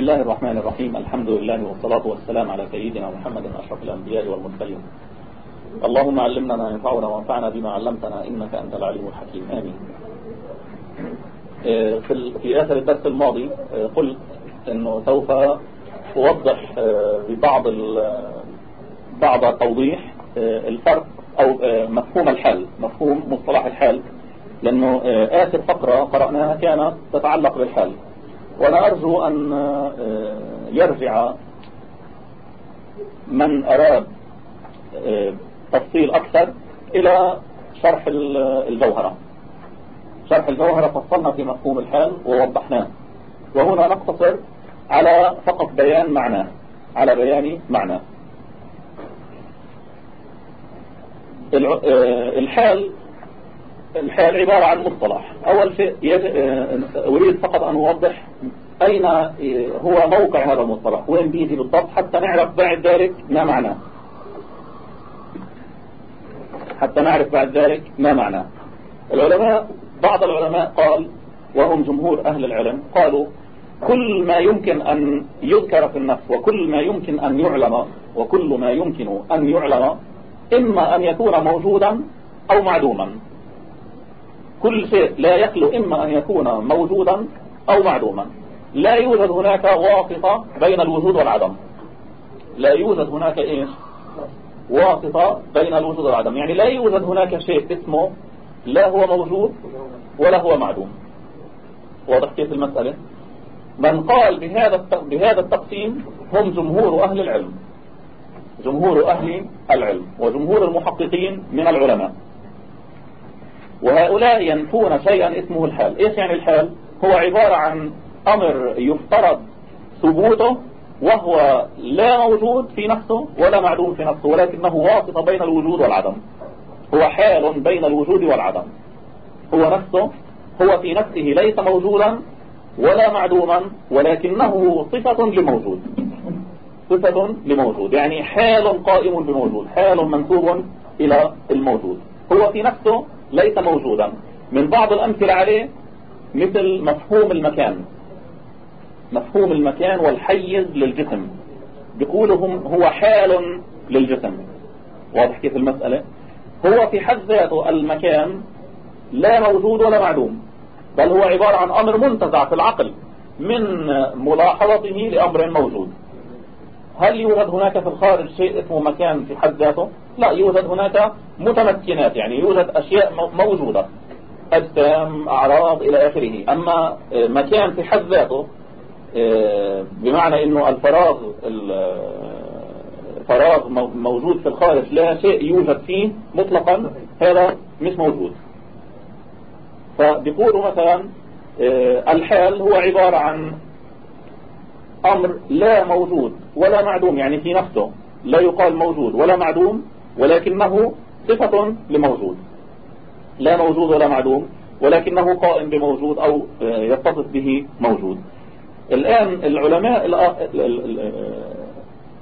الله الرحمن الرحيم الحمد لله والصلاة والسلام على سيدنا محمد أشرف الأنبياء والمرسلين اللهم علمنا ما ينفعنا وانفعنا بما علمتنا إنك أنت العليم الحكيم آمين في في آخر الدرس الماضي قلت أنه سوف أوضح ببعض بعض توضيح الفرق أو مفهوم الحال مفهوم مصطلح الحال. لأنه آخر فقرة قرأناها كانت تتعلق بالحال. وأنا أرجو أن يرجع من أراد تفصيل أكثر إلى شرح الجوهرة. شرح الجوهرة فصلنا في مفهوم الحال ووضحناه. وهنا نقتصر على فقط بيان معناه على بيان معناه. الحال الحال عبارة عن مصطلح. أول شيء أريد فقط أن أوضح أين هو موقع هذا المصطلح وين بيجي بالضبط حتى نعرف بعد ذلك ما معناه. حتى نعرف بعد ذلك ما معناه. العلماء بعض العلماء قال وهم جمهور أهل العلم قالوا كل ما يمكن أن يذكر في النفس وكل ما يمكن أن يعلم وكل ما يمكن أن يعلم إما أن يكون موجودا أو معدوما كل شيء لا يخلو إما أن يكون موجودا أو معدوما. لا يوجد هناك واسطة بين الوجود والعدم. لا يوجد هناك إيش واسطة بين الوجود والعدم. يعني لا يوجد هناك شيء اسمه لا هو موجود ولا هو معدوم. واضح كيف المسألة؟ من قال بهذا بهذا التقسيم هم جمهور أهل العلم. جمهور أهل العلم وجمهور المحققين من العلماء. وهؤلاء ينفون شيئا اسمه الحال. إيش يعني الحال؟ هو عبارة عن أمر يفترض ثبوته وهو لا موجود في نفسه ولا معدوم في نفسه ولكنه واسطة بين الوجود والعدم. هو حال بين الوجود والعدم. هو نفسه هو في نفسه ليس موجودا ولا معدوما ولكنه صفة لموجود. صفة لموجود. يعني حال قائم بموجود حال منسوب إلى الموجود. هو في نفسه ليس موجودا. من بعض الأمثلة عليه مثل مفهوم المكان. مفهوم المكان والحيز للجسم. بيقولهم هو حال للجسم. واضح كيف المسألة؟ هو في حد ذاته المكان لا موجود ولا معدوم بل هو عبارة عن أمر منتزع في العقل من ملاحظته لأمر موجود. هل يوجد هناك في الخارج شيء اسمه مكان في حد ذاته؟ لا يوجد هناك متمكنات يعني يوجد أشياء موجودة. أجسام أعراض إلى آخره. أما مكان في حد ذاته بمعنى أنه الفراغ فراغ موجود في الخارج لا شيء يوجد فيه مطلقا هذا مش موجود. فبيقولوا مثلا الحال هو عبارة عن أمر لا موجود ولا معدوم يعني في نفسه لا يقال موجود ولا معدوم ولكنه صفة لموجود. لا موجود ولا معدوم ولكنه قائم بموجود أو يتصف به موجود. الآن العلماء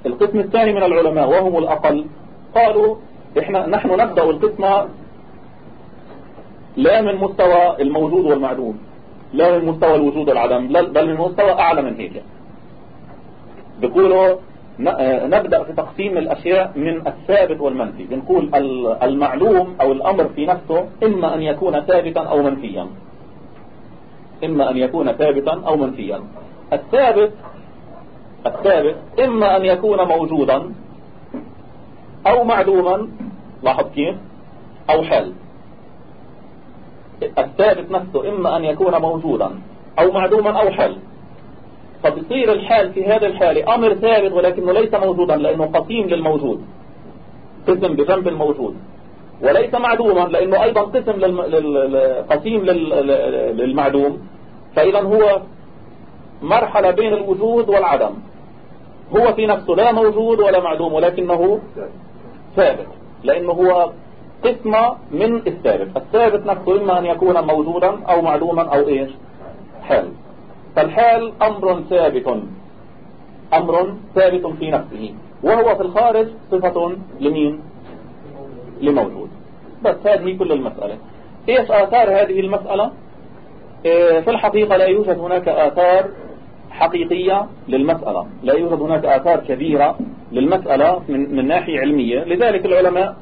القسم الثاني من العلماء وهم الأقل قالوا إحنا نحن نبدأ القسم لا من مستوى الموجود والمعدوم لا من مستوى الوجود والعدم بل من مستوى أعلى من هيك. بيقولوا نبدأ في تقسيم الأشياء من الثابت والمنفي. بنقول المعلوم أو الأمر في نفسه إما أن يكون ثابتا أو منفيا. إما أن يكون ثابتا أو منفيا. الثابت الثابت إما أن يكون موجودا أو معدوما. لاحظ كيف؟ أو حال. الثابت نفسه إما أن يكون موجودا أو معدوما أو حال. فبصير الحال في هذا الحالة أمر ثابت ولكنه ليس موجودا لأنه قسيم للموجود قسم بجنب الموجود وليس معدوما لأنه أيضا قسم للم... قسيم لل... للمعدوم. فإذا هو مرحلة بين الوجود والعدم. هو في نفسه لا موجود ولا معدوم ولكنه ثابت لأنه هو قسمة من الثابت. الثابت نفسه إما أن يكون موجودا أو معدوما أو إيش؟ حال فالحال أمر ثابت أمر ثابت في نفسه وهو في الخارج صفة لمين؟ لموجود. بس هذه كل المسألة. إيش آثار هذه المسألة؟ إيه في الحقيقة لا يوجد هناك آثار حقيقية للمسألة. لا يوجد هناك آثار كبيرة للمسألة من, من ناحية علمية. لذلك العلماء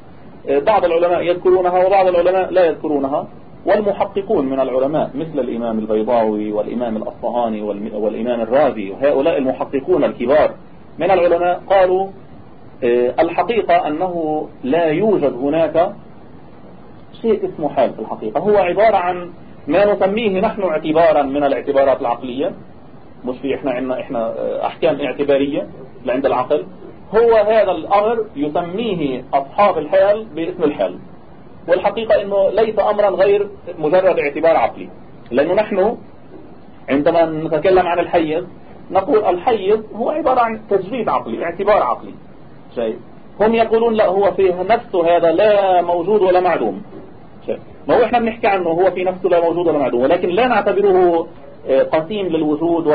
بعض العلماء يذكرونها وبعض العلماء لا يذكرونها. والمحققون من العلماء مثل الإمام البيضاوي والإمام الأصفهاني والإمام الرازي وهؤلاء المحققون الكبار من العلماء قالوا آه، الحقيقة أنه لا يوجد هناك شيء اسمه حال في الحقيقة. هو عبارة عن ما نسميه نحن اعتبارا من الاعتبارات العقلية. مش في إحنا عندنا إحنا آه، أحكام اعتبارية عند العقل. هو هذا الأمر يسميه أصحاب الحال باسم الحال. والحقيقة إنه ليس امرا غير مجرد اعتبار عقلي. لأنه نحن عندما نتكلم عن الحيز نقول الحيز هو عبارة عن تجريد عقلي اعتبار عقلي. شيء هم يقولون لا هو في نفسه هذا لا موجود ولا معدوم. شيء ما هو إحنا بنحكي عنه هو في نفسه لا موجود ولا معدوم. ولكن لا نعتبره آه، قسيم للوجود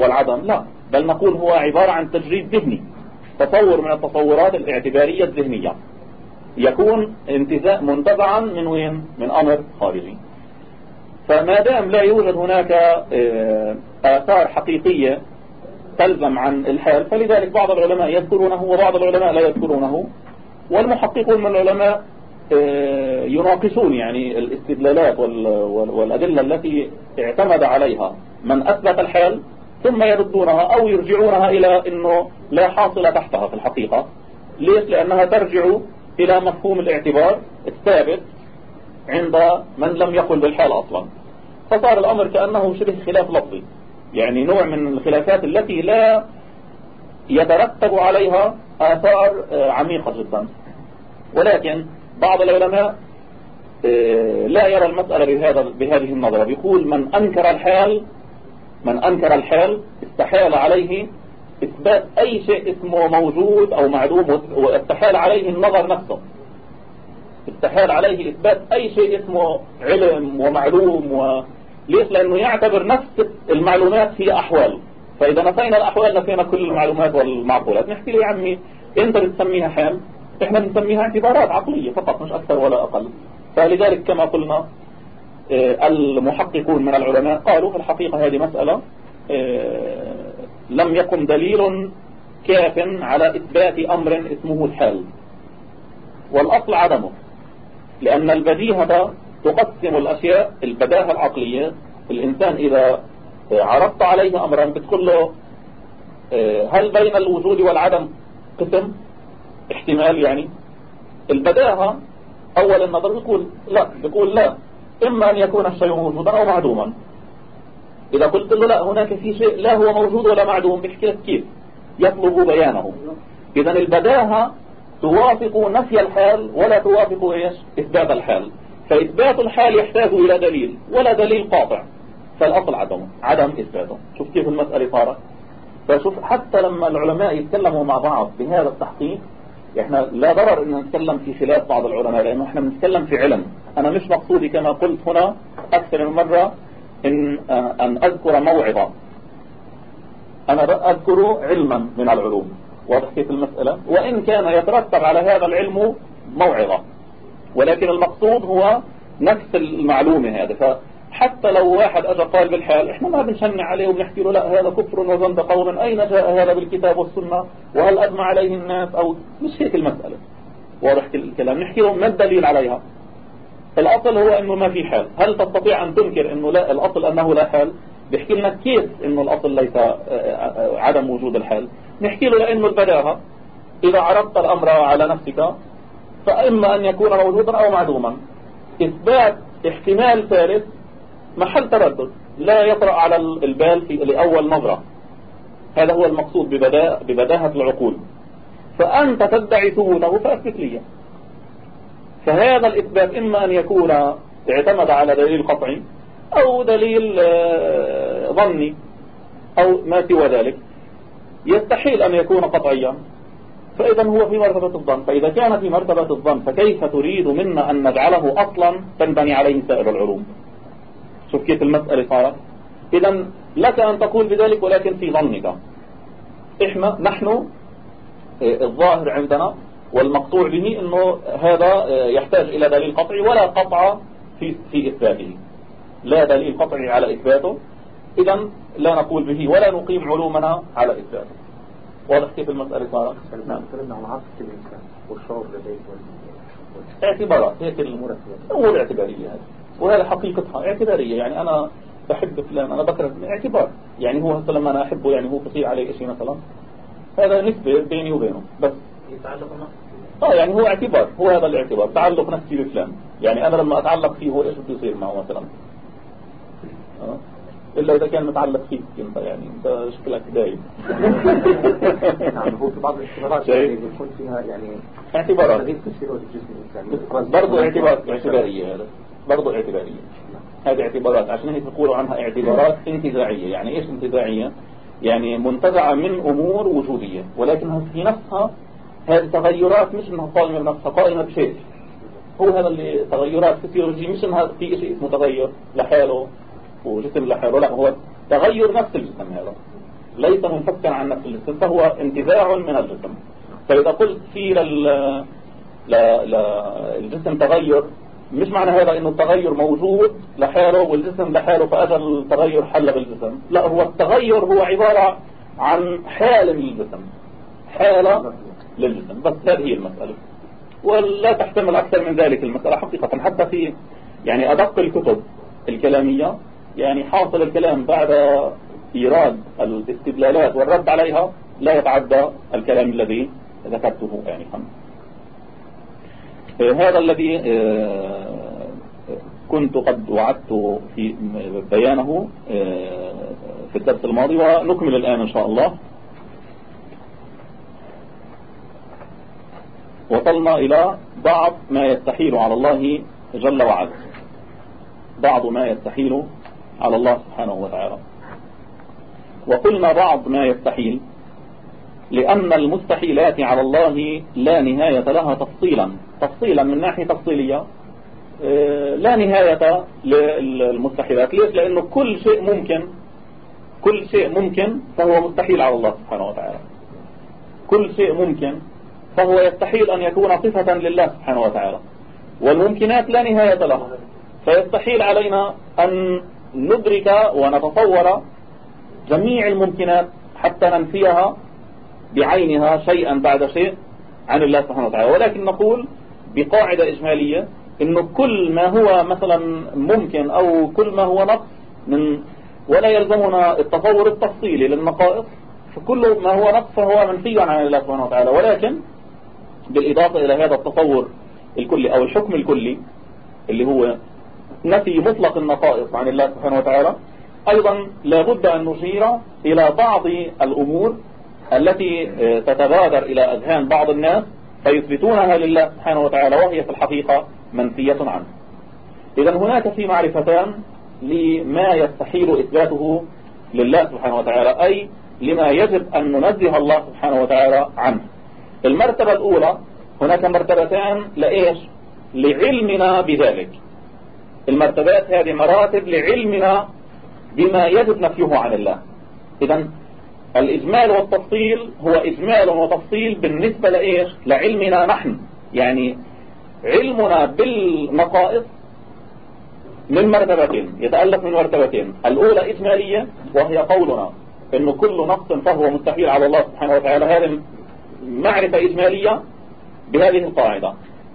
والعدم لا. بل نقول هو عبارة عن تجريد ذهني تصور من التصورات الاعتبارية الذهنية. يكون منتزعا من وين؟ من أمر خارجي. فما دام لا يوجد هناك آه، آثار حقيقية تلزم عن الحال فلذلك بعض العلماء يذكرونه وبعض العلماء لا يذكرونه والمحققون من العلماء آه، يناقشون يعني الاستدلالات والأدلة التي اعتمد عليها من أثبت الحال ثم يردونها أو يرجعونها إلى أنه لا حاصل تحتها في الحقيقة. ليش؟ لأنها ترجع إلى مفهوم الاعتبار الثابت عند من لم يقل بالحال أصلا. فصار الأمر كأنه شبه خلاف لفظي. يعني نوع من الخلافات التي لا يترتب عليها آثار آه، عميقة جدا. ولكن بعض العلماء آه، لا يرى المسألة بهذا بهذه النظرة. يقول من أنكر الحال من أنكر الحال استحال عليه إثبات أي شيء اسمه موجود أو معدوم واستحال عليه النظر نفسه. استحال عليه إثبات أي شيء اسمه علم ومعلوم و... ليش؟ لأنه يعتبر نفس المعلومات هي أحوال. فإذا نفينا الأحوال نفينا كل المعلومات والمعقولات. نحكي له يا عمي أنت بتسميها حال إحنا بنسميها اعتبارات عقلية فقط مش أكثر ولا أقل. فلذلك كما قلنا آه، المحققون من العلماء قالوا في الحقيقة هذه مسألة آه، لم يكن دليل كاف على إثبات أمر اسمه الحال والأصل عدمه لأن البديهة تقسم الأشياء البداهة العقلية الإنسان إذا عرضت عليه أمرا بتقول له هل بين الوجود والعدم قسم؟ احتمال يعني. البداهة أول النظر بيقول لا بيقول لا إما أن يكون الشيء موجودا أو معدوما. إذا قلت له لا هناك في شيء لا هو موجود ولا معدوم بحكي كيف؟ يطلب بيانه. إذا البداهة توافق نفي الحال ولا توافق إيش؟ إثبات الحال. فإثبات الحال يحتاج إلى دليل ولا دليل قاطع. فالأصل عدمه عدم إثباته. شوف كيف المسألة صارت. فشوف حتى لما العلماء يتكلموا مع بعض بهذا التحقيق إحنا لا ضرر إن نتكلم في خلاف بعض العلماء لأنه إحنا بنتكلم في علم. أنا مش مقصودي كما قلت هنا أكثر من مرة إن, أن أذكر موعظة. أنا أذكر علما من العلوم. واضح كيف المسألة؟ وإن كان يترتب على هذا العلم موعظة. ولكن المقصود هو نفس المعلومة هذا فحتى لو واحد أجى قال بالحال إحنا ما بنشنع عليه وبنحكي له لا هذا كفر وزند قوم. أين جاء هذا بالكتاب والسنة؟ وهل أجمع عليه الناس؟ أو مش هيك المسألة. واضح الكلام. نحكي له ما الدليل عليها؟ الأصل هو أنه ما في حال. هل تستطيع أن تنكر أنه لا الأصل أنه لا حال؟ بيحكي لنا كيف أنه الأصل ليس آه، آه، عدم وجود الحال. نحكي له لأنه البداهة. إذا عرضت الأمر على نفسك فإما أن يكون موجودا أو معدوما. إثبات احتمال ثالث محل تردد. لا يطرأ على البال في لأول نظرة. هذا هو المقصود ببداهة العقول. فأنت تدعي ثبوته فأثبت لي. فهذا الإثبات إما أن يكون اعتمد على دليل قطعي أو دليل آه، ظني أو ما سوى ذلك. يستحيل أن يكون قطعيا. فإذا هو في مرتبة الظن. فإذا كان في مرتبة الظن فكيف تريد منا أن نجعله أصلا تنبني عليه سائر العلوم؟ شوف كيف المسألة صارت. إذا لك أن تقول بذلك ولكن في ظنك. إحنا نحن آه، الظاهر عندنا والمقطوع به أنه هذا آه، يحتاج إلى دليل قطعي ولا قطع في, في إثباته. لا دليل قطعي على إثباته. إذا لا نقول به ولا نقيم علومنا على إثباته. واضح كيف المسألة صارت؟ نعم. تكلمنا عن عاطفة الإنسان والشعور لديه اعتبارات. هيك الأمور الاعتبارية هذه. وهذا حقيقتها اعتبارية. يعني أنا بحب فلان أنا بكره اعتبار. يعني هو هسه لما أنا أحبه يعني هو بصير عليه شيء مثلا. هذا نسبة بيني وبينه. بس. يتعلق آه يعني هو اعتبار هو هذا الاعتبار تعلق نفسي بفلان يعني أنا لما أتعلق فيه هو إيش بده يصير معه مثلا؟ آه. إلا إذا كان متعلق فيك أنت يعني أنت شكلك دايم. نعم هو في بعض الاختبارات اللي بيكون فيها يعني اعتبارات. برضه اعتبارات اعتبارية هذا برضه اعتبارية. هذه اعتبارات. عشان هيك بيقولوا عنها اعتبارات انتزاعية. يعني إيش انتزاعية؟ يعني منتزعة من أمور وجودية ولكنها في نفسها هذه تغيرات مش إنها قائمة بنفسها قائمة بشيء. هو هذا اللي تغيرات فسيولوجية مش إنها في شيء اسمه تغير لحاله وجسم لحاله لا هو تغير نفس الجسم هذا. ليس منفكا عن نفس الجسم فهو انتزاع من الجسم. فإذا قلت في لل... للجسم تغير مش معنى هذا إنه التغير موجود لحاله والجسم لحاله فأجل التغير حل بالجسم. لا هو التغير هو عبارة عن حالة للجسم حالة للجسم بس هذه هي المسألة. ولا تحتمل أكثر من ذلك المسألة حقيقة. حتى في يعني أدق الكتب الكلامية يعني حاصل الكلام بعد إيراد الاستدلالات والرد عليها لا يتعدى الكلام الذي ذكرته يعني خمس هذا الذي آه، كنت قد وعدت في بيانه آه، في الدرس الماضي ونكمل الآن إن شاء الله. وصلنا إلى بعض ما يستحيل على الله جل وعلا. بعض ما يستحيل على الله سبحانه وتعالى. وقلنا بعض ما يستحيل لأن المستحيلات على الله لا نهاية لها تفصيلا. تفصيلا من ناحية تفصيلية آه، لا نهاية للمستحيلات. ليش؟ لأنه كل شيء ممكن كل شيء ممكن فهو مستحيل على الله سبحانه وتعالى. كل شيء ممكن فهو يستحيل أن يكون صفة لله سبحانه وتعالى. والممكنات لا نهاية لها. فيستحيل علينا أن ندرك ونتصور جميع الممكنات حتى ننفيها بعينها شيئا بعد شيء عن الله سبحانه وتعالى. ولكن نقول بقاعدة إجمالية إنه كل ما هو مثلا ممكن أو كل ما هو نقص من ولا يلزمنا التصور التفصيلي للنقائص فكل ما هو نقص فهو منفي عن الله سبحانه وتعالى. ولكن بالإضافة إلى هذا التصور الكلي أو الحكم الكلي اللي هو نفي مطلق النقائص عن الله سبحانه وتعالى أيضا لابد أن نشير إلى بعض الأمور التي آه، تتبادر إلى أذهان بعض الناس فيثبتونها لله سبحانه وتعالى وهي في الحقيقة منفية عنه. إذا هناك في معرفتان لما يستحيل إثباته لله سبحانه وتعالى أي لما يجب أن ننزه الله سبحانه وتعالى عنه. المرتبة الأولى هناك مرتبتان لإيش؟ لعلمنا بذلك. المرتبات هذه مراتب لعلمنا بما يجب نفيه عن الله. إذا الإجمال والتفصيل هو إجمال وتفصيل بالنسبة لإيش؟ لعلمنا نحن. يعني علمنا بالنقائص من مرتبتين يتألف من مرتبتين. الأولى إجمالية وهي قولنا إنه كل نقص فهو مستحيل على الله سبحانه وتعالى. هذه معرفة إجمالية بهذه القاعدة.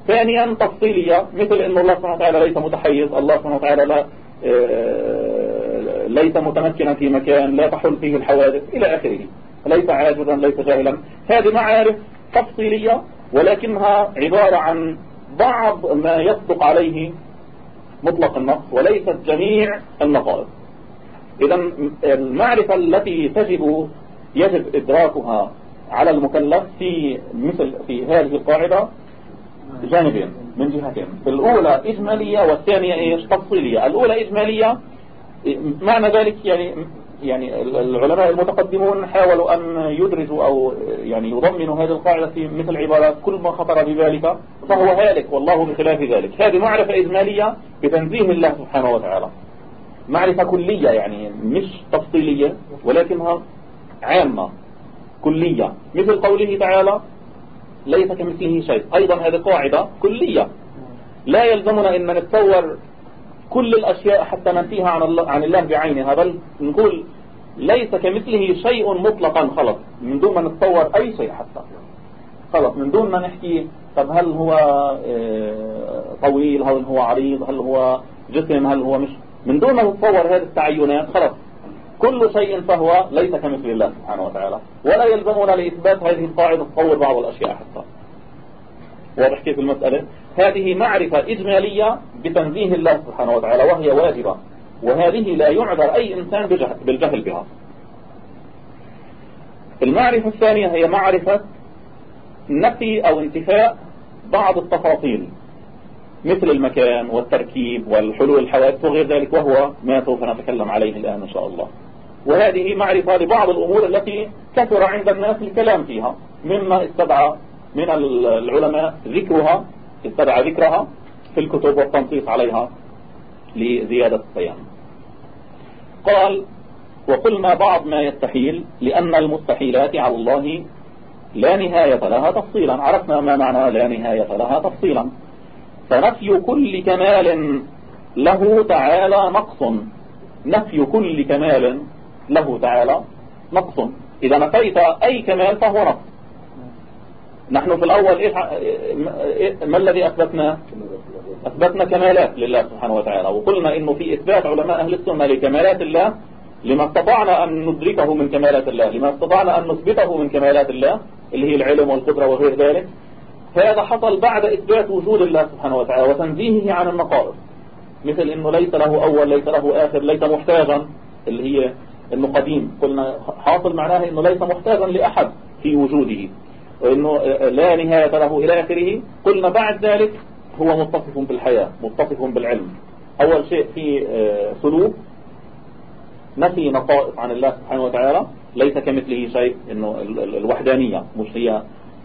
ثانيا تفصيلية مثل أن الله سبحانه وتعالى ليس متحيز الله سبحانه وتعالى لا آه، ليس متمكنا في مكان لا تحل فيه الحوادث إلى آخره. ليس عاجزا ليس جاهلا. هذه معارف تفصيلية ولكنها عبارة عن بعض ما يصدق عليه مطلق النص وليست جميع النقائص. إذا المعرفة التي تجب يجب إدراكها على المكلف في مثل في هذه القاعدة جانبين من جهتين. الأولى إجمالية والثانية إيش؟ تفصيلية. الأولى إجمالية معنى ذلك يعني يعني العلماء المتقدمون حاولوا أن يدرجوا أو يعني يضمنوا هذه القاعدة في مثل عبارات كل ما خطر بذلك فهو هالك والله بخلاف ذلك. هذه معرفة إجمالية بتنزيه الله سبحانه وتعالى. معرفة كلية يعني مش تفصيلية ولكنها عامة. كلية. مثل قوله تعالى ليس كمثله شيء. أيضا هذه قاعدة كلية. لا يلزمنا أن نتصور كل الأشياء حتى ننفيها عن الله, عن الله بعينها بل نقول ليس كمثله شيء مطلقا خلص من دون ما نتصور أي شيء حتى. خلص من دون ما نحكي طب هل هو آه، طويل؟ هل هو عريض؟ هل هو جسم؟ هل هو مش؟ من دون ما نتصور هذه التعينات خلص كل شيء فهو ليس كمثل الله سبحانه وتعالى ولا يلزمنا لإثبات هذه القاعدة تصور بعض الأشياء حتى. واضح كيف المسألة؟ هذه معرفة إجمالية بتنزيه الله سبحانه وتعالى وهي واجبة وهذه لا يعذر أي إنسان بالجهل بها. المعرفة الثانية هي معرفة نفي أو انتفاء بعض التفاصيل مثل المكان والتركيب والحلول الحوادث وغير ذلك وهو ما سوف نتكلم عليه الآن إن شاء الله. وهذه معرفة لبعض الأمور التي كثر عند الناس الكلام فيها مما استدعى من العلماء ذكرها استدعى ذكرها في الكتب والتنصيص عليها لزيادة الصيام. قال وقلنا بعض ما يستحيل لأن المستحيلات على الله لا نهاية لها تفصيلا. عرفنا ما معنى لا نهاية لها تفصيلا. فنفي كل كمال له تعالى نقص. نفي كل كمال له تعالى نقص. إذا نفيت أي كمال فهو نقص. نحن في الأول إيه ما الذي أثبتنا؟ أثبتنا كمالات لله سبحانه وتعالى. وقلنا إنه في إثبات علماء أهل السنة لكمالات الله لما استطعنا أن ندركه من كمالات الله لما استطعنا أن نثبته من كمالات الله اللي هي العلم والقدرة وغير ذلك. هذا حصل بعد إثبات وجود الله سبحانه وتعالى وتنزيهه عن النقائص مثل إنه ليس له أول ليس له آخر ليس محتاجا اللي هي إنه قديم قلنا حاصل معناه إنه ليس محتاجا لأحد في وجوده وإنه لا نهاية له إلى آخره. قلنا بعد ذلك هو متصف بالحياة متصف بالعلم. أول شيء في آه، سلوك. نفي نقائص عن الله سبحانه وتعالى. ليس كمثله شيء إنه الوحدانية مش هي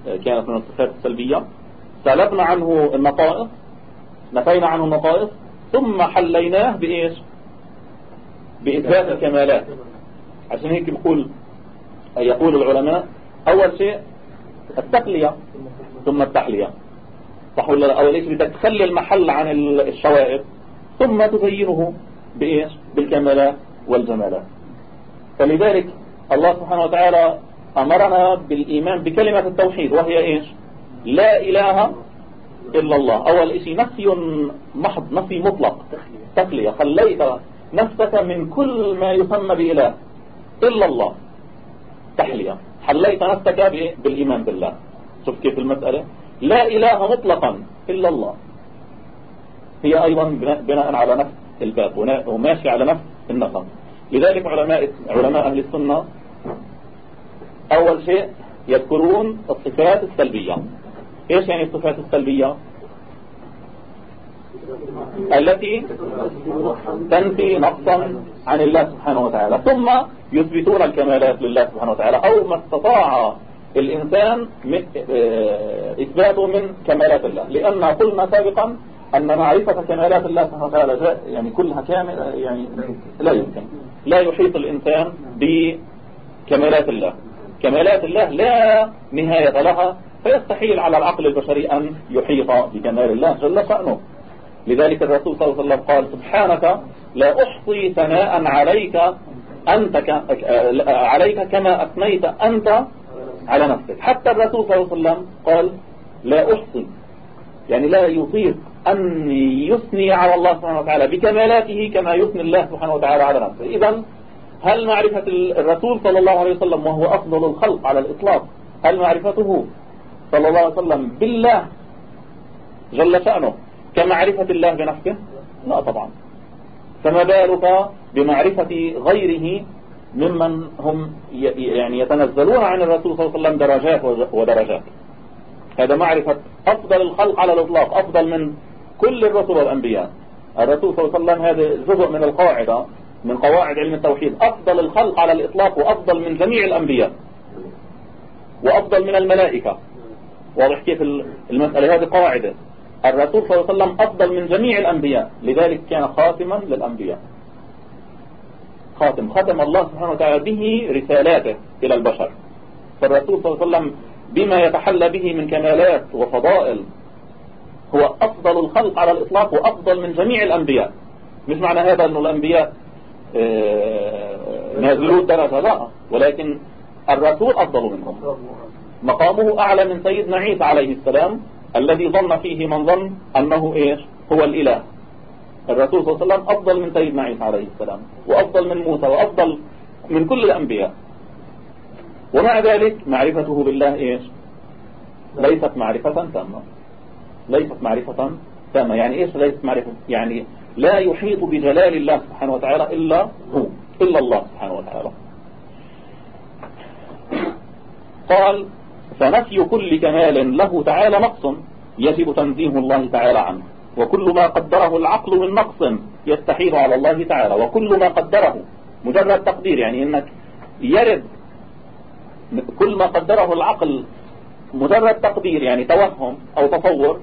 آه، كانت من الصفات السلبية. سلبنا عنه النقائص نفينا عنه النقائص ثم حليناه بإيش؟ بإثبات الكمالات. عشان هيك بقول يقول العلماء أول شيء التقلية ثم التحلية. صح ولا لا؟ أول شيء بدك تخلي المحل عن الشوائب؟ ثم تزينه بإيش؟ بالكمالات والجمالات. فلذلك الله سبحانه وتعالى أمرنا بالإيمان بكلمة التوحيد وهي إيش؟ لا إله إلا الله. أول شيء نفي محض نفي مطلق. تخلية. خليت نفسك من كل ما يسمى بإله. إلا الله. تحلية. حليت نفسك بالإيمان بالله. شوف كيف المسألة. لا إله مطلقا إلا الله. هي أيضا بناء على نفس الباب. وماشي على نفس النظام لذلك علماء علماء أهل السنة أول شيء يذكرون الصفات السلبية. إيش يعني الصفات السلبية؟ التي تنفي نقصا عن الله سبحانه وتعالى. ثم يثبتون الكمالات لله سبحانه وتعالى. أو ما استطاع الإنسان آه، إثباته من كمالات الله. لأن قلنا سابقا أن معرفة كمالات الله سبحانه وتعالى يعني كلها كاملة يعني لا يمكن. لا يحيط الإنسان بكمالات الله. كمالات الله لا نهاية لها فيستحيل على العقل البشري أن يحيط بكمال الله جل شأنه. لذلك الرسول صلى الله عليه وسلم قال سبحانك لا أحصي ثناء عليك أنت ك... عليك كما أثنيت أنت على نفسك. حتى الرسول صلى الله عليه وسلم قال لا أحصي يعني لا يطيق أن يثني على الله سبحانه وتعالى بكمالاته كما يثني الله سبحانه وتعالى على نفسه. إذا هل معرفة الرسول صلى الله عليه وسلم وهو أفضل الخلق على الإطلاق؟ هل معرفته صلى الله عليه وسلم بالله جل شأنه؟ كمعرفة الله بنفسه؟ لا طبعا. فما بالك بمعرفة غيره ممن هم يعني يتنزلون عن الرسول صلى الله عليه وسلم درجات ودرجات. هذا معرفة أفضل الخلق على الإطلاق أفضل من كل الرسل والأنبياء. الرسول صلى الله عليه وسلم هذا جزء من القاعدة من قواعد علم التوحيد. أفضل الخلق على الإطلاق وأفضل من جميع الأنبياء. وأفضل من الملائكة. واضح كيف المسألة هذه قاعدة. الرسول صلى الله عليه وسلم أفضل من جميع الأنبياء. لذلك كان خاتما للأنبياء. خاتم. ختم الله سبحانه وتعالى به رسالاته إلى البشر. فالرسول صلى الله عليه وسلم بما يتحلى به من كمالات وفضائل هو أفضل الخلق على الإطلاق وأفضل من جميع الأنبياء. مش معنى هذا أنه الأنبياء آه، نازلوا الدرجة. لا. ولكن الرسول أفضل منهم. مقامه أعلى من سيدنا عيسى عليه السلام. الذي ظن فيه من ظن أنه إيش؟ هو الإله. الرسول صلى الله عليه وسلم أفضل من سيدنا عيسى عليه السلام وأفضل من موسى وأفضل من كل الأنبياء. ومع ذلك معرفته بالله إيش؟ ليست معرفة تامة. ليست معرفة تامة. يعني إيش ليست معرفة؟ يعني لا يحيط بجلال الله سبحانه وتعالى إلا هو إلا الله سبحانه وتعالى. قال فنفي كل كمال له تعالى نقص يجب تنزيه الله تعالى عنه. وكل ما قدره العقل من نقص يستحيل على الله تعالى. وكل ما قدره مجرد تقدير يعني إنك يرد كل ما قدره العقل مجرد تقدير يعني توهم أو تصور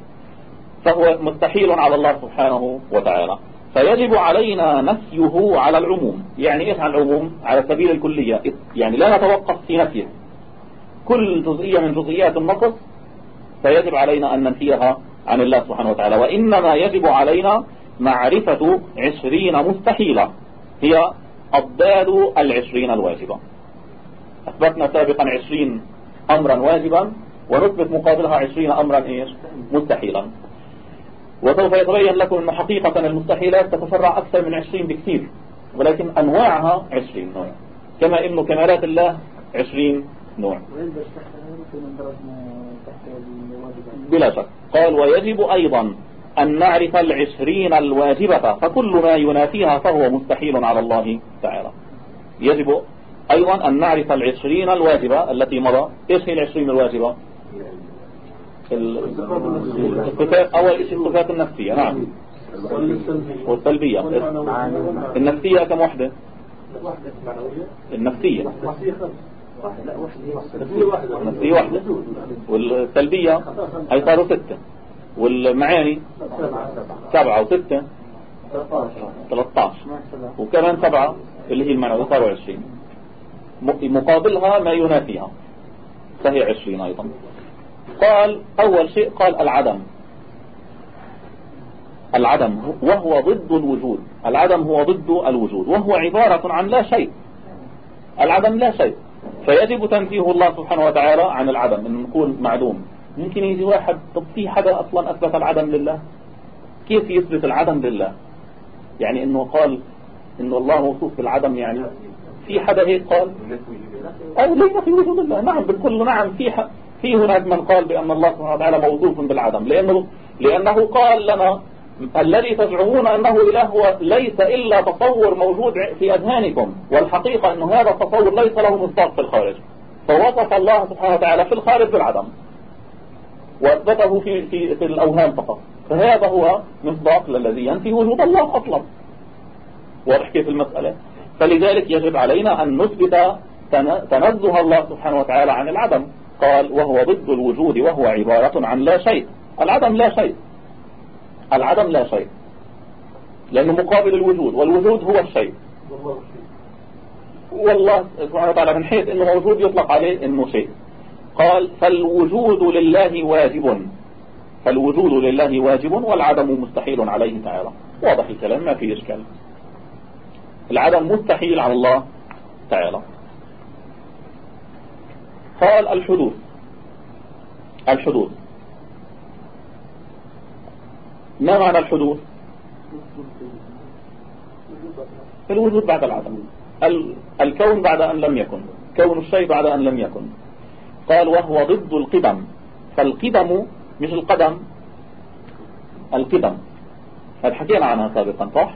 فهو مستحيل على الله سبحانه وتعالى. فيجب علينا نفيه على العموم. يعني إيش على العموم؟ على سبيل الكلية. يعني لا نتوقف في نفيه. كل جزئية من جزئيات النقص فيجب علينا أن ننفيها عن الله سبحانه وتعالى. وإنما يجب علينا معرفة عشرين مستحيلة هي أضداد العشرين الواجبة. أثبتنا سابقا عشرين أمرا واجبا ونثبت مقابلها عشرين أمرا إيش؟ مستحيلا. وسوف يتبين لكم أن حقيقة المستحيلات تتفرع أكثر من عشرين بكثير ولكن أنواعها عشرين نوع. كما أن كمالات الله عشرين نوع. بلا شك. قال ويجب أيضا أن نعرف العشرين الواجبة فكل ما ينافيها فهو مستحيل على الله تعالى. يجب أيضا أن نعرف العشرين الواجبة التي مضى. إيش هي العشرين الواجبة؟ أول شيء الصفات النفسية نعم. والسلبية النفسية كم وحدة النفسية. نفسية واحدة والسلبية هي صاروا ستة. والمعاني سبعة وستة. 13 وكمان سبعة اللي هي المعنى صاروا 20 مقابلها ما ينافيها. فهي 20 أيضا. قال أول شيء قال العدم. العدم وهو ضد الوجود. العدم هو ضد الوجود. وهو عبارة عن لا شيء. العدم لا شيء. فيجب تنزيه الله سبحانه وتعالى عن العدم إن نقول معدوم. ممكن يجي واحد طب في حدا أصلا أثبت العدم لله؟ كيف يثبت العدم لله؟ يعني إنه قال إنه الله موصوف بالعدم يعني في حدا هيك قال؟ أو ليس في وجود الله. نعم بنقول نعم في في هناك من قال بأن الله سبحانه وتعالى موصوف بالعدم لأنه لأنه قال لنا الذي تزعمون أنه إله هو ليس إلا تصور موجود في أذهانكم والحقيقة أن هذا التصور ليس له مصداق في الخارج. فوصف الله سبحانه وتعالى في الخارج بالعدم. وأثبته في, في, في الأوهام فقط. فهذا هو مصداق للذي ينفي وجود الله أصلا. واضح كيف المسألة؟ فلذلك يجب علينا أن نثبت تنزه الله سبحانه وتعالى عن العدم. قال وهو ضد الوجود وهو عبارة عن لا شيء. العدم لا شيء. العدم لا شيء. لأنه مقابل الوجود والوجود هو الشيء. والله سبحانه وتعالى من حيث أنه موجود يطلق عليه أنه شيء. قال فالوجود لله واجب. فالوجود لله واجب والعدم مستحيل عليه تعالى. واضح الكلام ما فيه إشكال العدم مستحيل على الله تعالى. قال الحدوث الحدوث ما معنى الحدوث الوجود بعد العدم. الكون بعد أن لم يكن. كون الشيء بعد أن لم يكن. قال وهو ضد القدم. فالقدم مش القدم القدم. هذا حكينا عنها سابقا صح؟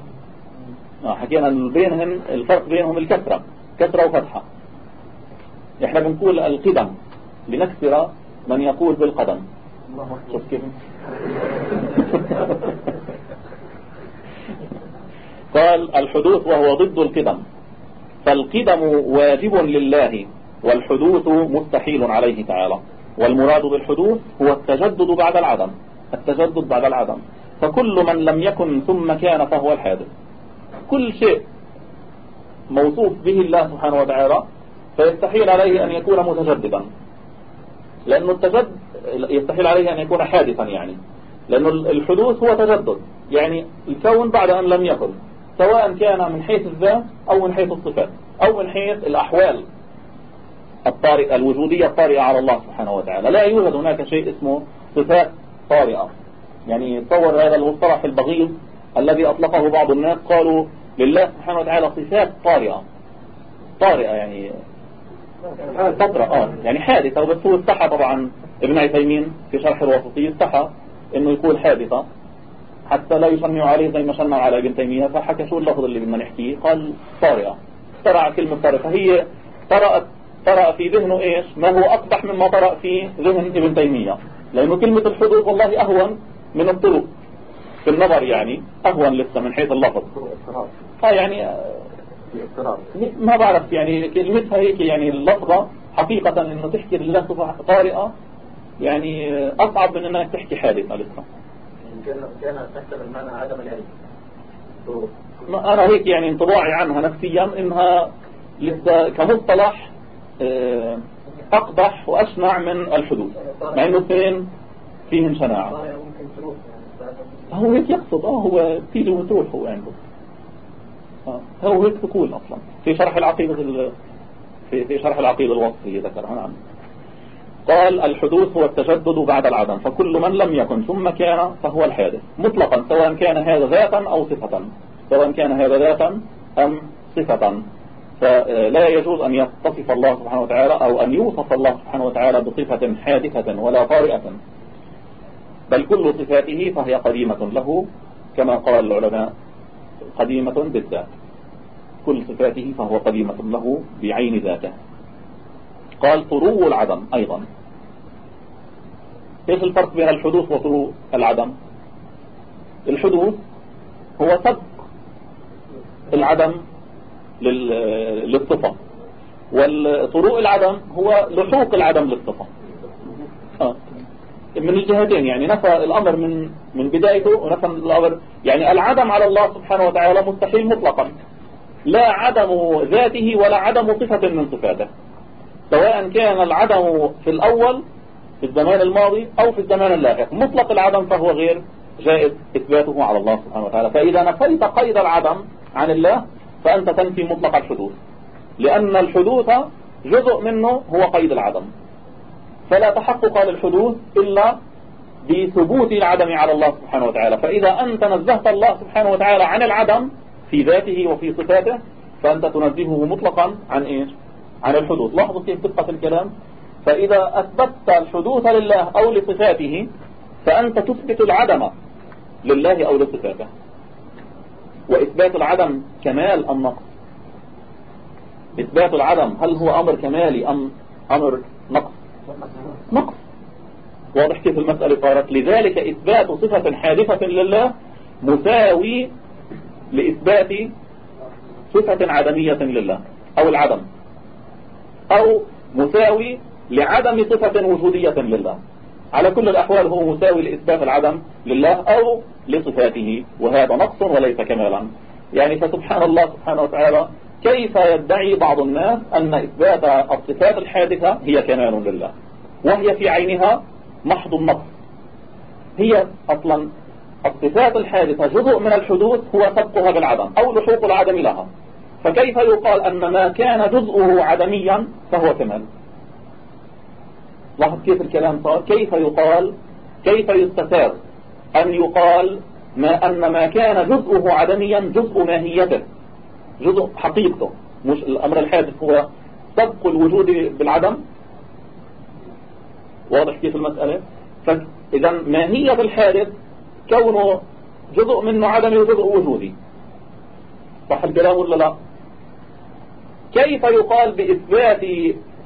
آه، حكينا بينهم الفرق بينهم الكسرة. كسرة وفتحة. إحنا بنقول القدم لنكسر من يقول بالقدم. قال الحدوث وهو ضد القدم. فالقدم واجب لله والحدوث مستحيل عليه تعالى. والمراد بالحدوث هو التجدد بعد العدم. التجدد بعد العدم. فكل من لم يكن ثم كان فهو الحادث. كل شيء موصوف به الله سبحانه وتعالى فيستحيل عليه أن يكون متجددا. لأنه التجدد يستحيل عليه أن يكون حادثا يعني. لأنه الحدوث هو تجدد. يعني الكون بعد أن لم يكن. سواء كان من حيث الذات أو من حيث الصفات. أو من حيث الأحوال الطارئة الوجودية الطارئة على الله سبحانه وتعالى. لا يوجد هناك شيء اسمه صفات طارئة. يعني تصور هذا المصطلح البغيض الذي أطلقه بعض الناس. قالوا لله سبحانه وتعالى صفات طارئة. طارئة يعني فترة آه يعني حادثة وبس هو استحى طبعا. ابن عثيمين في شرح الوسطي استحى إنه يقول حادثة حتى لا يشنع عليه زي ما شنع على ابن تيمية فحكى شو اللفظ اللي بدنا نحكيه؟ قال طارئة. اخترع كلمة طارئة. فهي طرأت طرأ في ذهنه إيش؟ ما هو أقبح مما طرأ في ذهن ابن تيمية. لأنه كلمة الحدود والله أهون من الطرق. في النظر يعني أهون لسه من حيث اللفظ. آه يعني ما بعرف يعني كلمتها هيك يعني اللفظة حقيقة إنه تحكي لله صفة طارئة يعني أصعب من إنك تحكي حادثة لسه كان كان تحسب المعنى عدم العلم أنا هيك يعني انطباعي عنها نفسيا إنها لسه كمصطلح آه، أقبح واشنع من الحدود مع إنه اثنين فيهم شناعة. هو هيك يقصد آه هو تيجي وتروح هو عنده. آه هو هيك تقول أصلا. في شرح العقيدة في في شرح العقيدة الوصفية ذكرها نعم. قال الحدوث هو التجدد بعد العدم فكل من لم يكن ثم كان فهو الحادث. مطلقا سواء كان هذا ذاتا أو صفة. سواء كان هذا ذاتا أم صفة. فلا يجوز أن يتصف الله سبحانه وتعالى أو أن يوصف الله سبحانه وتعالى بصفة حادثة ولا طارئة. بل كل صفاته فهي قديمة له كما قال العلماء. قديمة بالذات. كل صفاته فهو قديمة له بعين ذاته. قال طرو العدم أيضا. إيش الفرق بين الحدوث وطرو العدم؟ الحدوث هو سبق العدم للصفة والطروء العدم هو لحوق العدم للصفة. من الجهتين يعني نفى الأمر من من بدايته ونفى الأمر يعني العدم على الله سبحانه وتعالى مستحيل مطلقا. لا عدم ذاته ولا عدم صفة من صفاته. سواء كان العدم في الأول في الزمان الماضي أو في الزمان اللاحق. مطلق العدم فهو غير جائز إثباته على الله سبحانه وتعالى. فإذا نفيت قيد العدم عن الله فأنت تنفي مطلق الحدوث. لأن الحدوث جزء منه هو قيد العدم. فلا تحقق للحدوث إلا بثبوت العدم على الله سبحانه وتعالى. فإذا أنت نزهت الله سبحانه وتعالى عن العدم في ذاته وفي صفاته فأنت تنزهه مطلقا عن إيش؟ عن الحدوث لاحظوا كيف دقة الكلام. فإذا أثبتت الحدوث لله أو لصفاته فأنت تثبت العدم لله أو لصفاته. وإثبات العدم كمال أم نقص؟ إثبات العدم هل هو أمر كمالي أم أمر نقص؟ نقص واضح كيف المسألة صارت؟ لذلك إثبات صفة حادثة لله مساوي لإثبات صفة عدمية لله أو العدم أو مساوي لعدم صفة وجودية لله. على كل الأحوال هو مساوي لإثبات العدم لله أو لصفاته وهذا نقص وليس كمالا. يعني فسبحان الله سبحانه وتعالى كيف يدعي بعض الناس أن إثبات الصفات الحادثة هي كمال لله وهي في عينها محض النقص. هي أصلا الصفات الحادثة جزء من الحدوث هو سبقها بالعدم أو لحوق العدم لها. فكيف يقال أن ما كان جزءه عدميا فهو كمال لاحظ كيف الكلام صار؟ كيف يقال؟ كيف يستفاد أن يقال ما أن ما كان جزءه عدميا جزء ماهيته. جزء حقيقته مش الأمر الحادث هو سبق الوجود بالعدم. واضح كيف المسألة؟ فإذا ماهية الحادث؟ كونه جزء منه عدمي وجزء وجودي. صح الكلام ولا لا؟ كيف يقال بإثبات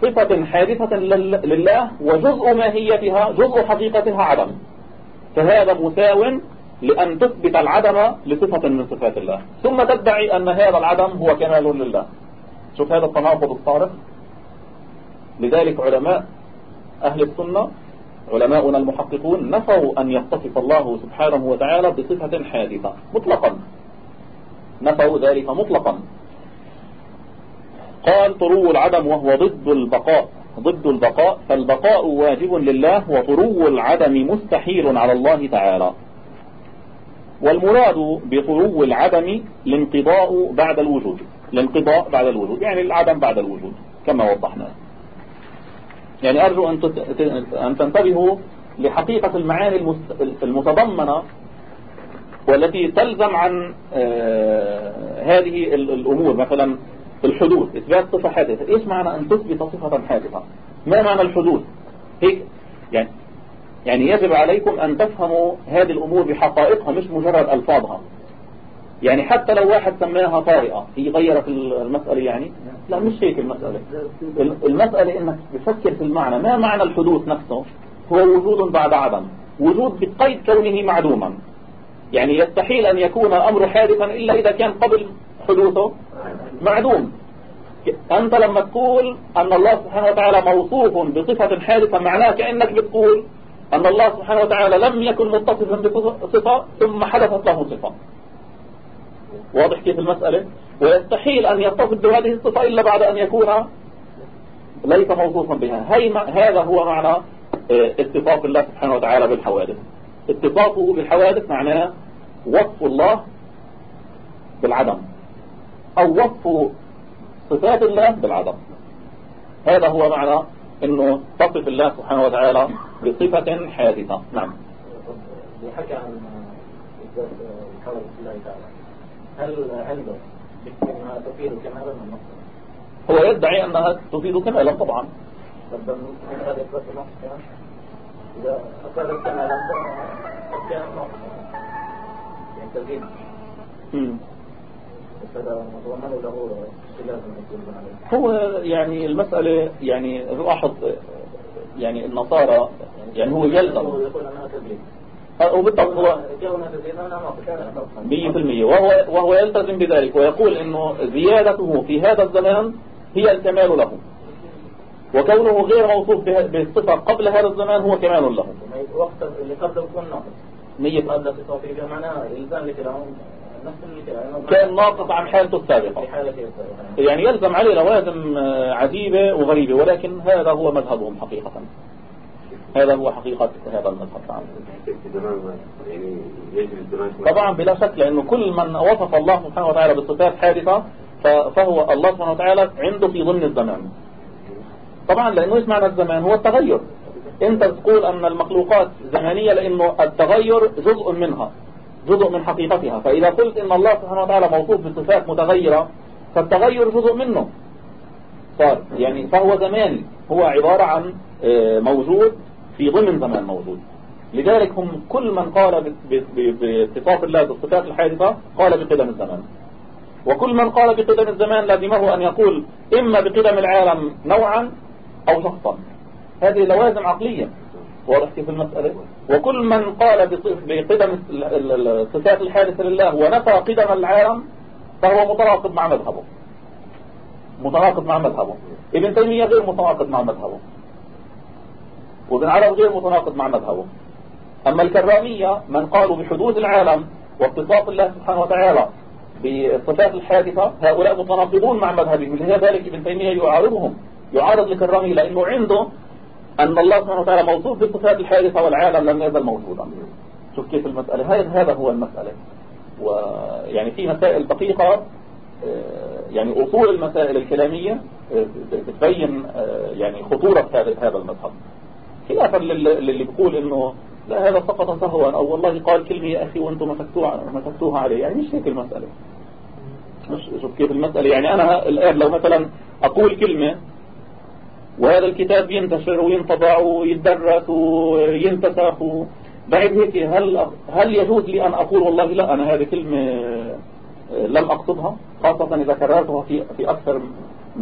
صفة حادثة لله وجزء ماهيتها جزء حقيقتها عدم؟ فهذا مساو لأن تثبت العدم لصفة من صفات الله. ثم تدعي أن هذا العدم هو كمال لله. شوف هذا التناقض الصارف لذلك علماء أهل السنة علماؤنا المحققون نفوا أن يتصف الله سبحانه وتعالى بصفة حادثة مطلقا. نفوا ذلك مطلقا. قال طرو العدم وهو ضد البقاء. ضد البقاء. فالبقاء واجب لله وطرو العدم مستحيل على الله تعالى. والمراد بخلو العدم الانقضاء بعد الوجود. الانقضاء بعد الوجود. يعني العدم بعد الوجود كما وضحنا. يعني أرجو أن تنتبهوا لحقيقة المعاني المتضمنة والتي تلزم عن آه، هذه الأمور. مثلا الحدوث إثبات صفة حادثة. إيش معنى أن تثبت صفة حادثة؟ ما معنى الحدوث هيك. يعني يعني يجب عليكم أن تفهموا هذه الأمور بحقائقها مش مجرد ألفاظها. يعني حتى لو واحد سماها طارئة هي غيرت المسألة يعني؟ لا مش هيك المسألة. المسألة إنك بفكر في المعنى. ما معنى الحدوث نفسه؟ هو وجود بعد عدم. وجود بقيد كونه معدوما. يعني يستحيل أن يكون أمر حادثا إلا إذا كان قبل حدوثه معدوم. أنت لما تقول أن الله سبحانه وتعالى موصوف بصفة حادثة معناه كأنك بتقول أن الله سبحانه وتعالى لم يكن متصفا بصفة ثم حدثت له صفة. واضح كيف المسألة؟ ويستحيل أن يتصف بهذه الصفة إلا بعد أن يكون ليس موصوفا بها. هي هذا هو معنى آه، اتصاف الله سبحانه وتعالى بالحوادث. اتصافه بالحوادث معناه وصف الله بالعدم أو وصف صفات الله بالعدم. هذا هو معنى إنه تصف الله سبحانه وتعالى بصفة حادثة. نعم. بحكي عن الحوادث الله تعالى. هل عنده انها تفيد كمالا هو يدعي أنها تفيد كمالا طبعا. إذا أفادت كمالا كانت نقصا يعني تزيد. هو يعني المسألة يعني لاحظ يعني النصارى يعني هو يلزم. وبالضبط هو 100% وهو وهو يلتزم بذلك ويقول إنه زيادته في هذا الزمان هي الكمال له. وكونه غير موصوف بالصفة قبل هذا الزمان هو كمال له. وقت اللي قبل يكون ناقص مية قبل صفة معناها إلزام لكلامهم كان ناقص عن حالته السابقة. يعني يلزم عليه لوازم آه، عجيبة وغريبة ولكن هذا هو مذهبهم حقيقة. هذا هو حقيقة هذا المذهب. نعم طبعا بلا شك لأنه كل من وصف الله سبحانه وتعالى بصفات حادثة فهو الله سبحانه وتعالى عنده في ضمن الزمان. طبعا لأنه إيش معنى الزمان؟ هو التغير. أنت تقول أن المخلوقات زمانية لأنه التغير جزء منها. جزء من حقيقتها. فإذا قلت إن الله سبحانه وتعالى موصوف بصفات متغيرة فالتغير جزء منه. صار. يعني فهو زماني. هو عبارة عن آه، موجود في ضمن زمان موجود. لذلك هم كل من قال باتصاف الله بالصفات الحادثة قال بقدم الزمان. وكل من قال بقدم الزمان لازمه أن يقول إما بقدم العالم نوعا أو شخصا. هذه لوازم عقلية. واضح كيف المسألة؟ وكل من قال بقدم الصفات الحادثة لله ونفى قدم العالم فهو متناقض مع مذهبه. متناقض مع مذهبه. ابن تيمية غير متناقض مع مذهبه. وابن عرب غير متناقض مع مذهبه. أما الكرامية من قالوا بحدوث العالم واتصاف الله سبحانه وتعالى بالصفات الحادثة هؤلاء متناقضون مع مذهبهم. لذلك ابن تيمية يعارضهم. يعارض الكرامي لأنه عنده أن الله سبحانه وتعالى موصوف بالصفات الحادثة والعالم لم يزل موجودا. شوف كيف المسألة. هذا هو المسألة. ويعني في مسائل دقيقة آه، يعني أصول المسائل الكلامية آه، تبين آه، يعني خطورة هذا المذهب. خلافا للي بيقول إنه لا هذا سقط سهوا أو والله قال كلمة يا أخي وأنتم مسكتوها عليه يعني مش هيك المسألة. مش شوف كيف المسألة. يعني أنا الآن لو مثلا أقول كلمة وهذا الكتاب ينتشر وينطبع ويدرس وينتسخ. بعد هيك هل هل يجوز لي أن أقول والله لا أنا هذه كلمة لم أقصدها خاصة إذا كررتها في في أكثر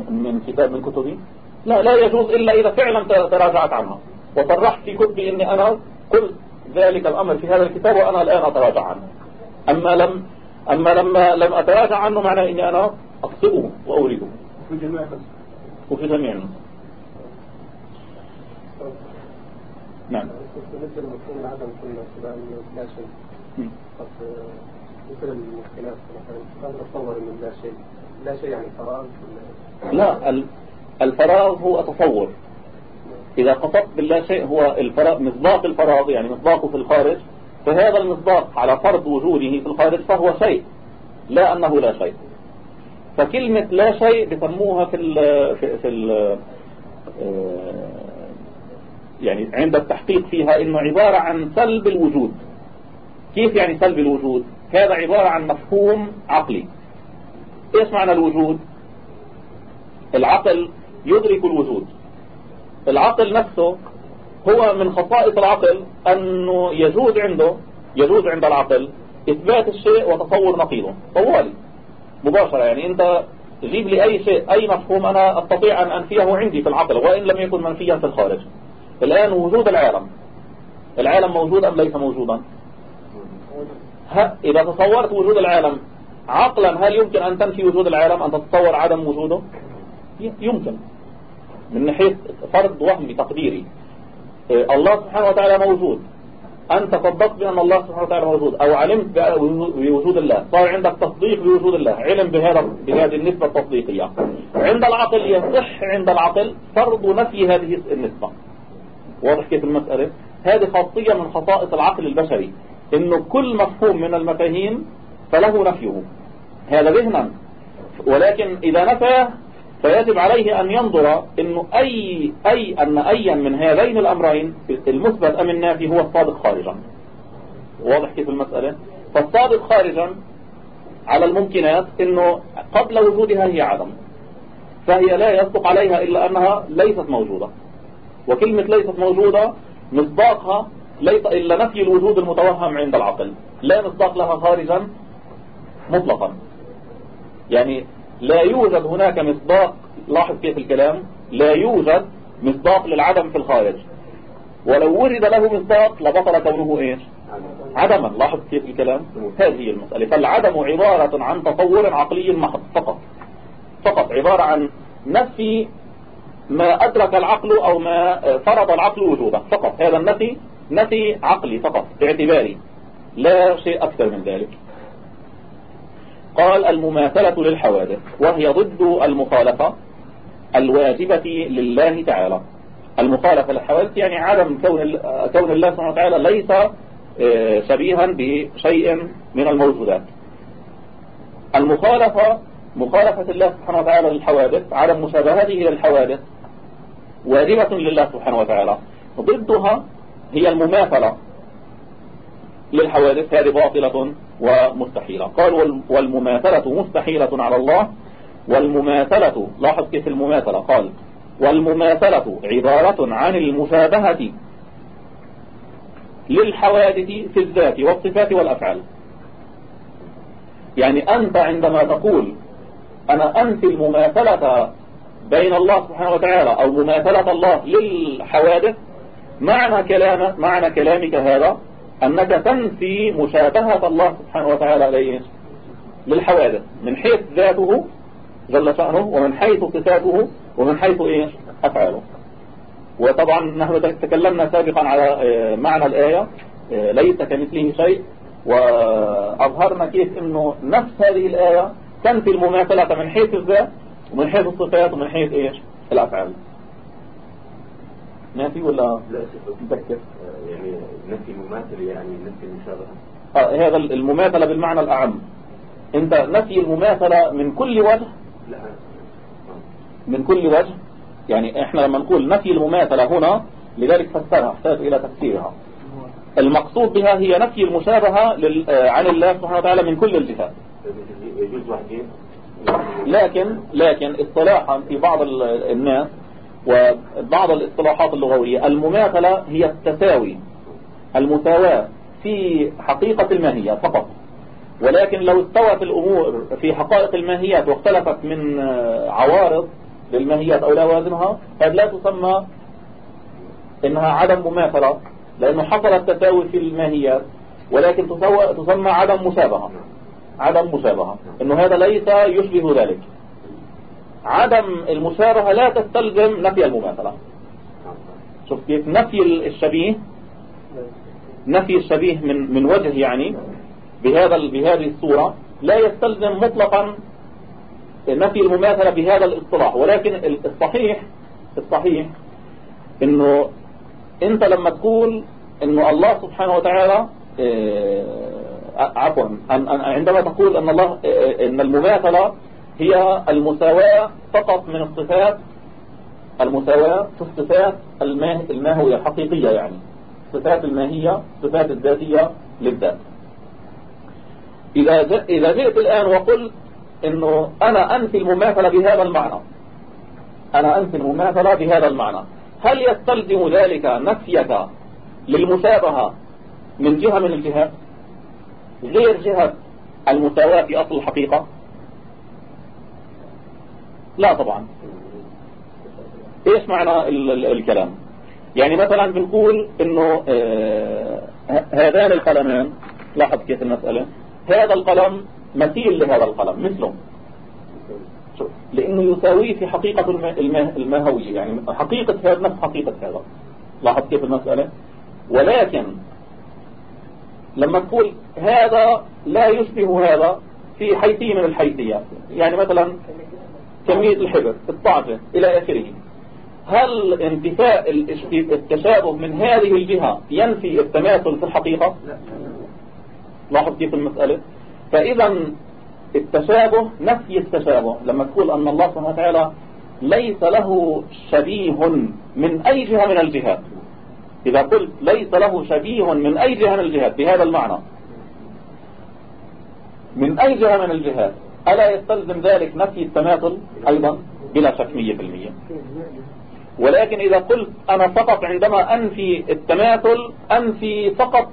من كتاب من كتبي؟ لا لا يجوز إلا إذا فعلا تراجعت عنها. وصرحت في كتبي إني أنا قلت ذلك الأمر في هذا الكتاب وأنا الآن أتراجع عنه. أما لم أما لما لم أتراجع عنه معناه إني أنا أقصده وأريده. وفي جميع وفي جميع نعم. بالنسبة لمفهوم لا شيء مثل الخلاف مثلا قد نتصور من لا شيء لا شيء يعني فراغ لا الفراغ هو تصور إذا قصدت باللا شيء هو الفراغ مصداق الفراغ يعني مصداقه في الخارج. فهذا المصداق على فرض وجوده في الخارج فهو شيء لا أنه لا شيء. فكلمة لا شيء بسموها في ال في, في ال آه، يعني عند التحقيق فيها إنه عبارة عن سلب الوجود. كيف يعني سلب الوجود؟ هذا عبارة عن مفهوم عقلي. إيش معنى الوجود؟ العقل يدرك الوجود. العقل نفسه هو من خصائص العقل أنه يجوز عنده يجوز عند العقل إثبات الشيء وتصور نقيضه. طوالي. مباشرة يعني أنت جيب لي أي شيء أي مفهوم أنا أستطيع أن أنفيه عندي في العقل وإن لم يكن منفيا في الخارج. الآن وجود العالم. العالم موجود أم ليس موجودا؟ إذا تصورت وجود العالم عقلا هل يمكن أن تنفي وجود العالم؟ أن تتصور عدم وجوده؟ يمكن. من ناحية فرض وهمي تقديري. إيه، الله سبحانه وتعالى موجود. أنت صدقت بأن الله سبحانه وتعالى موجود أو علمت بوجود الله. صار عندك تصديق بوجود الله. علم بهذا بهذه النسبة التصديقية. عند العقل يصح عند العقل فرض نفي هذه النسبة. واضح كيف المسألة؟ هذه خاصية من خصائص العقل البشري إنه كل مفهوم من المفاهيم فله نفيه. هذا ذهنا. ولكن إذا نفى فيجب عليه أن ينظر أنه أي, أي أن أيا من هذين الأمرين المثبت أم النافي هو الصادق خارجا. واضح كيف المسألة؟ فالصادق خارجا على الممكنات أنه قبل وجودها هي عدم. فهي لا يصدق عليها إلا أنها ليست موجودة. وكلمة ليست موجودة مصداقها ليس إلا نفي الوجود المتوهم عند العقل. لا مصداق لها خارجا مطلقا. يعني لا يوجد هناك مصداق لاحظ كيف الكلام لا يوجد مصداق للعدم في الخارج. ولو ورد له مصداق لبطل كونه إيش؟ عدما. لاحظ كيف الكلام؟ هذه المسألة. فالعدم عبارة عن تصور عقلي محض فقط. فقط. عبارة عن نفي ما أدرك العقل أو ما فرض العقل وجوده. فقط. هذا النفي نفي عقلي فقط باعتباري. لا شيء أكثر من ذلك. قال المماثلة للحوادث وهي ضد المخالفة الواجبة لله تعالى. المخالفة للحوادث يعني عدم كون كون الله سبحانه وتعالى ليس آه، شبيها بشيء من الموجودات. المخالفة مخالفة الله سبحانه وتعالى للحوادث عدم مشابهته للحوادث واجبة لله سبحانه وتعالى. ضدها هي المماثلة للحوادث هذه باطلة ومستحيلة. قال والمماثلة مستحيلة على الله. والمماثلة لاحظ كيف المماثلة. قال والمماثلة عبارة عن المشابهة للحوادث في الذات والصفات والأفعال. يعني أنت عندما تقول أنا أنت المماثلة بين الله سبحانه وتعالى أو مماثلة الله للحوادث معنى كلامك معنى كلامك هذا أنك تنفي مشابهة الله سبحانه وتعالى للحوادث من حيث ذاته جل شأنه ومن حيث صفاته ومن حيث إيه أفعاله. وطبعا نحن تكلمنا سابقا على آه، معنى الآية آه، ليس كمثله شيء. وأظهرنا كيف أنه نفس هذه الآية تنفي المماثلة من حيث الذات ومن حيث الصفات ومن حيث إيش؟ الأفعال. ما في ولا لا مذكر يعني نفي المماثل يعني نفي المشابهة. آه هذا المماثلة بالمعنى الأعم. أنت نفي المماثلة من كل وجه؟ لا. من كل وجه؟ يعني إحنا لما نقول نفي المماثلة هنا لذلك فسرها أحتاج إلى تفسيرها. المقصود بها هي نفي المشابهة آه، عن الله سبحانه وتعالى من كل الجهات. يجوز وحدين لكن لكن اصطلاحا في بعض الناس وبعض الاصطلاحات اللغوية المماثلة هي التساوي المساواة في حقيقة الماهية فقط. ولكن لو استوت الأمور في حقائق الماهيات واختلفت من عوارض للماهيات أو لوازمها هذه لا تسمى إنها عدم مماثلة لأنه حصل التساوي في الماهيات ولكن تسمى عدم مشابهة عدم مشابهة إنه هذا ليس يشبه ذلك. عدم المشابهة لا تستلزم نفي المماثلة. شوف كيف نفي الشبيه نفي الشبيه من من وجه يعني بهذا بهذه الصورة لا يستلزم مطلقا نفي المماثلة بهذا الاصطلاح. ولكن الصحيح الصحيح إنه أنت لما تقول إنه الله سبحانه وتعالى آه، عفوا عندما تقول أن الله أن المماثلة هي المساواة فقط من الصفات المساواة في الصفات الماهية الحقيقية يعني الصفات الماهية الصفات الذاتية للذات. إذا إذا جئت الآن وقلت إنه أنا أنفي المماثلة بهذا المعنى أنا أنفي المماثلة بهذا المعنى هل يستلزم ذلك نفيك للمشابهة من جهة من الجهات؟ غير جهة المساواة في أصل الحقيقة؟ لا طبعا. إيش معنى الكلام؟ يعني مثلا بنقول إنه آه هذان القلمان لاحظ كيف المسألة هذا القلم مثيل لهذا القلم مثله. لأنه يساويه في حقيقة الماهوية يعني حقيقة هذا نفس حقيقة هذا. لاحظ كيف المسألة؟ ولكن لما تقول هذا لا يشبه هذا في حيثية من الحيثيات. يعني مثلا كمية الحبر الطعفة إلى آخره. هل انتفاء التشابه من هذه الجهة ينفي التماثل في الحقيقة؟ لاحظ كيف المسألة. فإذا التشابه نفي التشابه. لما تقول أن الله سبحانه وتعالى ليس له شبيه من أي جهة من الجهات. إذا قلت ليس له شبيه من أي جهة من الجهات بهذا المعنى. من أي جهة من الجهات؟ ألا يستلزم ذلك نفي التماثل أيضا؟ بلا شك 100% ولكن إذا قلت أنا فقط عندما أنفي التماثل أنفي فقط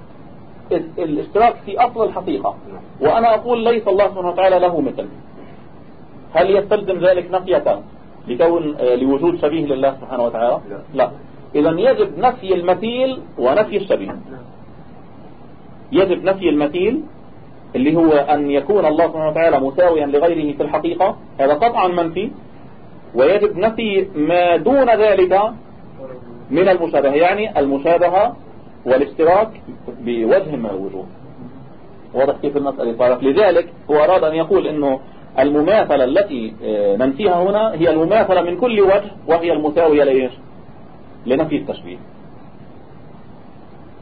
الاشتراك في أصل الحقيقة. وأنا أقول ليس الله سبحانه وتعالى له مثل. هل يستلزم ذلك نفيك لكون آه، لوجود شبيه لله سبحانه وتعالى؟ لا. إذا يجب نفي المثيل ونفي الشبيه. يجب نفي المثيل اللي هو أن يكون الله سبحانه وتعالى مساويا لغيره في الحقيقة. هذا قطعا منفي. ويجب نفي ما دون ذلك من المشابهة يعني المشابهة والاشتراك بوجه من الوجوه واضح كيف المسألة صارت لذلك هو أراد أن يقول أنه المماثلة التي آه، ننفيها هنا هي المماثلة من كل وجه وهي المساوية لإيش؟ لنفي التشبيه.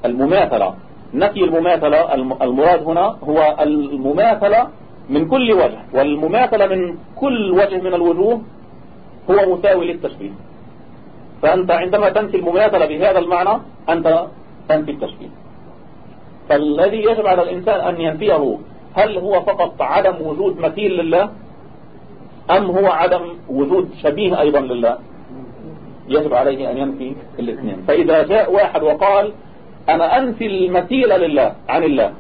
المماثلة. نفي المماثلة المراد هنا هو المماثلة من كل وجه والمماثلة من كل وجه من الوجوه هو مساوي للتشبيه. فأنت عندما تنفي المماثلة بهذا المعنى أنت تنفي التشبيه. فالذي يجب على الإنسان أن ينفيه هل هو فقط عدم وجود مثيل لله أم هو عدم وجود شبيه أيضا لله؟ يجب عليه أن ينفي الاثنين. فإذا جاء واحد وقال أنا أنفي المثيل لله عن الله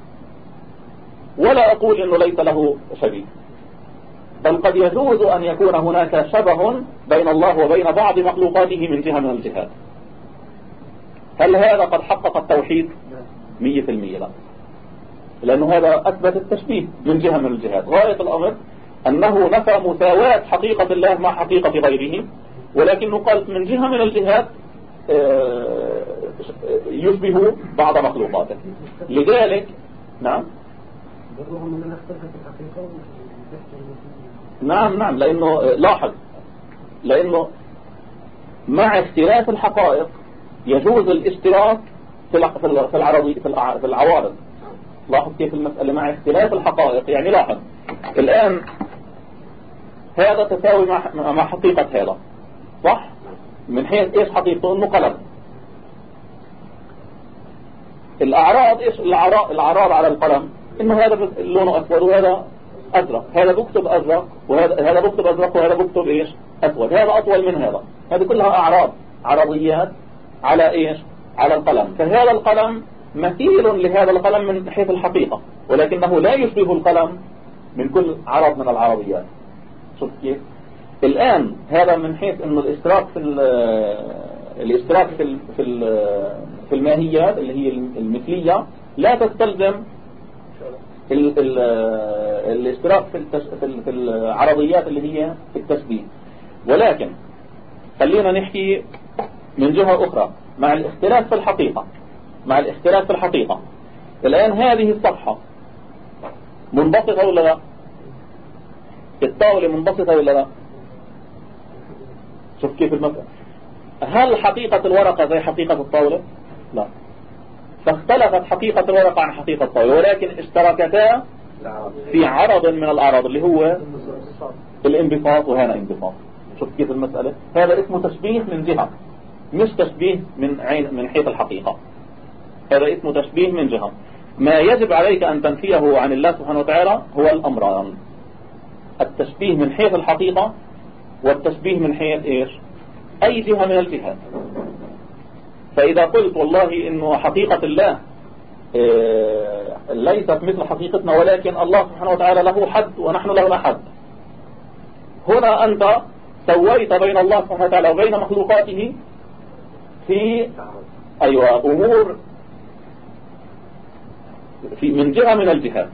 ولا أقول أنه ليس له شبيه. بل قد يجوز أن يكون هناك شبه بين الله وبين بعض مخلوقاته من جهة من الجهات. هل هذا قد حقق التوحيد؟ مية في المية لا. لأنه هذا أثبت التشبيه من جهة من الجهات. غاية الأمر أنه نفى مساواة حقيقة الله مع حقيقة غيره. ولكنه قال من جهة من الجهات آه، يشبه بعض مخلوقاته. لذلك نعم. نعم نعم لأنه لاحظ لأنه مع اختلاف الحقائق يجوز الاشتراك في في العرضي في العوارض. لاحظ كيف المسألة مع اختلاف الحقائق. يعني لاحظ الآن هذا تساوي مع حقيقة هذا. صح؟ من حيث إيش حقيقته إنه قلم؟ الأعراض إيش؟ الاعراض, الأعراض على القلم. إنه هذا لونه أسود وهذا أزرق. هذا بكتب أزرق وهذا هذا بكتب أزرق وهذا بكتب إيش؟ أسود. هذا أطول من هذا. هذه كلها أعراض. عرضيات على إيش؟ على القلم. فهذا القلم مثيل لهذا القلم من حيث الحقيقة. ولكنه لا يشبه القلم من كل عرض من العربيات شوف كيف؟ الآن هذا من حيث انه الاشتراك في الاشتراك في في في الماهيات اللي هي المثلية لا تستلزم الاشتراك في في العرضيات اللي هي في التشبيه. ولكن خلينا نحكي من جهة أخرى. مع الاختلاف في الحقيقة. مع الاختلاف في الحقيقة. الآن هذه الصفحة منبسطة ولا لا؟ الطاولة منبسطة ولا لا؟ شوف كيف المسألة هل حقيقة الورقة زي حقيقة الطاولة؟ لا. فاختلفت حقيقة الورقة عن حقيقة الطاولة ولكن اشتركتا في عرض من الأعراض اللي هو الانبساط وهنا انبساط. شوف كيف المسألة. هذا اسمه تشبيه من جهة مش تشبيه من عين من حيث الحقيقة. هذا اسمه تشبيه من جهة. ما يجب عليك أن تنفيه عن الله سبحانه وتعالى هو الأمران. التشبيه من حيث الحقيقة والتشبيه من حيث إيش؟ أي جهة من الجهات. فإذا قلت والله إنه حقيقة الله إيه، ليست مثل حقيقتنا ولكن الله سبحانه وتعالى له حد ونحن له حد هنا أنت سويت بين الله سبحانه وتعالى وبين مخلوقاته في أيوة أمور في من جهة من الجهات.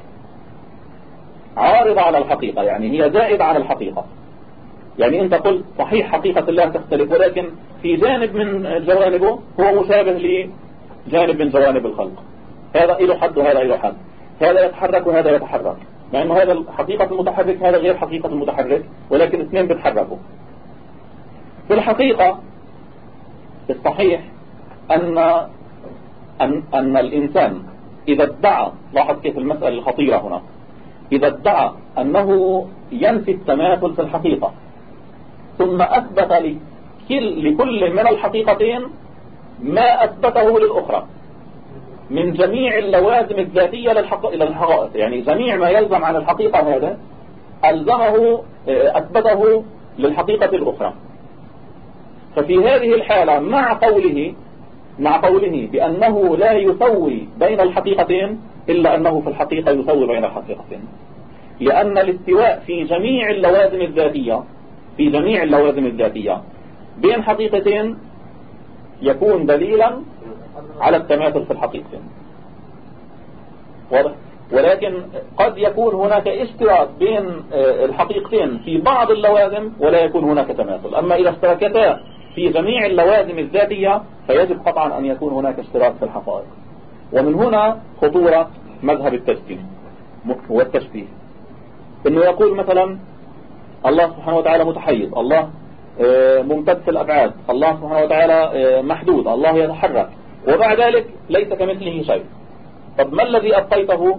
عارضة على الحقيقة يعني هي زائدة على الحقيقة. يعني أنت قلت صحيح حقيقة الله تختلف ولكن في جانب من جوانبه هو مشابه لجانب من جوانب الخلق. هذا له حد وهذا له حد. هذا يتحرك وهذا يتحرك. مع أنه هذا حقيقة المتحرك هذا غير حقيقة المتحرك ولكن اثنين بيتحركوا. في الحقيقة الصحيح أن أن, أن الإنسان إذا ادعى لاحظ كيف المسألة الخطيرة هنا. إذا ادعى أنه ينفي التماثل في الحقيقة ثم أثبت لكل, من الحقيقتين ما أثبته للأخرى. من جميع اللوازم الذاتية للحقائق يعني جميع ما يلزم عن الحقيقة هذا ألزمه آه، أثبته للحقيقة الأخرى. ففي هذه الحالة مع قوله مع قوله بأنه لا يسوي بين الحقيقتين إلا أنه في الحقيقة يسوي بين الحقيقتين. لأن الاستواء في جميع اللوازم الذاتية في جميع اللوازم الذاتية. بين حقيقتين يكون دليلا على التماثل في الحقيقتين ولكن قد يكون هناك اشتراك بين آه، الحقيقتين في بعض اللوازم ولا يكون هناك تماثل. أما إذا اشتركتا في جميع اللوازم الذاتية فيجب قطعا أن يكون هناك اشتراك في الحقائق. ومن هنا خطورة مذهب التشبيه والتشبيه. إنه يقول مثلا الله سبحانه وتعالى متحيز الله آه، ممتد في الأبعاد الله سبحانه وتعالى آه، محدود الله يتحرك. وبعد ذلك ليس كمثله شيء. طب ما الذي أبقيته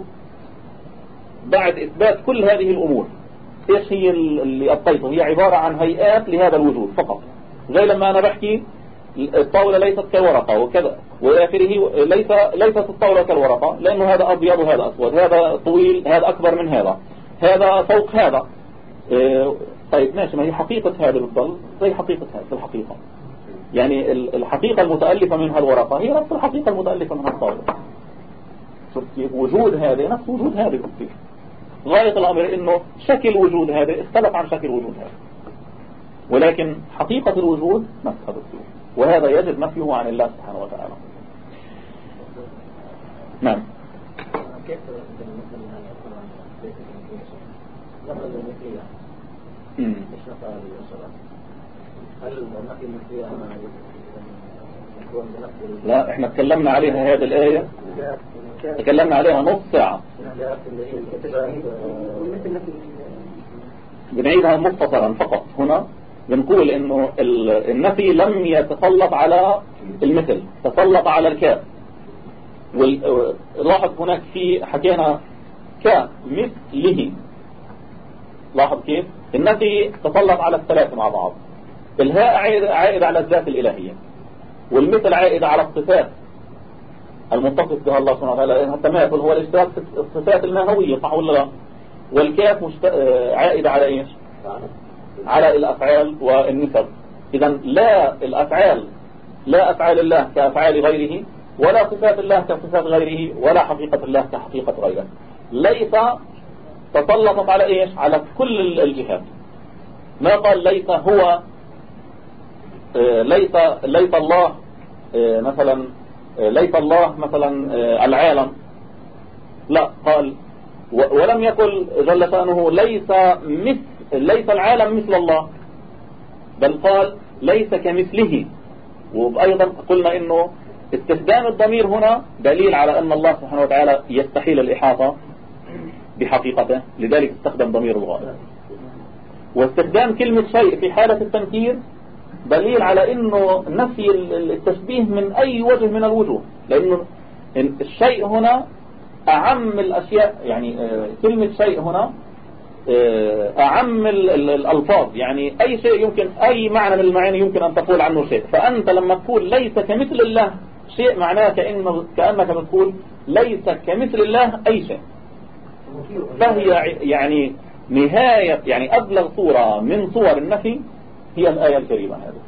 بعد إثبات كل هذه الأمور؟ إيش هي اللي أبقيته؟ هي عبارة عن هيئات لهذا الوجود فقط. زي لما أنا بحكي الطاولة ليست كالورقة وكذا وآخره ليس ليست الطاولة كالورقة لأنه هذا أبيض وهذا أسود هذا طويل هذا أكبر من هذا هذا فوق هذا. طيب ماشي ما هي حقيقة هذا بالضل زي حقيقة هذا الحقيقة. يعني الحقيقة المتألفة منها الورقة هي نفس الحقيقة المتألفة منها الطاولة شوف كيف وجود هذا نفس وجود هذا كيف غاية الأمر إنه شكل وجود هذا اختلف عن شكل وجود هذا ولكن حقيقة الوجود نفس هذا وهذا يجب نفيه عن الله سبحانه وتعالى. نعم. كيف لا إحنا تكلمنا عليها هذه الآية. تكلمنا عليها نص ساعة. بنعيدها مختصرا فقط. هنا بنقول إنه النفي لم يتسلط على المثل تسلط على الكاف. لاحظ هناك في حكينا كمثله لاحظ كيف؟ النفي تسلط على الثلاثة مع بعض. الهاء عائد على الذات الإلهية والمثل عائد على الصفات المتصف بها الله سبحانه وتعالى. التماثل هو الاشتراك في الصفات الماهوية صح ولا لا؟ والكاف مشت... عائد على إيش؟ على الأفعال والنسب. إذا لا الأفعال لا أفعال الله كأفعال غيره ولا صفات الله كصفات غيره ولا حقيقة الله كحقيقة غيره. ليس تسلطت على إيش؟ على كل الجهات. ما قال ليس هو آه، ليس ليس الله آه، مثلا آه، ليس الله مثلا العالم. لا قال ولم يقل جل شأنه ليس مثل ليس العالم مثل الله بل قال ليس كمثله. وأيضا قلنا إنه استخدام الضمير هنا دليل على أن الله سبحانه وتعالى يستحيل الإحاطة. بحقيقته لذلك استخدم ضمير الغائب. واستخدام كلمة شيء في حالة التنكير دليل على إنه نفي التشبيه من أي وجه من الوجوه. لأنه الشيء هنا أعم الأشياء يعني آه، كلمة شيء هنا آه، أعم الألفاظ. يعني أي شيء يمكن أي معنى من المعاني يمكن أن تقول عنه شيء. فأنت لما تقول ليس كمثل الله شيء معناه كأن كأنك بتقول ليس كمثل الله أي شيء. فهي يعني نهاية يعني أبلغ صورة من صور النفي هي الآية الكريمة هذه.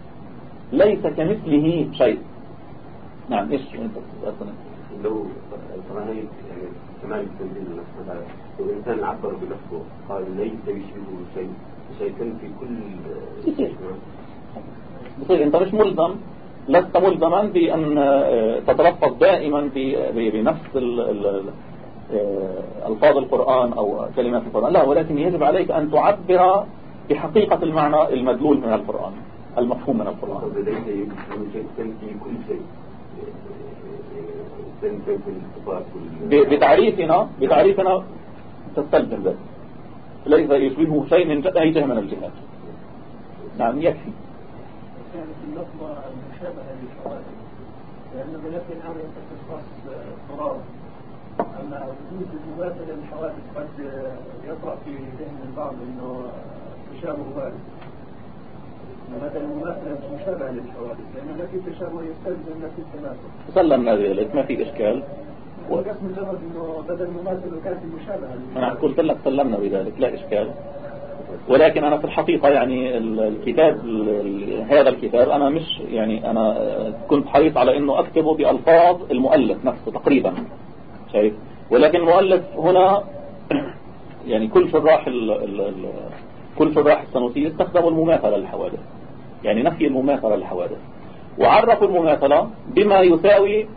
ليس كمثله شيء. نعم إيش أنت لو يعني كمال التنزيل نفسه والإنسان عبر بنفسه قال ليس يشبهه شيء شيء في كل بصير أنت مش ملزم لست ملزما بأن تتلفظ دائما بنفس ألفاظ القرآن أو كلمات القرآن. لا ولكن يجب عليك أن تعبر بحقيقة المعنى المدلول من القرآن المفهوم من القرآن. بتعريفنا بتعريفنا تستلزم ذلك. ليس يشبهه شيء من أي جهة من الجهات نعم يكفي. كانت لأن ولكن أمر تخصص قرار أما وجود المماثلة للحوادث قد يطرأ في ذهن البعض أنه تشابه وارد. مثلا المماثلة مشابهة للحوادث لأن التي تشابه يستلزم نفس التماثل. سلمنا ذلك ما في إشكال. بس مجرد إنه بدل المماثل وكانت المشابهه أنا قلت لك سلمنا بذلك لا إشكال. ولكن أنا في الحقيقة يعني الكتاب هذا الكتاب أنا مش يعني أنا كنت حريص على أنه أكتبه بألفاظ المؤلف نفسه تقريبا. شايف. ولكن المؤلف هنا يعني كل شراح ال ال ال كل شراح السنوسية استخدموا المماثلة للحوادث. يعني نفي المماثلة للحوادث. وعرفوا المماثلة بما يساوي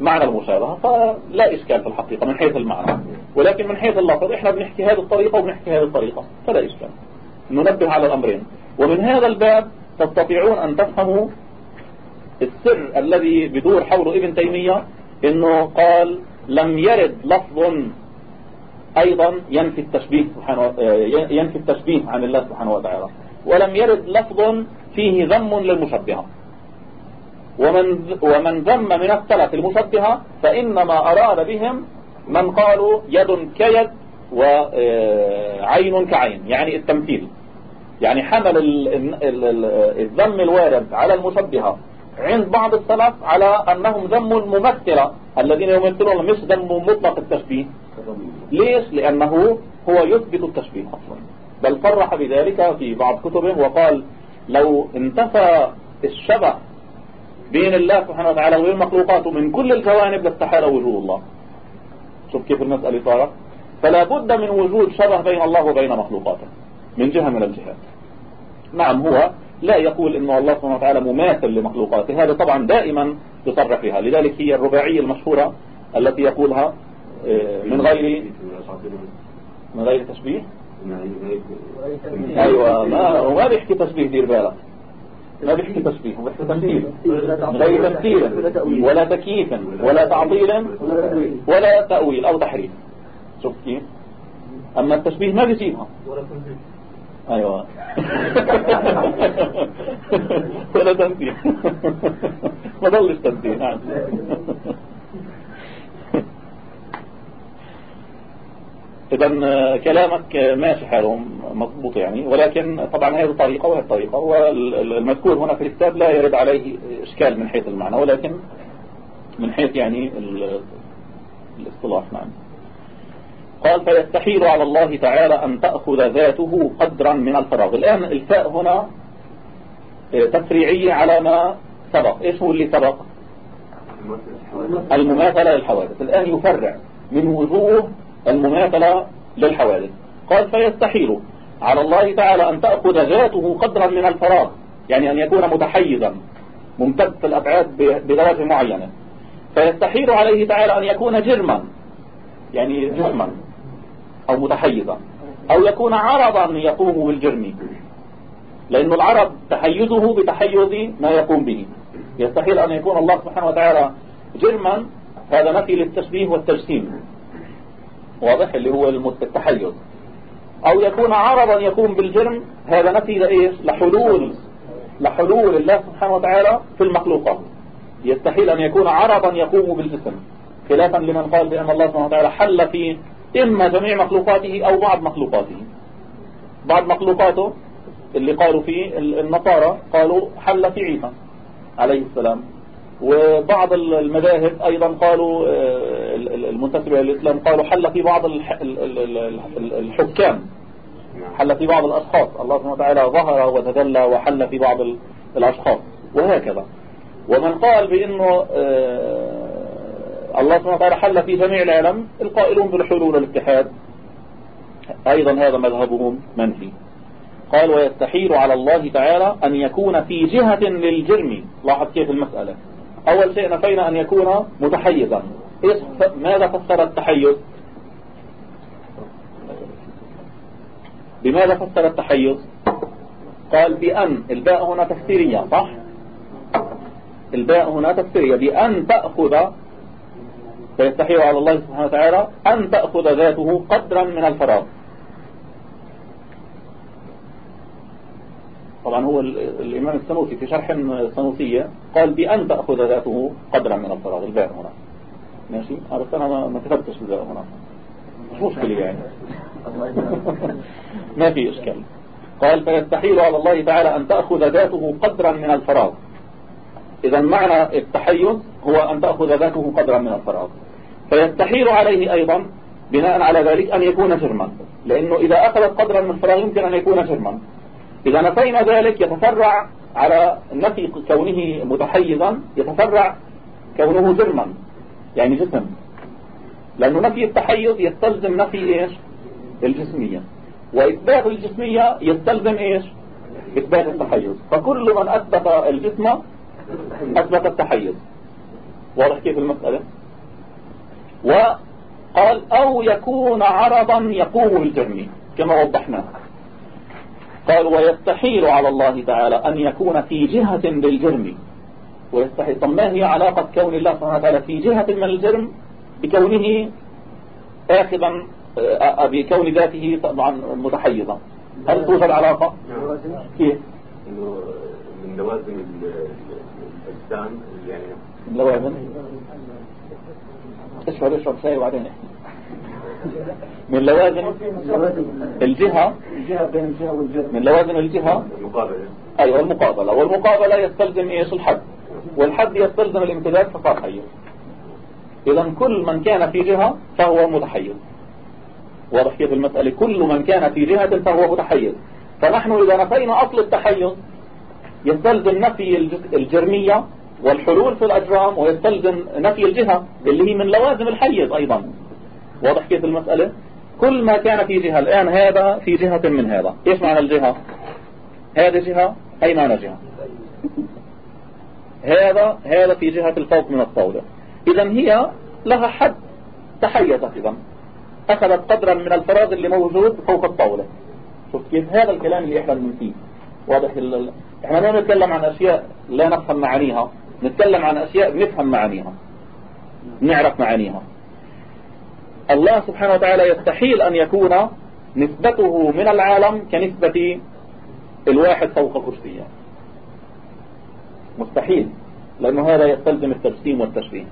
معنى المشابهة فلا إشكال في الحقيقة من حيث المعنى. ولكن من حيث اللفظ إحنا بنحكي هذه الطريقة وبنحكي هذه الطريقة فلا إشكال. ننبه على الأمرين. ومن هذا الباب تستطيعون أن تفهموا السر الذي بدور حول ابن تيمية إنه قال لم يرد لفظ أيضا ينفي التشبيه سبحانه ينفي التشبيه عن الله سبحانه وتعالى. ولم يرد لفظ فيه ذم للمشبهة. ومن ومن ذم من السلف المشبهة فإنما أراد بهم من قالوا يد كيد وعين كعين يعني التمثيل. يعني حمل الذم الوارد على المشبهة عند بعض السلف على أنهم ذم الممثلة الذين يمثلون ذم مطلق التشبيه. ليش؟ لأنه هو يثبت التشبيه. أصلا بل صرح بذلك في بعض كتبه وقال لو انتفى الشبه بين الله سبحانه وتعالى وبين مخلوقاته من كل الجوانب لاستحال وجود الله. شوف كيف المسألة صارت فلا بد من وجود شبه بين الله وبين مخلوقاته. من جهة من الجهات. نعم هو لا يقول إن الله سبحانه وتعالى مماثل لمخلوقاته. هذا طبعا دائما يصرح فيها لذلك هي الرباعية المشهورة التي يقولها آه، من غير من غير تشبيه؟ أيوه ما ما بيحكي تشبيه دير بالك. ما بيحكي تشبيه. هو بيحكي تمثيل غير تمثيل ولا تكييف ولا تعطيل ولا تأويل أو تحريف. شوف كيف. أما التشبيه ما بيجيبها. أيوه. ولا تمثيل ما ضلش تمثيل نعم. إذا كلامك ماشي حالهم مضبوط يعني. ولكن طبعا هذه طريقة وهي الطريقة والمذكور هنا في الكتاب لا يرد عليه إشكال من حيث المعنى ولكن من حيث يعني الاصطلاح. نعم. قال فيستحيل على الله تعالى أن تأخذ ذاته قدرا من الفراغ. الآن الفاء هنا تفريعية على ما سبق. إيش هو اللي سبق؟ المماثلة للحوادث. الآن يفرع من وجوه المماثلة للحوادث. قال فيستحيل على الله تعالى أن تأخذ ذاته قدرا من الفراغ يعني أن يكون متحيزا ممتد في الأبعاد بدرجة معينة. فيستحيل عليه تعالى أن يكون جرما يعني جسما أو متحيزا أو يكون عرضا يقوم بالجرم. لأن العرض تحيزه بتحيز ما يقوم به. يستحيل أن يكون الله سبحانه وتعالى جرما. هذا نفي للتشبيه والتجسيم. واضح اللي هو التحيز أو يكون عرضا يكون بالجرم. هذا نفي لإيش لحلول. لحلول الله سبحانه وتعالى في المخلوقات. يستحيل أن يكون عرضا يقوم بالجسم. خلافا لمن قال بأن الله سبحانه وتعالى حل في إما جميع مخلوقاته أو بعض مخلوقاته. بعض مخلوقاته اللي قالوا فيه النصارى قالوا حل في عيسى عليه السلام. وبعض المذاهب أيضا قالوا آه، المنتسبة للإسلام قالوا حل في بعض الحكام. حل في بعض الأشخاص. الله سبحانه وتعالى ظهر وتجلى وحل في بعض الأشخاص. وهكذا. ومن قال بأنه آه، الله سبحانه وتعالى حل في جميع العالم القائلون بالحلول والاتحاد. أيضا هذا مذهبهم منفي. قال ويستحيل على الله تعالى أن يكون في جهة للجرم. لاحظ كيف المسألة. أول شيء نفينا أن يكون متحيزا. ماذا فسر التحيز؟ بماذا فسر التحيز؟ قال بأن. الباء هنا تفسيرية صح؟ الباء هنا تفسيرية. بأن تأخذ فيستحيل على الله سبحانه وتعالى أن تأخذ ذاته قدرا من الفراغ. طبعا هو الإمام السنوسي في شرح السنوسية قال بأن تأخذ ذاته قدرا من الفراغ الباء هنا. ماشي؟ بس أنا ما كتبتش الباء هنا. مش مشكلة يعني. ما في إشكال. قال فيستحيل على الله تعالى أن تأخذ ذاته قدرا من الفراغ. إذا معنى التحيز هو أن تأخذ ذاته قدرا من الفراغ. فيستحيل عليه أيضا بناء على ذلك أن يكون جرما لأنه إذا أخذت قدرا من الفراغ يمكن أن يكون جرما إذا نفينا ذلك يتفرع على نفي كونه متحيزا يتفرع كونه جرما يعني جسم. لأنه نفي التحيز يستلزم نفي إيش؟ الجسمية. وإثبات الجسمية يستلزم إيش؟ إثبات التحيز. فكل من أثبت الجسم أثبت التحيز. واضح كيف المسألة؟ وقال أو يكون عرضا يقوم بالجرم كما وضحنا قال ويستحيل على الله تعالى أن يكون في جهة للجرم ويستحيل. طب ما هي علاقة كون الله سبحانه وتعالى في جهة من الجرم؟ بكونه آخذا آه، بكون ذاته طبعا متحيزا. هل توجد علاقة؟ كيف؟ من لوازم الإجسام يعني من لوازم. اشرب اشرب شاي وبعدين من لوازم الجهة من لوازم الجهة المقابلة أيوة المقابلة. والمقابلة يستلزم إيش؟ الحد. والحد يستلزم الامتداد فصار حيز. إذا كل من كان في جهة فهو متحيز. واضح كيف المسألة؟ كل من كان في جهة فهو متحيز. فنحن إذا نفينا أصل التحيز يستلزم نفي الجرمية والحلول في الأجرام ويستلزم نفي الجهة اللي هي من لوازم الحيز أيضا. واضح كيف المسألة؟ كل ما كان في جهة الآن هذا في جهة من هذا. إيش معنى الجهة؟ هذه جهة أي معنى جهة؟ هذا هذا في جهة الفوق من الطاولة. إذا هي لها حد تحيزت إذا أخذت قدرا من الفراغ اللي موجود فوق الطاولة. شوف كيف؟ هذا الكلام اللي إحنا فيه. واضح إحنا ما نتكلم عن أشياء لا نفهم معانيها. نتكلم عن أشياء بنفهم معانيها. نعرف معانيها. الله سبحانه وتعالى يستحيل أن يكون نسبته من العالم كنسبة الواحد فوق كرسيه. مستحيل لأنه هذا يستلزم التجسيم والتشبيه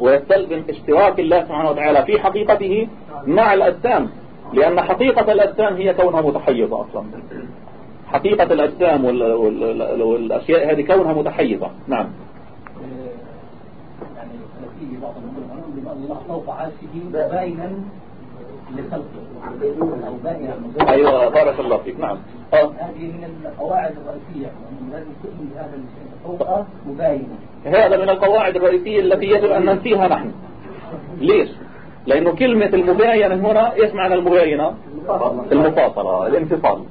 ويستلزم اشتراك الله سبحانه وتعالى في حقيقته مع الأجسام لأن حقيقة الأجسام هي كونها متحيزة أصلا. حقيقة الأجسام والأشياء هذه كونها متحيزة. نعم. يعني الله باينا أيوة بارك الله فيك. نعم. هذه من القواعد الرئيسية هذا من القواعد الرئيسية التي يجب أن ننسيها نحن. ليش؟ لأنه كلمة المباينة هنا إيش معنى المباينة؟ المفاصلة الانفصال.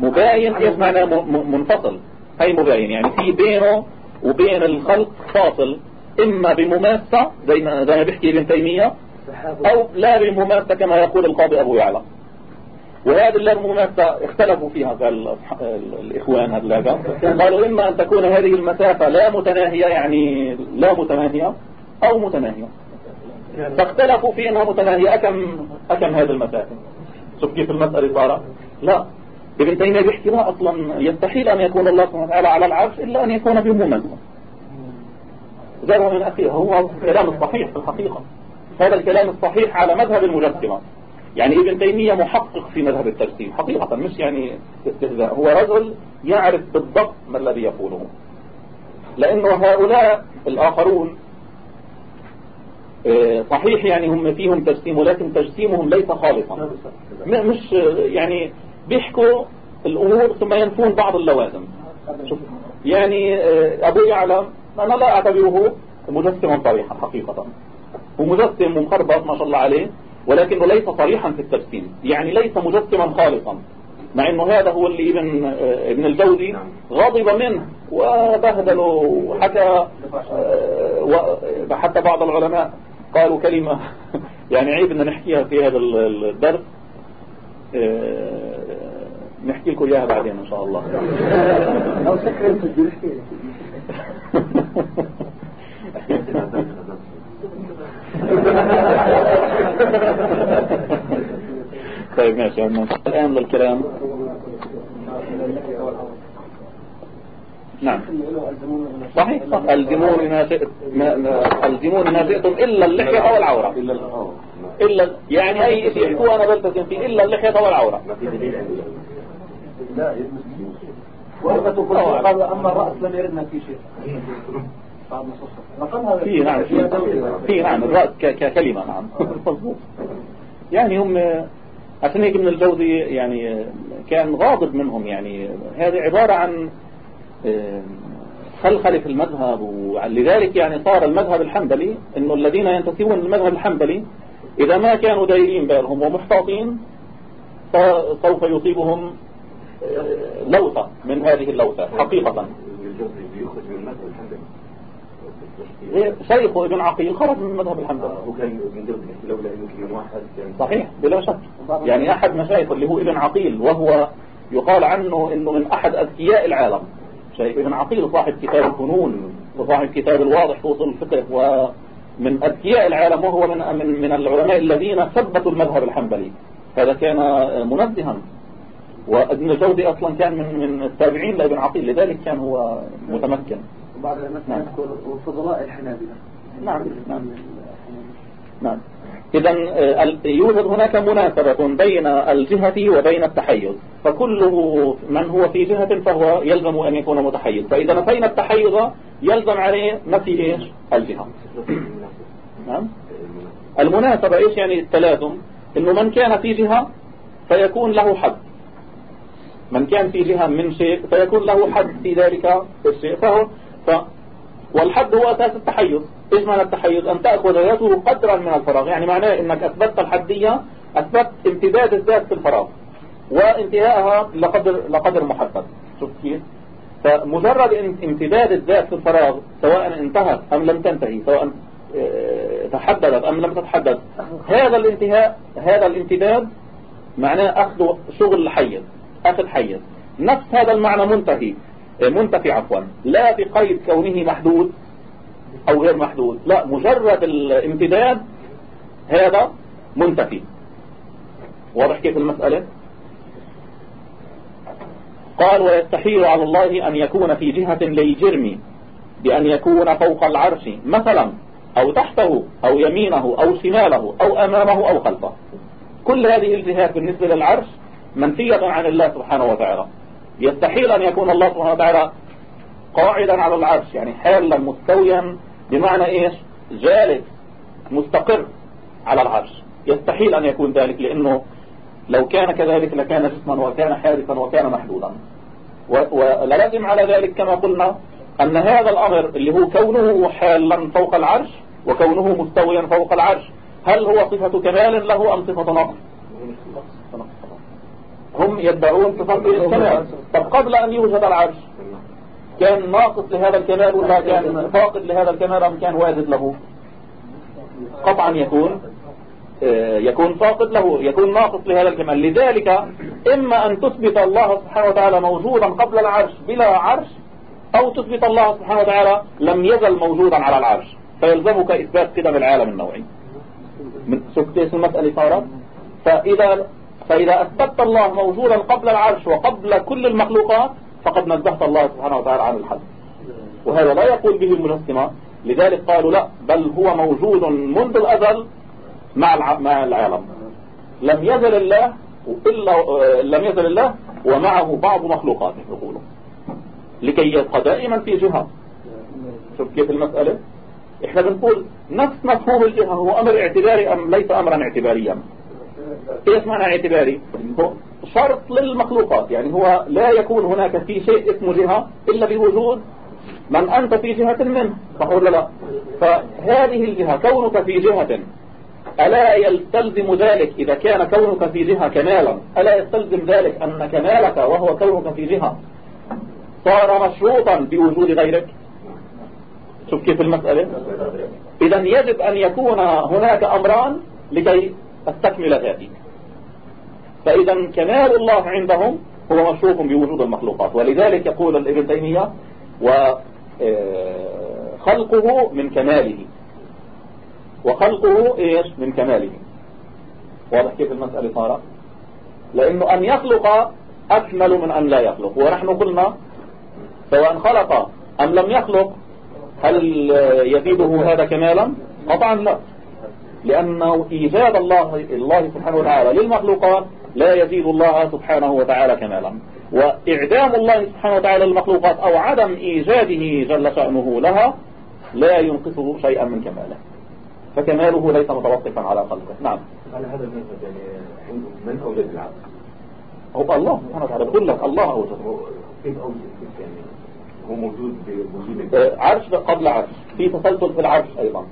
مباين إيش معنى منفصل؟ هي مباين يعني في بينه وبين الخلق فاصل إما بمماسة زي ما, زي ما بيحكي ابن تيمية أو لا بمماسة كما يقول القاضي أبو يعلى. وهذه المماسة اختلفوا فيها الإخوان هذا قالوا إما أن تكون هذه المسافة لا متناهية يعني لا متناهية أو متناهية. فاختلفوا في أنها متناهية أكم, أكم هذه المسافة؟ شوف كيف المسألة صارت. لا. ابن تيمية لا أصلا يستحيل أن يكون الله سبحانه وتعالى على العرش إلا أن يكون بمماسة جابها من أخيها هو الكلام الصحيح في الحقيقة. هذا الكلام الصحيح على مذهب المجسمة. يعني ابن تيمية محقق في مذهب التجسيم حقيقة مش يعني استهزاء. هو رجل يعرف بالضبط ما الذي يقوله. لأنه هؤلاء الآخرون آه، صحيح يعني هم فيهم تجسيم ولكن تجسيمهم ليس خالصا. مش يعني بيحكوا الأمور ثم ينفون بعض اللوازم. يعني آه، أبو يعلم أنا لا أعتبره مجسما صريحا حقيقة. هو مجسم ومخربط ما شاء الله عليه ولكنه ليس صريحا في التجسيم. يعني ليس مجسما خالصا مع إنه هذا هو اللي ابن آه، ابن الجوزي نعم. غضب منه وبهدله وحكى حتى بعض العلماء قالوا كلمة يعني عيب إن نحكيها في هذا الدرس. آه، نحكي لكم إياها بعدين إن شاء الله. لو سكرت طيب ماشي. الآن للكلام. نعم. صحيح صح. الزموني ما شئت الزموني ما شئتم إلا اللحية أو العورة. إلا يعني أي شيء يحكوه أنا بلتزم فيه إلا اللحية أو العورة. لا قالوا أما الرأس لم يردنا في شيء. في نعم في نعم الرأس ككلمة نعم. يعني هم عشان هيك ابن الجوزي يعني كان غاضب منهم يعني هذه عبارة عن خلخل في المذهب ولذلك يعني صار المذهب الحنبلي إنه الذين ينتسبون للمذهب الحنبلي إذا ما كانوا دايرين بالهم ومحتاطين فسوف يصيبهم آه، لوطة من هذه اللوطة حقيقة. شيخه ابن عقيل خرج من مذهب الحنبلي هو كان لولا انه كان واحد صحيح بلا شك. يعني أحد مشايخه اللي هو ابن عقيل وهو يقال عنه إنه من أحد أذكياء العالم. شيخ ابن عقيل صاحب كتاب الفنون وصاحب كتاب الواضح في اصول الفقه ومن أذكياء العالم وهو من من من العلماء الذين ثبتوا المذهب الحنبلي. هذا كان منزها. وابن الجوزي أصلا كان من من التابعين لابن عقيل لذلك كان هو متمكن. وبعض العلماء نعم. يذكر فضلاء الحنابلة. نعم نعم. نعم. إذا آه، يوجد هناك مناسبة بين الجهة وبين التحيز فكله من هو في جهة فهو يلزم أن يكون متحيز فإذا نفينا التحيز يلزم عليه نفي إيش؟ الجهة. نعم. المناسبة إيش يعني التلازم؟ إنه من كان في جهة فيكون له حد. من كان في جهة من شيء فيكون له حد في ذلك الشيء فهو ف والحد هو أساس التحيز إيش معنى التحيز أن تأخذ ذاته قدرا من الفراغ. يعني معناه أنك أثبتت الحدية أثبت امتداد الذات في الفراغ. وانتهائها لقدر, لقدر محدد. شوف كيف؟ فمجرد امتداد الذات في الفراغ سواء انتهت أم لم تنتهي سواء آه، تحددت أم لم تتحدد. هذا الانتهاء هذا الامتداد معناه أخذ شغل حيز أخذ حيز نفس هذا المعنى منتهي. آه، منتفي عفوا. لا بقيد كونه محدود أو غير محدود. لا مجرد الامتداد هذا منتفي. واضح كيف المسألة؟ قال ويستحيل على الله أن يكون في جهة للجرم بأن يكون فوق العرش مثلا أو تحته أو يمينه أو شماله أو أمامه أو خلفه. كل هذه الجهات بالنسبة للعرش منفية عن الله سبحانه وتعالى. يستحيل أن يكون الله سبحانه وتعالى قاعدا على العرش يعني حالا مستويا بمعنى إيش؟ جالس مستقر على العرش. يستحيل أن يكون ذلك لأنه لو كان كذلك لكان جسما وكان حادثا وكان محدودا. ولازم على ذلك كما قلنا أن هذا الأمر اللي هو كونه حالا فوق العرش وكونه مستويا فوق العرش هل هو صفة كمال له أم صفة نقص؟ هم يدعون صفة الكمال طب قبل أن يوجد العرش كان ناقص لهذا الكمال ولا كان فاقد لهذا الكمال أم كان واجد له؟ قطعا يكون آه، يكون فاقد له يكون ناقص لهذا الكمال. لذلك إما أن تثبت الله سبحانه وتعالى موجودا قبل العرش بلا عرش أو تثبت الله سبحانه وتعالى لم يزل موجودا على العرش. فيلزمك إثبات قدم العالم النوعي. من سكتيس المسألة صارت فإذا, فإذا أثبت الله موجودا قبل العرش وقبل كل المخلوقات فقد نزهت الله سبحانه وتعالى عن الحد. وهذا لا يقول به المجسمة لذلك قالوا لا بل هو موجود منذ الأزل مع مع العالم. لم يزل الله إلا لم يزل الله ومعه بعض مخلوقاته يقولوا لكي يبقى دائما في جهة. شوف كيف المسألة؟ إحنا بنقول نفس مفهوم الجهة هو أمر اعتباري أم ليس امرا اعتباريا؟ إيش معنى اعتباري؟ شرط للمخلوقات يعني هو لا يكون هناك في شيء اسمه جهة إلا بوجود من أنت في جهة منه صح ولا لا؟ فهذه الجهة كونك في جهة ألا يستلزم ذلك؟ إذا كان كونك في جهة كمالا ألا يستلزم ذلك أن كمالك وهو كونك في جهة صار مشروطا بوجود غيرك؟ شوف كيف المسألة. إذا يجب أن يكون هناك أمران لكي استكمل ذاتي. فإذا كمال الله عندهم هو مشروط بوجود المخلوقات. ولذلك يقول ابن تيمية وخلقه آه، من كماله. وخلقه إيش؟ من كماله. واضح كيف المسألة صارت؟ لأنه أن يخلق أكمل من أن لا يخلق. ونحن قلنا سواء خلق أم لم يخلق هل يزيده هذا كمالا؟ قطعا لا. لأنه إيجاد الله الله سبحانه وتعالى للمخلوقات لا يزيد الله سبحانه وتعالى كمالا. وإعدام الله سبحانه وتعالى للمخلوقات أو عدم إيجاده جل شأنه لها لا ينقصه شيئا من كماله. فكماله ليس متوقفا على خلقه نعم. على هذا المنهج يعني من أوجد العبد هو الله سبحانه وتعالى بقول لك الله أوجده كيف أوجد يعني هو موجود بوجود آه، عرش قبل عرش. في تسلسل في العرش أيضا.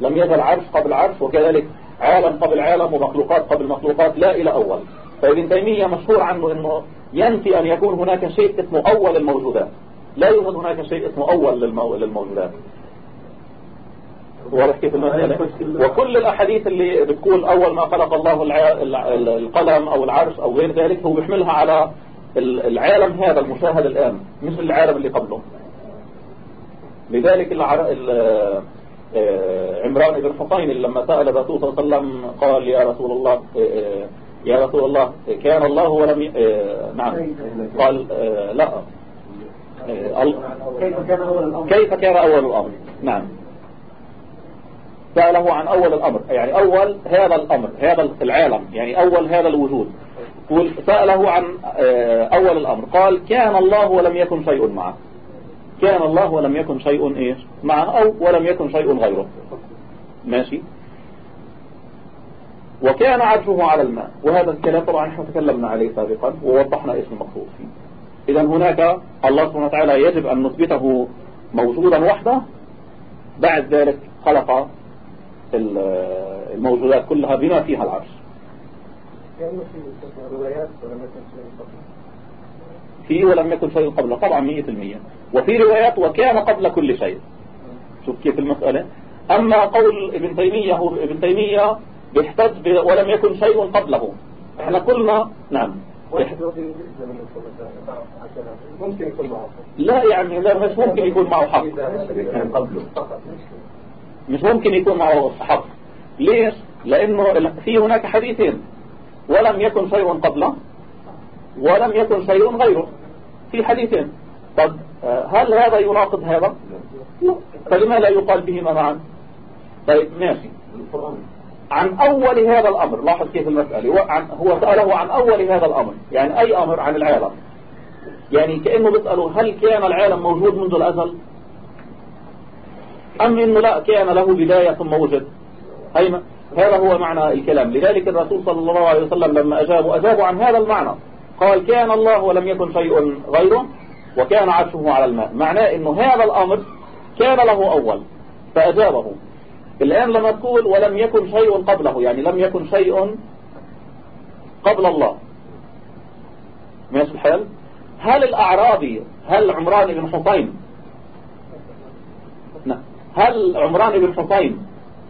لم يزل عرش قبل عرش وكذلك عالم قبل عالم ومخلوقات قبل مخلوقات لا إلى أول. فابن تيمية مشهور عنه أنه ينفي أن يكون هناك شيء اسمه أول الموجودات لا يوجد هناك شيء اسمه أول للموجودات. واضح كيف المسألة؟ وكل الأحاديث اللي بتقول أول ما خلق الله القلم أو العرش أو غير ذلك هو بيحملها على العالم هذا المشاهد الآن مش العالم اللي قبله. لذلك آه، عمران بن حسين لما سأل الرسول صلى الله عليه وسلم قال يا رسول الله آه، آه، يا رسول الله كان الله ولم ي... نعم. قال لا. كيف كان أول الأمر؟ نعم. سأله عن أول الأمر يعني أول هذا الأمر هذا العالم يعني أول هذا الوجود. سأله عن أول الأمر. قال كان الله ولم يكن شيء معه. كان الله ولم يكن شيء إيش معه أو ولم يكن شيء غيره. ماشي. وكان عرشه على الماء. وهذا الكلام طبعا إحنا تكلمنا عليه سابقا ووضحنا إيش المقصود فيه. اذا هناك الله سبحانه وتعالى يجب أن نثبته موجودا وحده. بعد ذلك خلق الموجودات كلها بما فيها العرش. فيه ولم يكن شيء قبله. طبعا مية المية. وفي روايات وكان قبل كل شيء. شوف كيف المسألة. أما قول ابن تيمية هو ابن تيمية بيحتج ولم يكن شيء قبله. إحنا قلنا نعم. ممكن يكون معه لا يعني لا مش ممكن يكون معه حق. مش ممكن يكون معه حق. ليش؟ لأنه في هناك حديثين. ولم يكن شيء قبله. ولم يكن شيء غيره. في حديثين. طب هل هذا يناقض هذا؟ فلما لا يقال بهما معا طيب ماشي. عن أول هذا الأمر لاحظ كيف المسألة. هو سأله عن أول هذا الأمر. يعني أي أمر؟ عن العالم. يعني كأنه بيسأله هل كان العالم موجود منذ الأزل؟ أم إنه لا كان له بداية ثم وجد؟ هذا هو معنى الكلام. لذلك الرسول صلى الله عليه وسلم لما أجابوا أجابوا عن هذا المعنى. قال كان الله ولم يكن شيء غيره وكان عرشه على الماء. معناه إنه هذا الأمر كان له أول فأجابه. الآن لما تقول ولم يكن شيء قبله يعني لم يكن شيء قبل الله. ماشي الحال؟ هل الأعرابي هل عمران بن حسين نعم. هل عمران بن حسين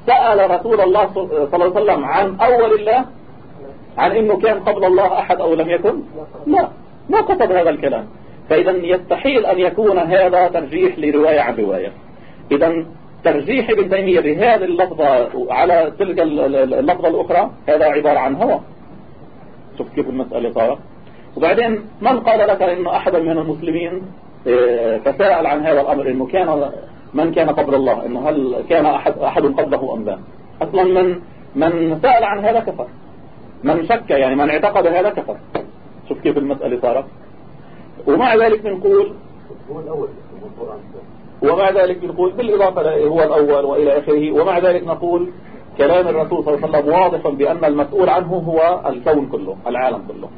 سأل رسول الله صلى الله عليه وسلم عن أول الله؟ عن إنه كان قبل الله أحد أو لم يكن؟ لا. ما كتب هذا الكلام. فاذا يستحيل أن يكون هذا ترجيح لرواية عن رواية. اذا ترجيح ابن تيمية بهذه اللفظة على تلك اللفظة الأخرى هذا عبارة عن هوى. شوف كيف المسألة صارت. وبعدين من قال لك انه احدا من المسلمين آه، تساءل عن هذا الأمر إنه كان من كان قبل الله؟ إنه هل كان أحد, أحد قبله أم لا؟ أصلا من من سأل عن هذا كفر. من شك يعني من اعتقد هذا كفر شوف كيف المسألة صارت. ومع ذلك بنقول هو الأول ومع ذلك بنقول بالإضافة هو الأول وإلى آخره. ومع ذلك نقول كلام الرسول صلى الله عليه وسلم واضح بأن المسؤول عنه هو الكون كله العالم كله.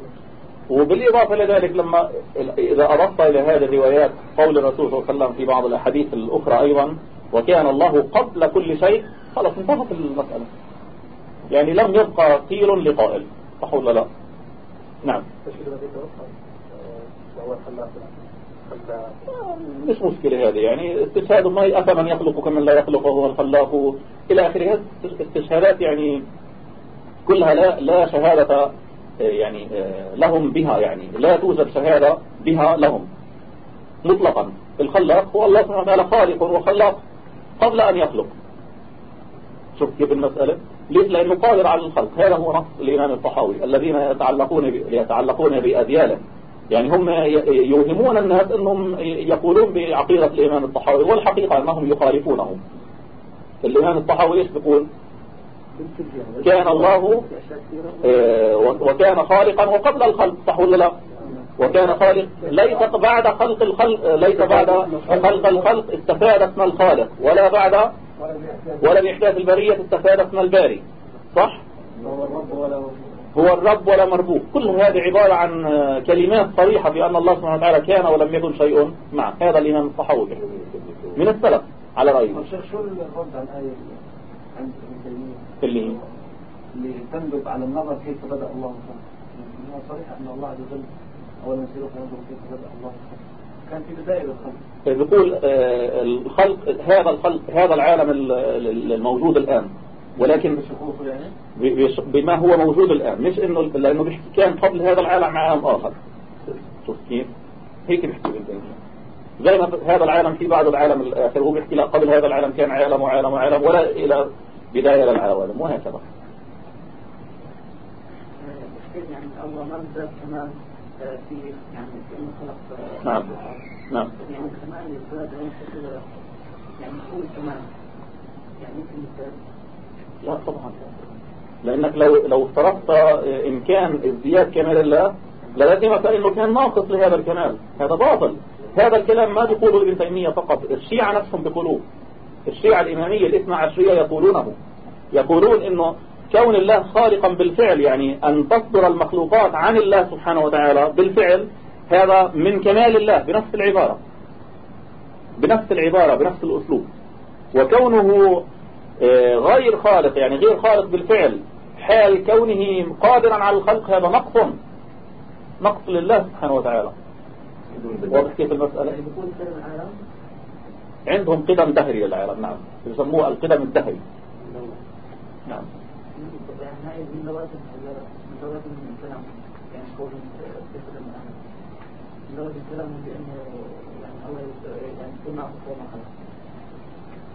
وبالإضافة لذلك لما إذا أضفت إلى هذه الروايات قول الرسول صلى الله عليه وسلم في بعض الأحاديث الأخرى أيضا وكان الله قبل كل شيء خلاص انتهت المسألة. يعني لم يبقى قيل لقائل. صح ولا لا؟ نعم. مش مشكلة هذه. يعني استشهاد ما أفمن يخلق كمن لا يخلق وهو الخلاق. إلى آخره استشهادات يعني كلها لا, لا شهادة يعني لهم بها يعني لا توجد شهادة بها لهم. مطلقا. الخلاق هو الله سبحانه وتعالى خالق وخلاق قبل أن يخلق. شوف كيف المسألة. لأنه قادر على الخلق. هذا هو نص الإمام الطحاوي الذين يتعلقون يتعلقون بأدياله يعني هم يوهمون الناس أنهم يقولون بعقيدة الإمام الطحاوي والحقيقة أنهم يخالفونه الإمام الطحاوي إيش بيقول؟ كان الله آه، وكان خالقا وقبل الخلق صح ولا لا؟ وكان خالق ليس بعد خلق الخلق ليس بعد خلق الخلق استفاد اسم الخالق ولا بعد ولا بإحداث البرية استفاد اسم الباري. صح؟ هو الرب ولا مربوط كل هذه عبارة عن كلمات صريحة بأن الله سبحانه وتعالى كان ولم يكن شيء. مع هذا الإمام الصحوي من السلف على رأيه. شو الرد عن آية عند اللي اللي تنبت على النظر كيف بدأ الله. خلق صريح أن الله عز وجل أولا يسير فينظر كيف بدأ الله. كان في بداية الخلق بيقول آه، الخلق هذا الخلق هذا العالم الموجود الآن. ولكن يعني؟ بما هو موجود الآن. مش إنه لأنه بيحكي كان قبل هذا العالم عالم آخر. شوف كيف هيك بيحكي زي ما هذا العالم في بعد العالم الآخر هو بيحكي لا قبل هذا العالم كان عالم وعالم وعالم ولا إلى بداية للعوالم وهكذا. يعني الله مبدأ كمان. يعني يعني لا طبعا. لأنك لو لو افترضت إمكان ازدياد كمال الله للازمك أنه كان ناقص لهذا الكمال هذا باطل هذا الكلام ما بيقوله ابن تيمية فقط الشيعة نفسهم بيقولوه. الشيعة الإمامية الإثنى عشرية يقولونه يقولون إنه كون الله خالقا بالفعل يعني أن تصدر المخلوقات عن الله سبحانه وتعالى بالفعل هذا من كمال الله بنفس العبارة. بنفس العبارة بنفس الأسلوب. وكونه آه، غير خالق يعني غير خالق بالفعل حال كونه قادرا على الخلق هذا نقص نقص لله سبحانه وتعالى. واضح كيف المسألة؟ عندهم قدم دهري للعالم نعم. يسموه القدم الدهري. نعم.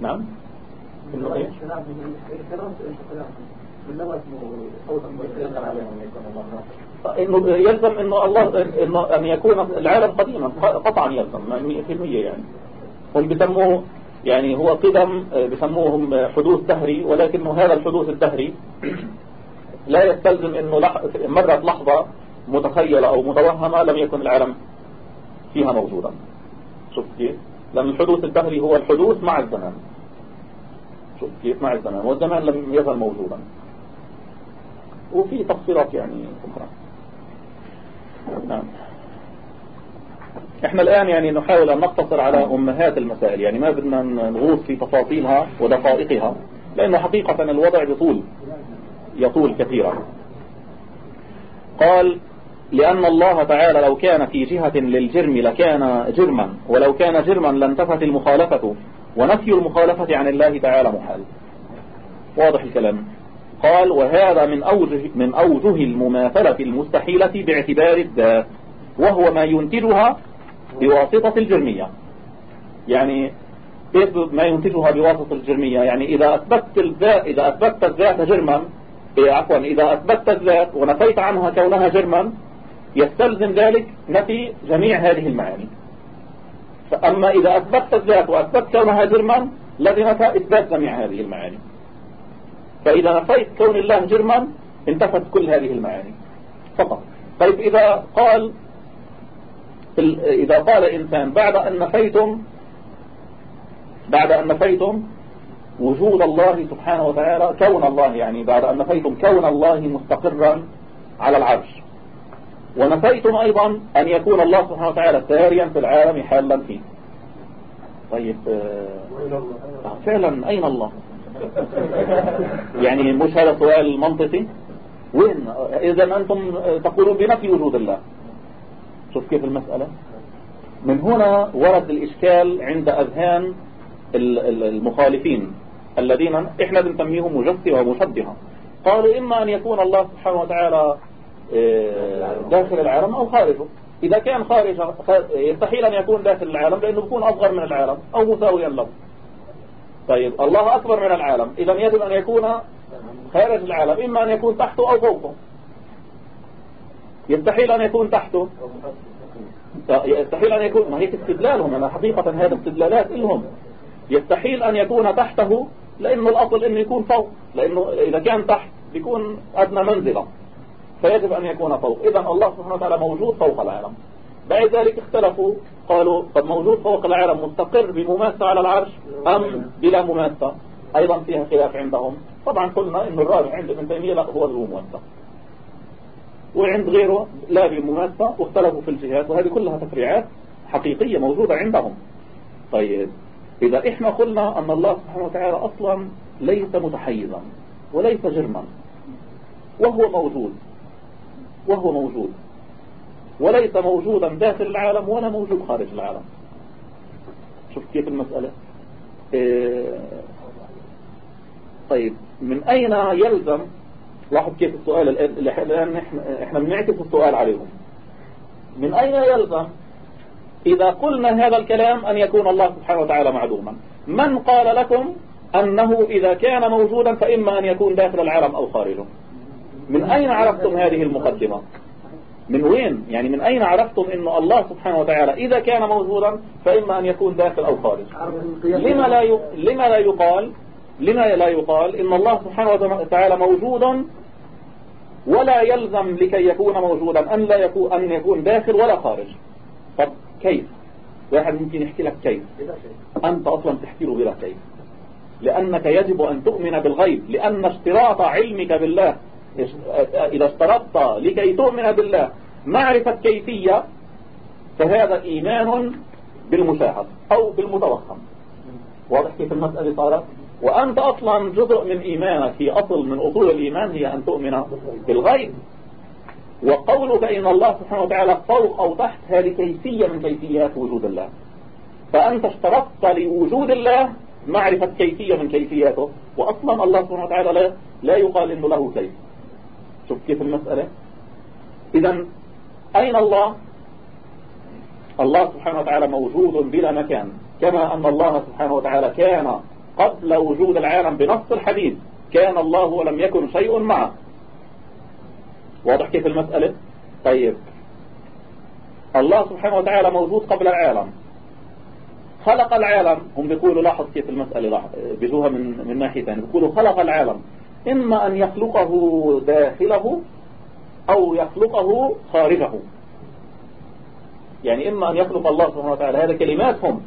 نعم. إنه إيه؟ إنه يلزم إنه الله إنه أن يكون العالم قديما قطعا يلزم 100% يعني. هم بيسموه يعني هو قدم بسموهم حدوث دهري ولكنه هذا الحدوث الدهري لا يستلزم انه مرت لحظة متخيلة أو متوهمة لم يكن العالم فيها موجودا. شوف كيف؟ لأن الحدوث الدهري هو الحدوث مع الزمان. شوف كيف؟ مع الزمان. والزمان لم يزل موجودا. وفي تفصيلات يعني أخرى. نعم. إحنا الآن يعني نحاول أن نقتصر على أمهات المسائل. يعني ما بدنا نغوص في تفاصيلها ودقائقها لأنه حقيقة الوضع يطول يطول كثيرا. قال لأن الله تعالى لو كان في جهة للجرم لكان جرما ولو كان جرما لانتفت المخالفة ونفي المخالفة عن الله تعالى محال. واضح الكلام. قال وهذا من أوجه, من أوجه المماثلة المستحيلة باعتبار الذات وهو ما ينتجها بواسطة الجرمية. يعني ما ينتجها بواسطة الجرمية يعني إذا أثبتت الذات إذا أثبتت الذات جرما عفوا إذا أثبتت الذات ونفيت عنها كونها جرما يستلزم ذلك نفي جميع هذه المعاني. أما إذا أثبتت الذات وأثبت كونها جرما لزمك إثبات جميع هذه المعاني. فإذا نفيت كون الله جرما انتفت كل هذه المعاني. فقط. طيب إذا قال إذا قال إنسان بعد أن نفيتم بعد أن نفيتم وجود الله سبحانه وتعالى كون الله يعني بعد أن نفيتم كون الله مستقرا على العرش. ونفيتم أيضا أن يكون الله سبحانه وتعالى ساريا في العالم حالا فيه. طيب آه فعلا أين الله؟ يعني مش هذا سؤال منطقي؟ وين؟ إذا أنتم تقولون بنفي وجود الله. شوف كيف المسألة. من هنا ورد الإشكال عند أذهان المخالفين. الذين إحنا بنسميهم مجسمة ومشبهة قالوا إما أن يكون الله سبحانه وتعالى آه، داخل العالم أو خارجه. إذا كان خارج يستحيل أن يكون داخل العالم لأنه بيكون أصغر من العالم أو مساويا له. طيب الله أكبر من العالم. إذا يجب أن يكون خارج العالم. إما أن يكون تحته أو فوقه. يستحيل أن يكون تحته. يستحيل أن يكون ما هيك استدلالهم. أنا حقيقة هذا استدلالات لهم. يستحيل أن يكون تحته لأنه الأصل أنه يكون فوق لأنه إذا كان تحت بيكون أدنى منزلة فيجب أن يكون فوق. إذا الله سبحانه وتعالى موجود فوق العالم. بعد ذلك اختلفوا قالوا قد موجود فوق العالم مستقر بمماسة على العرش أم بلا مماسة؟ أيضا فيها خلاف عندهم. طبعا قلنا أن الراجع عند ابن تيمية لا هو ذو مماسة. وعند غيره لا بمماسة واختلفوا في الجهات وهذه كلها تفريعات حقيقية موجودة عندهم. طيب. إذا إحنا قلنا أن الله سبحانه وتعالى أصلا ليس متحيزا وليس جرما وهو موجود وهو موجود وليس موجودا داخل العالم ولا موجود خارج العالم. شوف كيف المسألة. إيه طيب من أين يلزم؟ لاحظ كيف السؤال الآن إحنا بنعكس السؤال عليهم. من أين يلزم إذا قلنا هذا الكلام أن يكون الله سبحانه وتعالى معدوما. من قال لكم أنه إذا كان موجودا فإما أن يكون داخل العالم أو خارجه. من أين عرفتم هذه المقدمة؟ من وين؟ يعني من أين عرفتم أن الله سبحانه وتعالى إذا كان موجودا فإما أن يكون داخل أو خارج؟ لما لا ي... لما لا يقال لما لا يقال إن الله سبحانه وتعالى موجود ولا يلزم لكي يكون موجودا أن لا يكون أن يكون داخل ولا خارج. طب كيف؟ واحد ممكن يحكي لك كيف. أنت أصلا تحكي له بلا كيف. لأنك يجب أن تؤمن بالغيب لأن اشتراط علمك بالله إذا اشترطت لكي تؤمن بالله معرفة كيفية فهذا إيمان بالمشاهد أو بالمتوهم. واضح كيف المسألة صارت؟ وأنت أصلا جزء من إيمانك في أصل من أصول الإيمان هي أن تؤمن بالغيب. وقولك إن الله سبحانه وتعالى فوق أو تحت هذه كيفية من كيفيات وجود الله. فأنت اشترطت لوجود الله معرفة كيفية من كيفياته وأصلا الله سبحانه وتعالى لا, لا يقال إنه له كيف شوف كيف المسألة. إذا أين الله؟ الله سبحانه وتعالى موجود بلا مكان كما أن الله سبحانه وتعالى كان قبل وجود العالم بنص الحديث كان الله ولم يكن شيء معه. واضح كيف المسألة؟ طيب. الله سبحانه وتعالى موجود قبل العالم. خلق العالم. هم بيقولوا لاحظ كيف المسألة بيجوها من من ناحية ثانية. بيقولوا خلق العالم. إما أن يخلقه داخله أو يخلقه خارجه. يعني إما أن يخلق الله سبحانه وتعالى. هذه كلماتهم.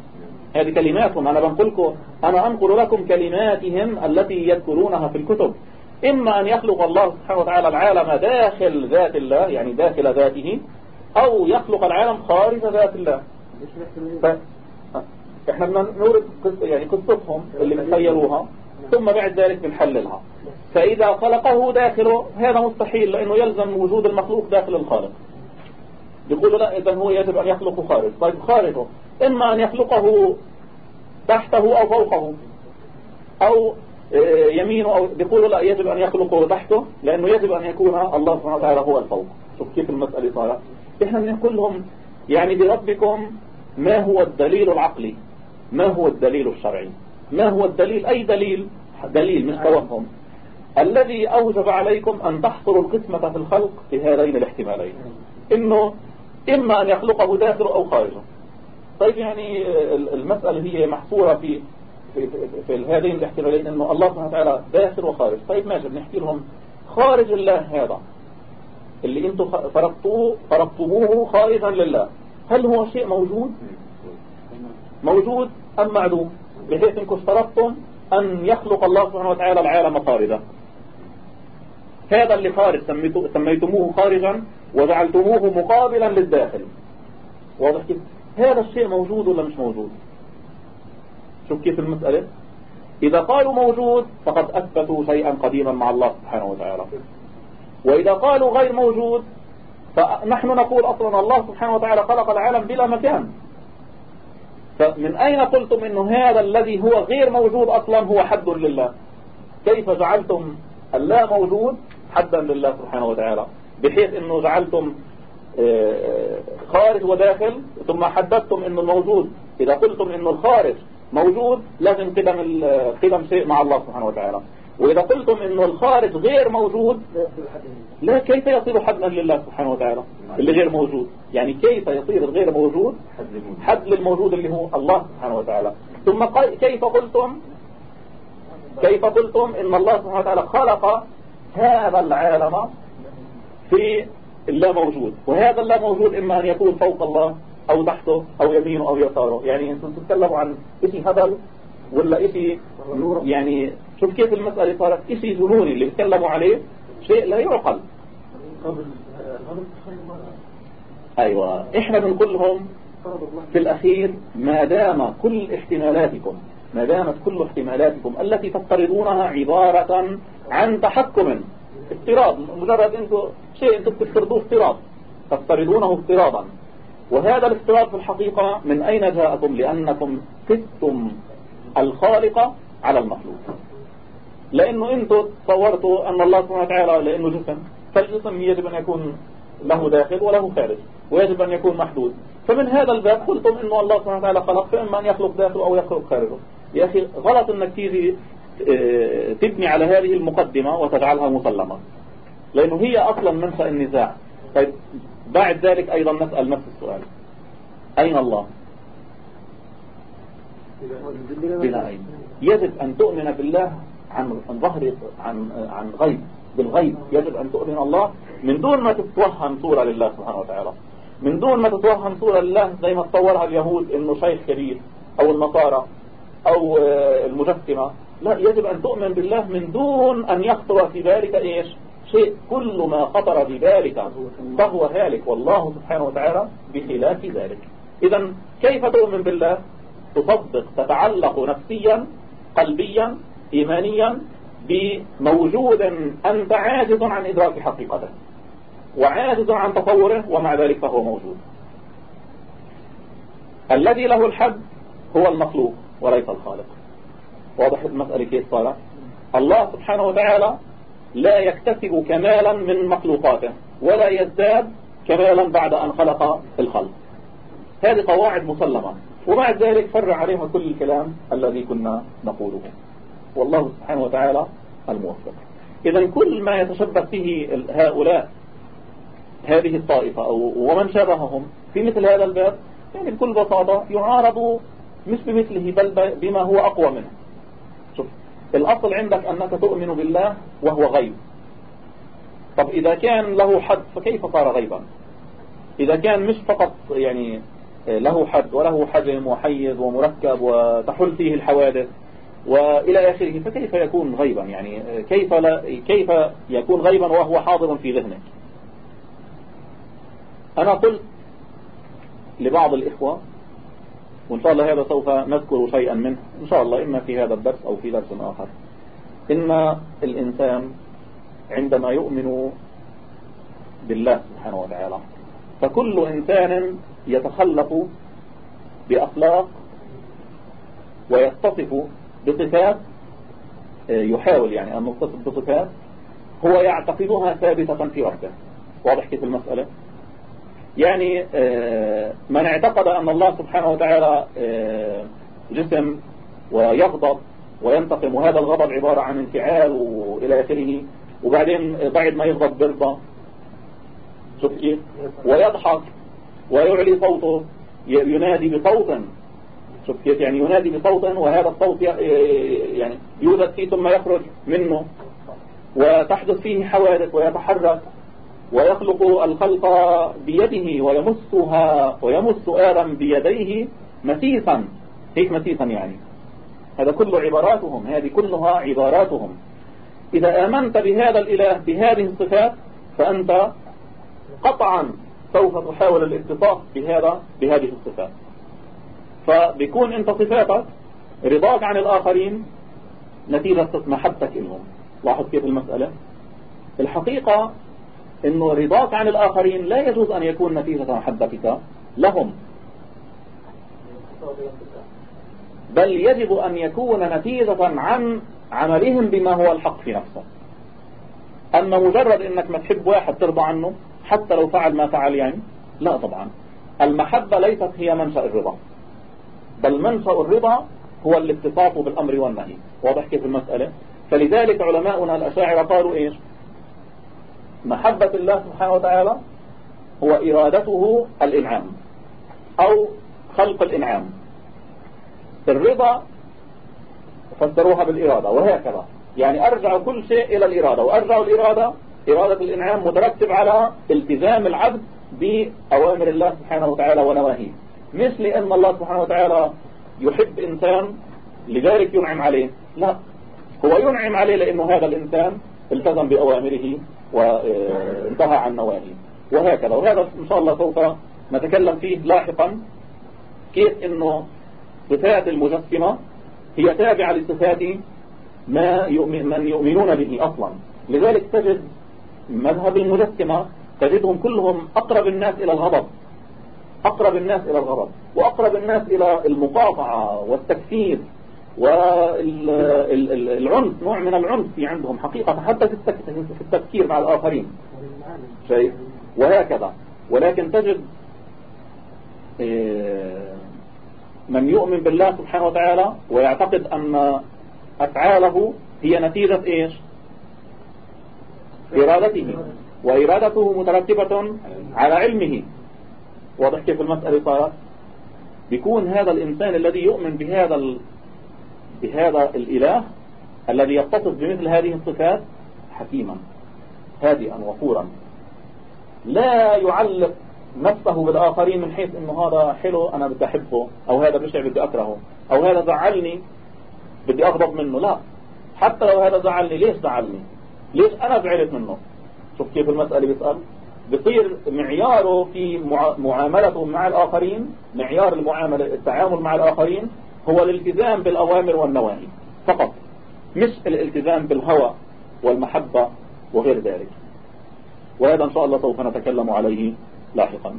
هذه كلماتهم. أنا بنقلكم أنا أنقل لكم كلماتهم التي يذكرونها في الكتب. إما أن يخلق الله سبحانه وتعالى العالم داخل ذات الله يعني داخل ذاته أو يخلق العالم خارج ذات الله. ف... إحنا نورد يعني قصتهم اللي بتخيلوها ثم بعد ذلك بنحللها. فإذا خلقه داخله هذا مستحيل لأنه يلزم وجود المخلوق داخل الخالق. يقول لا إذا هو يجب أن يخلقه خارج. طيب خارجه. إما أن يخلقه تحته أو فوقه أو يمينه أو بيقولوا لا يجب أن يخلقه تحته لأنه يجب أن يكون الله سبحانه وتعالى هو الفوق. شوف كيف المسألة صارت. إحنا بنقول لهم يعني بربكم ما هو الدليل العقلي؟ ما هو الدليل الشرعي؟ ما هو الدليل؟ أي دليل؟ دليل مش توهم الذي أوجب عليكم أن تحصروا القسمة في الخلق في هذين الاحتمالين. إنه إما أن يخلقه داخله أو خارجه. طيب يعني المسألة هي محصورة في في, في, في هذين الاحتمالين انه الله سبحانه وتعالى داخل وخارج. طيب ماشي بنحكي لهم خارج الله هذا. اللي أنتم فرضتوه فرضتموه خارجا لله. هل هو شيء موجود؟ موجود أم معدوم؟ بحيث إنكم افترضتم أن يخلق الله سبحانه وتعالى العالم خارجا. هذا اللي خارج سميتموه خارجا وجعلتموه مقابلا للداخل. واضح كيف هذا الشيء موجود ولا مش موجود؟ شوف كيف المسألة. إذا قالوا موجود فقد أثبتوا شيئا قديما مع الله سبحانه وتعالى. وإذا قالوا غير موجود فنحن نقول أصلا الله سبحانه وتعالى خلق العالم بلا مكان. فمن أين قلتم أنه هذا الذي هو غير موجود أصلا هو حد لله؟ كيف جعلتم اللا موجود حدا لله سبحانه وتعالى؟ بحيث أنه جعلتم آه، خارج وداخل ثم حددتم أنه الموجود إذا قلتم أنه الخارج موجود لازم قدم قدم شيء مع الله سبحانه وتعالى. وإذا قلتم أنه الخارج غير موجود لا كيف يصير حدا لله سبحانه وتعالى؟ اللي غير موجود. يعني كيف يصير الغير موجود؟ حد للموجود اللي هو الله سبحانه وتعالى. ثم كيف قلتم؟ كيف قلتم إن الله سبحانه وتعالى خلق هذا العالم في اللا موجود وهذا اللا موجود إما أن يكون فوق الله أو تحته أو يمينه أو يساره. يعني أنتم تتكلموا عن شيء هبل ولا شيء يعني شوف كيف المسألة صارت. شيء جنوني اللي بيتكلموا عليه شيء لا يعقل. أيوة. إحنا بنقول لهم في الأخير ما دام كل احتمالاتكم ما دامت كل احتمالاتكم التي تفترضونها عبارة عن تحكم افتراض. مجرد أنتم شيء أنتم بتفترضوه افتراض. تفترضونه افتراضا. وهذا الافتراض في الحقيقة من أين جاءكم؟ لأنكم قستم الخالق على المخلوق. لأنه أنتم تصورتوا أن الله سبحانه وتعالى لأنه جسم فالجسم يجب أن يكون له داخل وله خارج ويجب أن يكون محدود. فمن هذا الباب قلتم أنه الله سبحانه وتعالى خلق فإما أن يخلق داخله أو يخلق خارجه. يا أخي غلط أنك تيجي آه، تبني على هذه المقدمة وتجعلها مسلمة. لأنه هي أصلا منشأ النزاع. طيب بعد ذلك أيضا نسأل نفس السؤال. أين الله؟ بلا أين يجب أن تؤمن بالله عن ظهر عن عن غيب بالغيب. يجب أن تؤمن الله من دون ما تتوهم صورة لله سبحانه وتعالى. من دون ما تتوهم صورة لله زي ما تصورها اليهود إنه شيخ كبير أو النصارى أو آه، المجسمة. لا يجب أن تؤمن بالله من دون أن يخطر في ذلك إيش؟ شيء كل ما خطر بذلك فهو هالك والله سبحانه وتعالى بخلاف ذلك. اذا كيف تؤمن بالله؟ تصدق تتعلق نفسيا قلبيا ايمانيا بموجود أنت عاجز عن إدراك حقيقته وعاجز عن تصوره ومع ذلك فهو موجود. الذي له الحد هو المخلوق وليس الخالق. واضح المسألة كيف صارت الله سبحانه وتعالى لا يكتسب كمالا من مخلوقاته ولا يزداد كمالا بعد أن خلق الخلق. هذه قواعد مسلمة ومع ذلك فرع عليها كل الكلام الذي كنا نقوله. والله سبحانه وتعالى الموفق. إذا كل ما يتشبه فيه هؤلاء هذه الطائفة أو ومن شابههم في مثل هذا الباب يعني بكل بساطة يعارض مش بمثله بل بما هو أقوى منه. الأصل عندك أنك تؤمن بالله وهو غيب. طب إذا كان له حد فكيف صار غيبا؟ إذا كان مش فقط يعني له حد وله حجم وحيز ومركب وتحل فيه الحوادث وإلى آخره فكيف يكون غيبا؟ يعني كيف, لا كيف يكون غيبا وهو حاضر في ذهنك أنا قلت لبعض الإخوة وإن شاء الله هذا سوف نذكر شيئا منه. إن شاء الله إما في هذا الدرس أو في درس آخر. إن الإنسان عندما يؤمن بالله سبحانه وتعالى فكل إنسان يتخلق بأخلاق ويتصف بصفات يحاول يعني أن يتصف بصفات هو يعتقدها ثابتة في ربه. واضح كيف المسألة؟ يعني آه، من اعتقد أن الله سبحانه وتعالى آه، جسم ويغضب وينتقم وهذا الغضب عبارة عن انفعال وإلى آخره. وبعدين بعد ما يغضب بيرضى شوف ويضحك ويعلي صوته ينادي بصوت شوف كيف؟ يعني ينادي بصوت وهذا الصوت يعني يوجد فيه ثم يخرج منه. وتحدث فيه حوادث ويتحرك. ويخلق الخلق بيده ويمسها ويمس آدم بيديه مسيسا. هيك مسيسا يعني؟ هذا كله عباراتهم هذه كلها عباراتهم. إذا آمنت بهذا الإله بهذه الصفات فأنت قطعا سوف تحاول الاتصاف بهذا بهذه الصفات. فبيكون أنت صفاتك رضاك عن الآخرين نتيجة محبتك لهم. لاحظ كيف المسألة؟ الحقيقة إنه رضاك عن الآخرين لا يجوز أن يكون نتيجة محبتك لهم. بل يجب أن يكون نتيجة عن عملهم بما هو الحق في نفسه. أما مجرد أنك ما تحب واحد ترضى عنه حتى لو فعل ما فعل يعني لا طبعا. المحبة ليست هي منشأ الرضا. بل منشأ الرضا هو الاتصاف بالأمر والنهي. واضح كيف المسألة؟ فلذلك علماؤنا الأشاعرة قالوا إيش؟ محبة الله سبحانه وتعالى هو إرادته الإنعام أو خلق الإنعام. الرضا فسروها بالإرادة وهكذا. يعني أرجع كل شيء إلى الإرادة وأرجع الإرادة إرادة الإنعام مترتب على التزام العبد بأوامر الله سبحانه وتعالى ونواهيه. مش لأن الله سبحانه وتعالى يحب إنسان لذلك ينعم عليه. لا هو ينعم عليه لأنه هذا الإنسان التزم بأوامره وانتهى عن نواهيه. وهكذا وهذا إن شاء الله سوف نتكلم فيه لاحقا كيف أنه صفات المجسمة هي تابعة لصفات ما يؤمن من يؤمنون به أصلا. لذلك تجد مذهب المجسمة تجدهم كلهم أقرب الناس إلى الغضب. أقرب الناس إلى الغضب. وأقرب الناس إلى المقاطعة والتكفير. والعنف نوع من العنف في عندهم حقيقة حتى في التفكير مع الآخرين. شيء. وهكذا. ولكن تجد إيه، من يؤمن بالله سبحانه وتعالى ويعتقد أن أفعاله هي نتيجة إيش؟ إرادته. وإرادته مترتبة على علمه. واضح كيف المسألة صارت؟ بيكون هذا الإنسان الذي يؤمن بهذا. بهذا الإله الذي يتصف بمثل هذه الصفات حكيما هادئا وفورا. لا يعلق نفسه بالآخرين من حيث إنه هذا حلو أنا بدي أحبه أو هذا بشع بدي أكرهه أو هذا زعلني بدي أغضب منه. لا حتى لو هذا زعلني ليش زعلني؟ ليش أنا زعلت منه؟ شوف كيف المسألة بيسأل. بصير معياره في معاملته مع الآخرين معيار المعاملة التعامل مع الآخرين هو الالتزام بالأوامر والنواهي فقط. مش الالتزام بالهوى والمحبة وغير ذلك. وهذا إن شاء الله سوف نتكلم عليه لاحقا.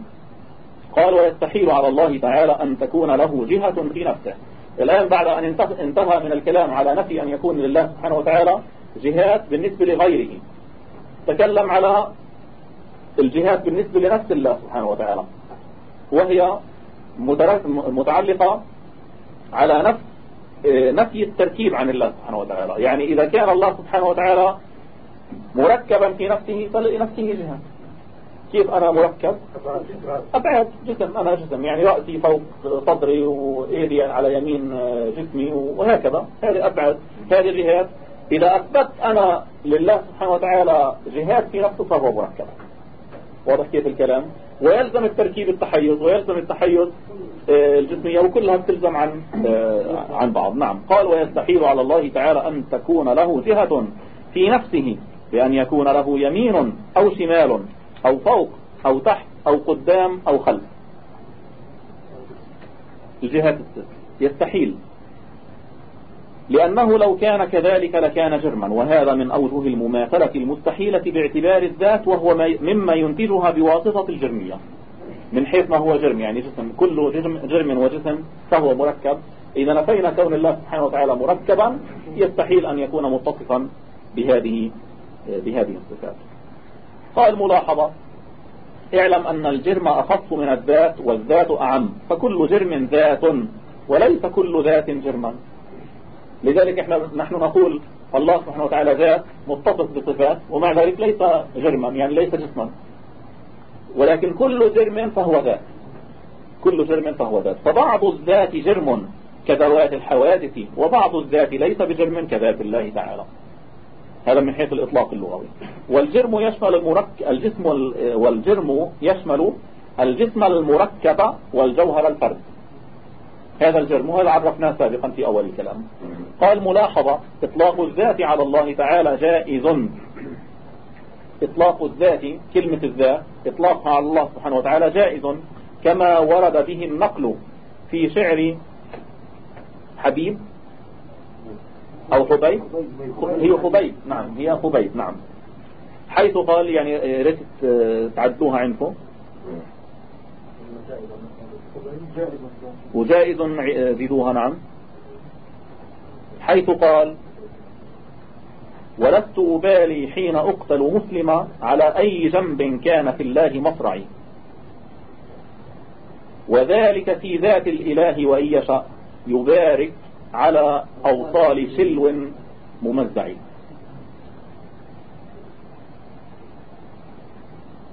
قال ويستحيل على الله تعالى أن تكون له جهة في نفسه. الآن بعد أن انتهى من الكلام على نفي أن يكون لله سبحانه وتعالى جهات بالنسبة لغيره. تكلم على الجهات بالنسبة لنفس الله سبحانه وتعالى. وهي متعلقة على نفس نفي التركيب عن الله سبحانه وتعالى. يعني إذا كان الله سبحانه وتعالى مركبا في نفسه فلنفسه جهة كيف أنا مركب؟ أبعد جسم أنا جسم. يعني رأسي فوق صدري وإيدي على يمين جسمي وهكذا. هذه أبعد. هذه جهات. إذا أثبت أنا لله سبحانه وتعالى جهات في نفسه فهو مركب. واضح كيف الكلام؟ ويلزم التركيب التحيز ويلزم التحيز آه، الجسمية وكلها بتلزم عن آه، عن بعض. نعم. قال ويستحيل على الله تعالى أن تكون له جهة في نفسه بأن يكون له يمين أو شمال أو فوق أو تحت أو قدام أو خلف. الجهات يستحيل. لأنه لو كان كذلك لكان جرما وهذا من أوجه المماثلة المستحيلة باعتبار الذات وهو مما ينتجها بواسطة الجرمية. من حيث ما هو جرم يعني جسم كل جرم, جرم وجسم فهو مركب. إذا نفينا كون الله سبحانه وتعالى مركبا يستحيل أن يكون متصفا بهذه بهذه الصفات. قال ملاحظة اعلم أن الجرم أخص من الذات والذات أعم. فكل جرم ذات وليس كل ذات جرما. لذلك إحنا نحن نقول الله سبحانه وتعالى ذات متصف بصفات ومع ذلك ليس جرما يعني ليس جسما. ولكن كل جرم فهو ذات كل جرم فهو ذات فبعض الذات جرم كذوات الحوادث وبعض الذات ليس بجرم كذات الله تعالى. هذا من حيث الإطلاق اللغوي. والجرم يشمل المرك... الجسم والجرم يشمل الجسم المركب والجوهر الفرد. هذا الجرم وهذا عرفناه سابقا في أول الكلام. قال ملاحظة إطلاق الذات على الله تعالى جائز. إطلاق الذات كلمة الذات إطلاقها على الله سبحانه وتعالى جائز. كما ورد به النقل في شعر حبيب أو حبيب. هي حبيب نعم هي حبيب نعم. حيث قال يعني ريت تعدوها عندكم وجائز زيدوها نعم. حيث قال ولست أبالي حين أقتل مسلما على أي جنب كان في الله مصرعي. وذلك في ذات الإله وإن يشاء يبارك على أوصال سلو ممزع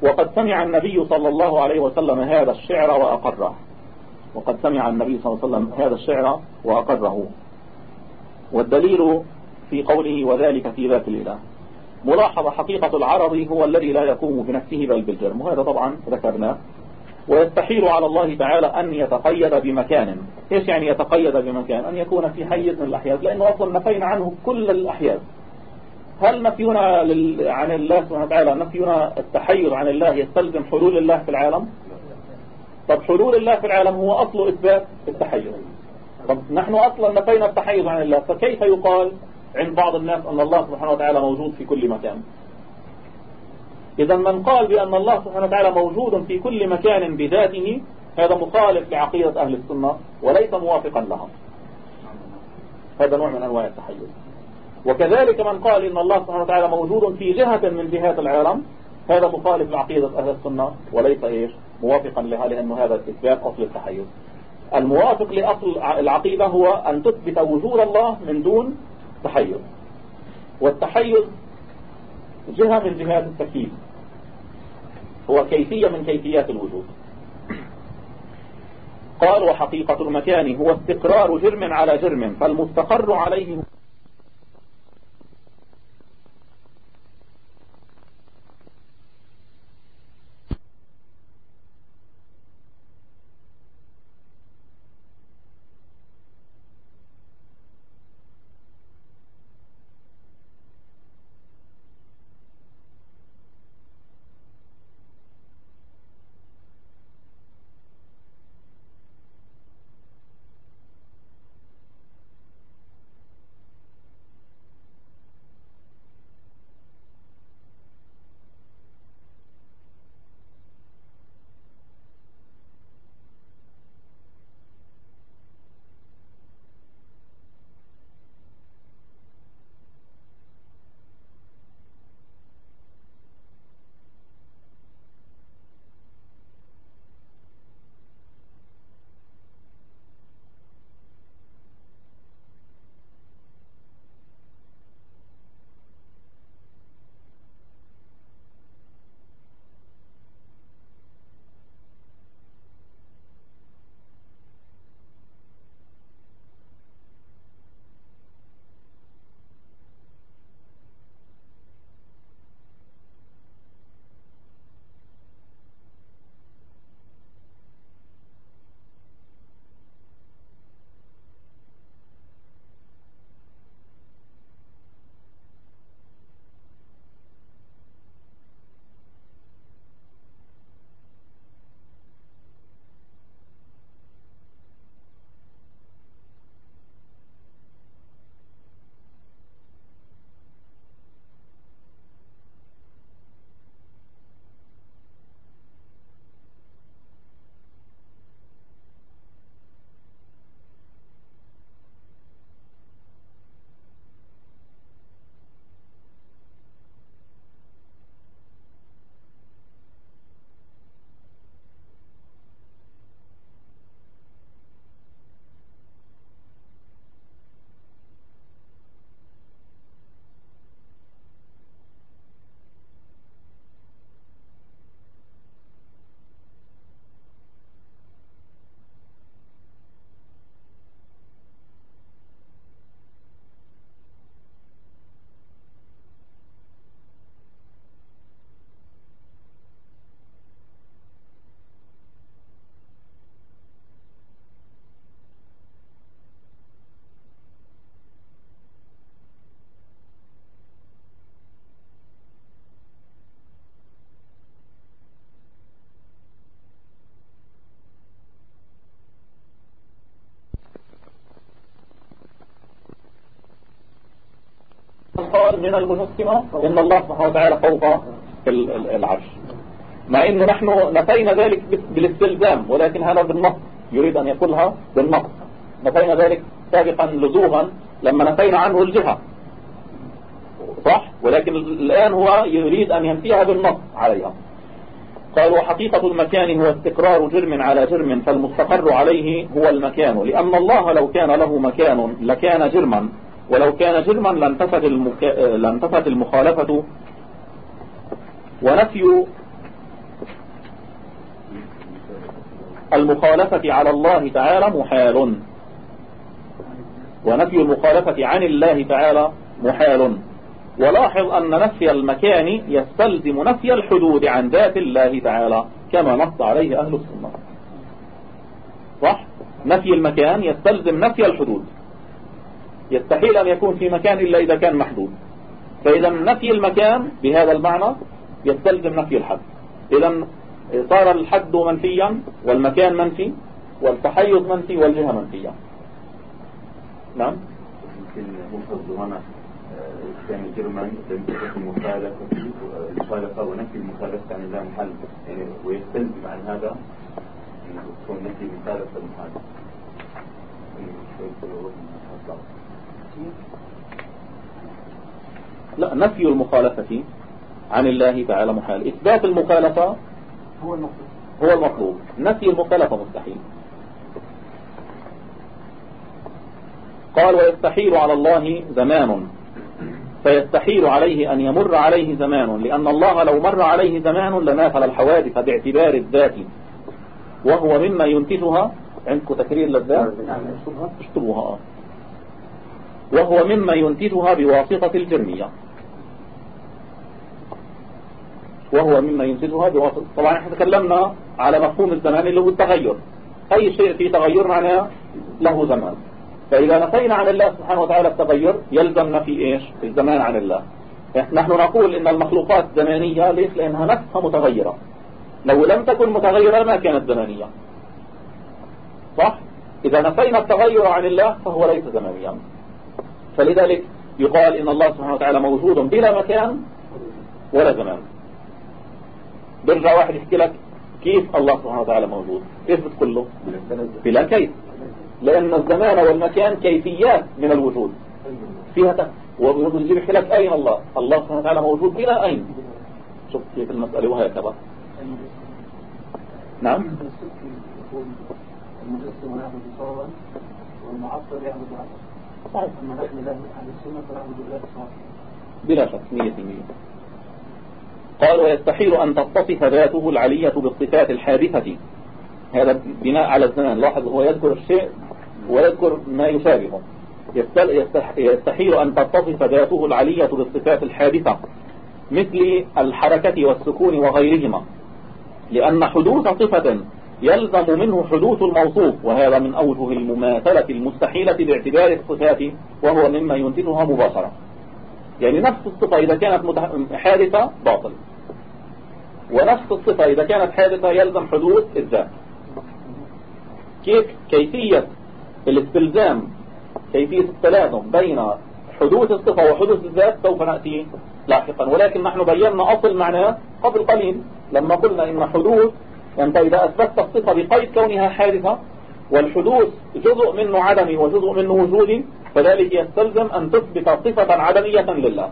وقد سمع النبي صلى الله عليه وسلم هذا الشعر وأقره. وقد سمع النبي صلى الله عليه وسلم هذا الشعر وأقره. والدليل في قوله وذلك في ذات الإله. ملاحظة حقيقة العرض هو الذي لا يقوم بنفسه بل بالجرم. وهذا طبعا ذكرناه. ويستحيل على الله تعالى أن يتقيد بمكان. إيش يعني يتقيد بمكان؟ أن يكون في حيز من الأحياز لأنه أصلا نفينا عنه كل الأحياز هل نفينا عن الله سبحانه وتعالى نفينا التحيز عن الله يستلزم حلول الله في العالم؟ طب حلول الله في العالم هو أصل إثبات التحيز طب نحن أصلا نفينا التحيز عن الله فكيف يقال عند بعض الناس أن الله سبحانه وتعالى موجود في كل مكان؟ إذا من قال بأن الله سبحانه وتعالى موجود في كل مكان بذاته هذا مخالف لعقيدة أهل السنة وليس موافقا لها. هذا نوع من أنواع التحيز وكذلك من قال إن الله سبحانه وتعالى موجود في جهة من جهات العالم هذا مخالف لعقيدة أهل السنة وليس إيش؟ موافقا لها لأنه هذا إثبات أصل التحيز. الموافق لأصل العقيدة هو أن تثبت وجود الله من دون تحيز. والتحيز جهة من جهات التكييف. هو كيفية من كيفيات الوجود. قال وحقيقة المكان هو استقرار جرم على جرم فالمستقر عليه قال من المجسمة إن الله سبحانه وتعالى فوق العرش. مع إنه نحن نفينا ذلك بالاستلزام ولكن هذا بالنص يريد أن يقولها بالنص نفينا ذلك سابقا لزوما لما نفينا عنه الجهة. صح؟ ولكن الآن هو يريد أن ينفيها بالنص عليها. قال وحقيقة المكان هو استقرار جرم على جرم فالمستقر عليه هو المكان. لأن الله لو كان له مكان لكان جرما. ولو كان جرما لانتفت, المك... لانتفت المخالفة ونفي المخالفة على الله تعالى محال. ونفي المخالفة عن الله تعالى محال. ولاحظ أن نفي المكان يستلزم نفي الحدود عن ذات الله تعالى كما نص عليه أهل السنة. صح؟ نفي المكان يستلزم نفي الحدود. يستحيل أن يكون في مكان إلا إذا كان محدود. فإذا نفي المكان بهذا المعنى يستلزم نفي الحد. إذا صار الحد منفيا والمكان منفي والتحيز منفي والجهة منفية. نعم؟ يمكن مفرد هنا كان جرما تنتهي المخالفة المخالفة ونفي المخالفة عن الله محل. يعني ويستلزم عن هذا أن تكون نفي مخالفة المحل لا نفي المخالفة عن الله تعالى محال. إثبات المخالفة هو المطلوب. هو المطلوب. نفي المخالفة مستحيل. قال ويستحيل على الله زمان. فيستحيل عليه أن يمر عليه زمان. لأن الله لو مر عليه زمان لماثل الحوادث باعتبار الذات. وهو مما ينتجها عندكم تكرير للذات؟ اشتبوها وهو مما ينتجها بواسطة الجرمية وهو مما ينتجها بواسطة طبعا إحنا تكلمنا على مفهوم الزمان اللي هو التغير. أي شيء فيه تغير معناه له زمان. فإذا نفينا عن الله سبحانه وتعالى التغير يلزم نفي إيش؟ الزمان عن الله. نحن نقول إن المخلوقات زمانية ليش؟ لأنها نفسها متغيرة. لو لم تكن متغيرة ما كانت زمانية. صح؟ إذا نفينا التغير عن الله فهو ليس زمانيا. فلذلك يقال إن الله سبحانه وتعالى موجود بلا مكان ولا زمان. برجع واحد يحكي لك كيف الله سبحانه وتعالى موجود؟ كيف بتقول له بلا كيف. لأن الزمان والمكان كيفيات من الوجود. فيها. ويجي يحكي لك أين الله؟ الله سبحانه وتعالى موجود بلا أين؟ شوف كيف المسألة وهكذا نعم. المجسم يعبد صورا والمعطل يعبد عطل بلا شك مية في مية قال ويستحيل أن تتصف ذاته العلية بالصفات الحادثة. هذا بناء على الزمان. لاحظ هو يذكر الشيء ويذكر ما يشابهه. يستحيل أن تتصف ذاته العلية بالصفات الحادثة مثل الحركة والسكون وغيرهما. لأن حدوث صفة يلزم منه حدوث الموصوف وهذا من أوجه المماثلة المستحيلة باعتبار الصفات وهو مما ينتجها مباشرة. يعني نفس الصفة إذا كانت حادثة باطل. ونفس الصفة إذا كانت حادثة يلزم حدوث الذات. كيف؟ كيفية الاستلزام كيفية التلازم بين حدوث الصفة وحدوث الذات سوف نأتي لاحقا. ولكن نحن بينا أصل معناه قبل قليل لما قلنا إن حدوث أنت إذا أثبتت الصفة بقيد كونها حادثة والحدوث جزء منه عدمي وجزء منه وجودي فذلك يستلزم أن تثبت صفة عدمية لله.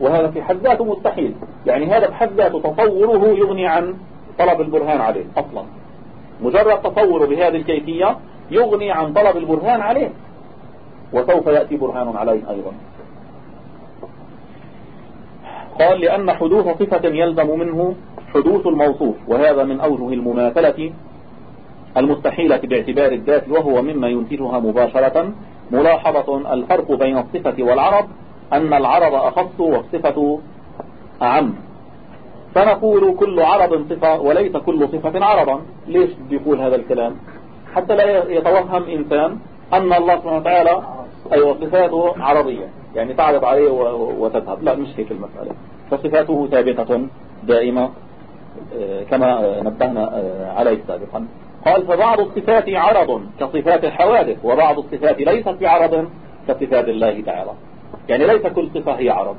وهذا في حد ذاته مستحيل. يعني هذا بحد ذاته تصوره يغني عن طلب البرهان عليه أصلا. مجرد تصوره بهذه الكيفية يغني عن طلب البرهان عليه. وسوف يأتي برهان عليه أيضا. قال لأن حدوث صفة يلزم منه حدوث الموصوف وهذا من أوجه المماثلة المستحيلة باعتبار الذات وهو مما ينتجها مباشرة. ملاحظة الفرق بين الصفة والعرب أن العرب أخص والصفة أعم. فنقول كل عرب صفة وليس كل صفة عربا ليش بيقول هذا الكلام؟ حتى لا يتوهم إنسان أن الله سبحانه وتعالى أي صفاته عربية. يعني تعرض عليه وتذهب. لا مش هيك المسألة. فصفاته ثابتة دائمة. كما نبهنا آه، عليه سابقا. قال فبعض الصفات عرض كصفات الحوادث وبعض الصفات ليست بعرض كصفات الله تعالى. يعني ليس كل صفة هي عرض.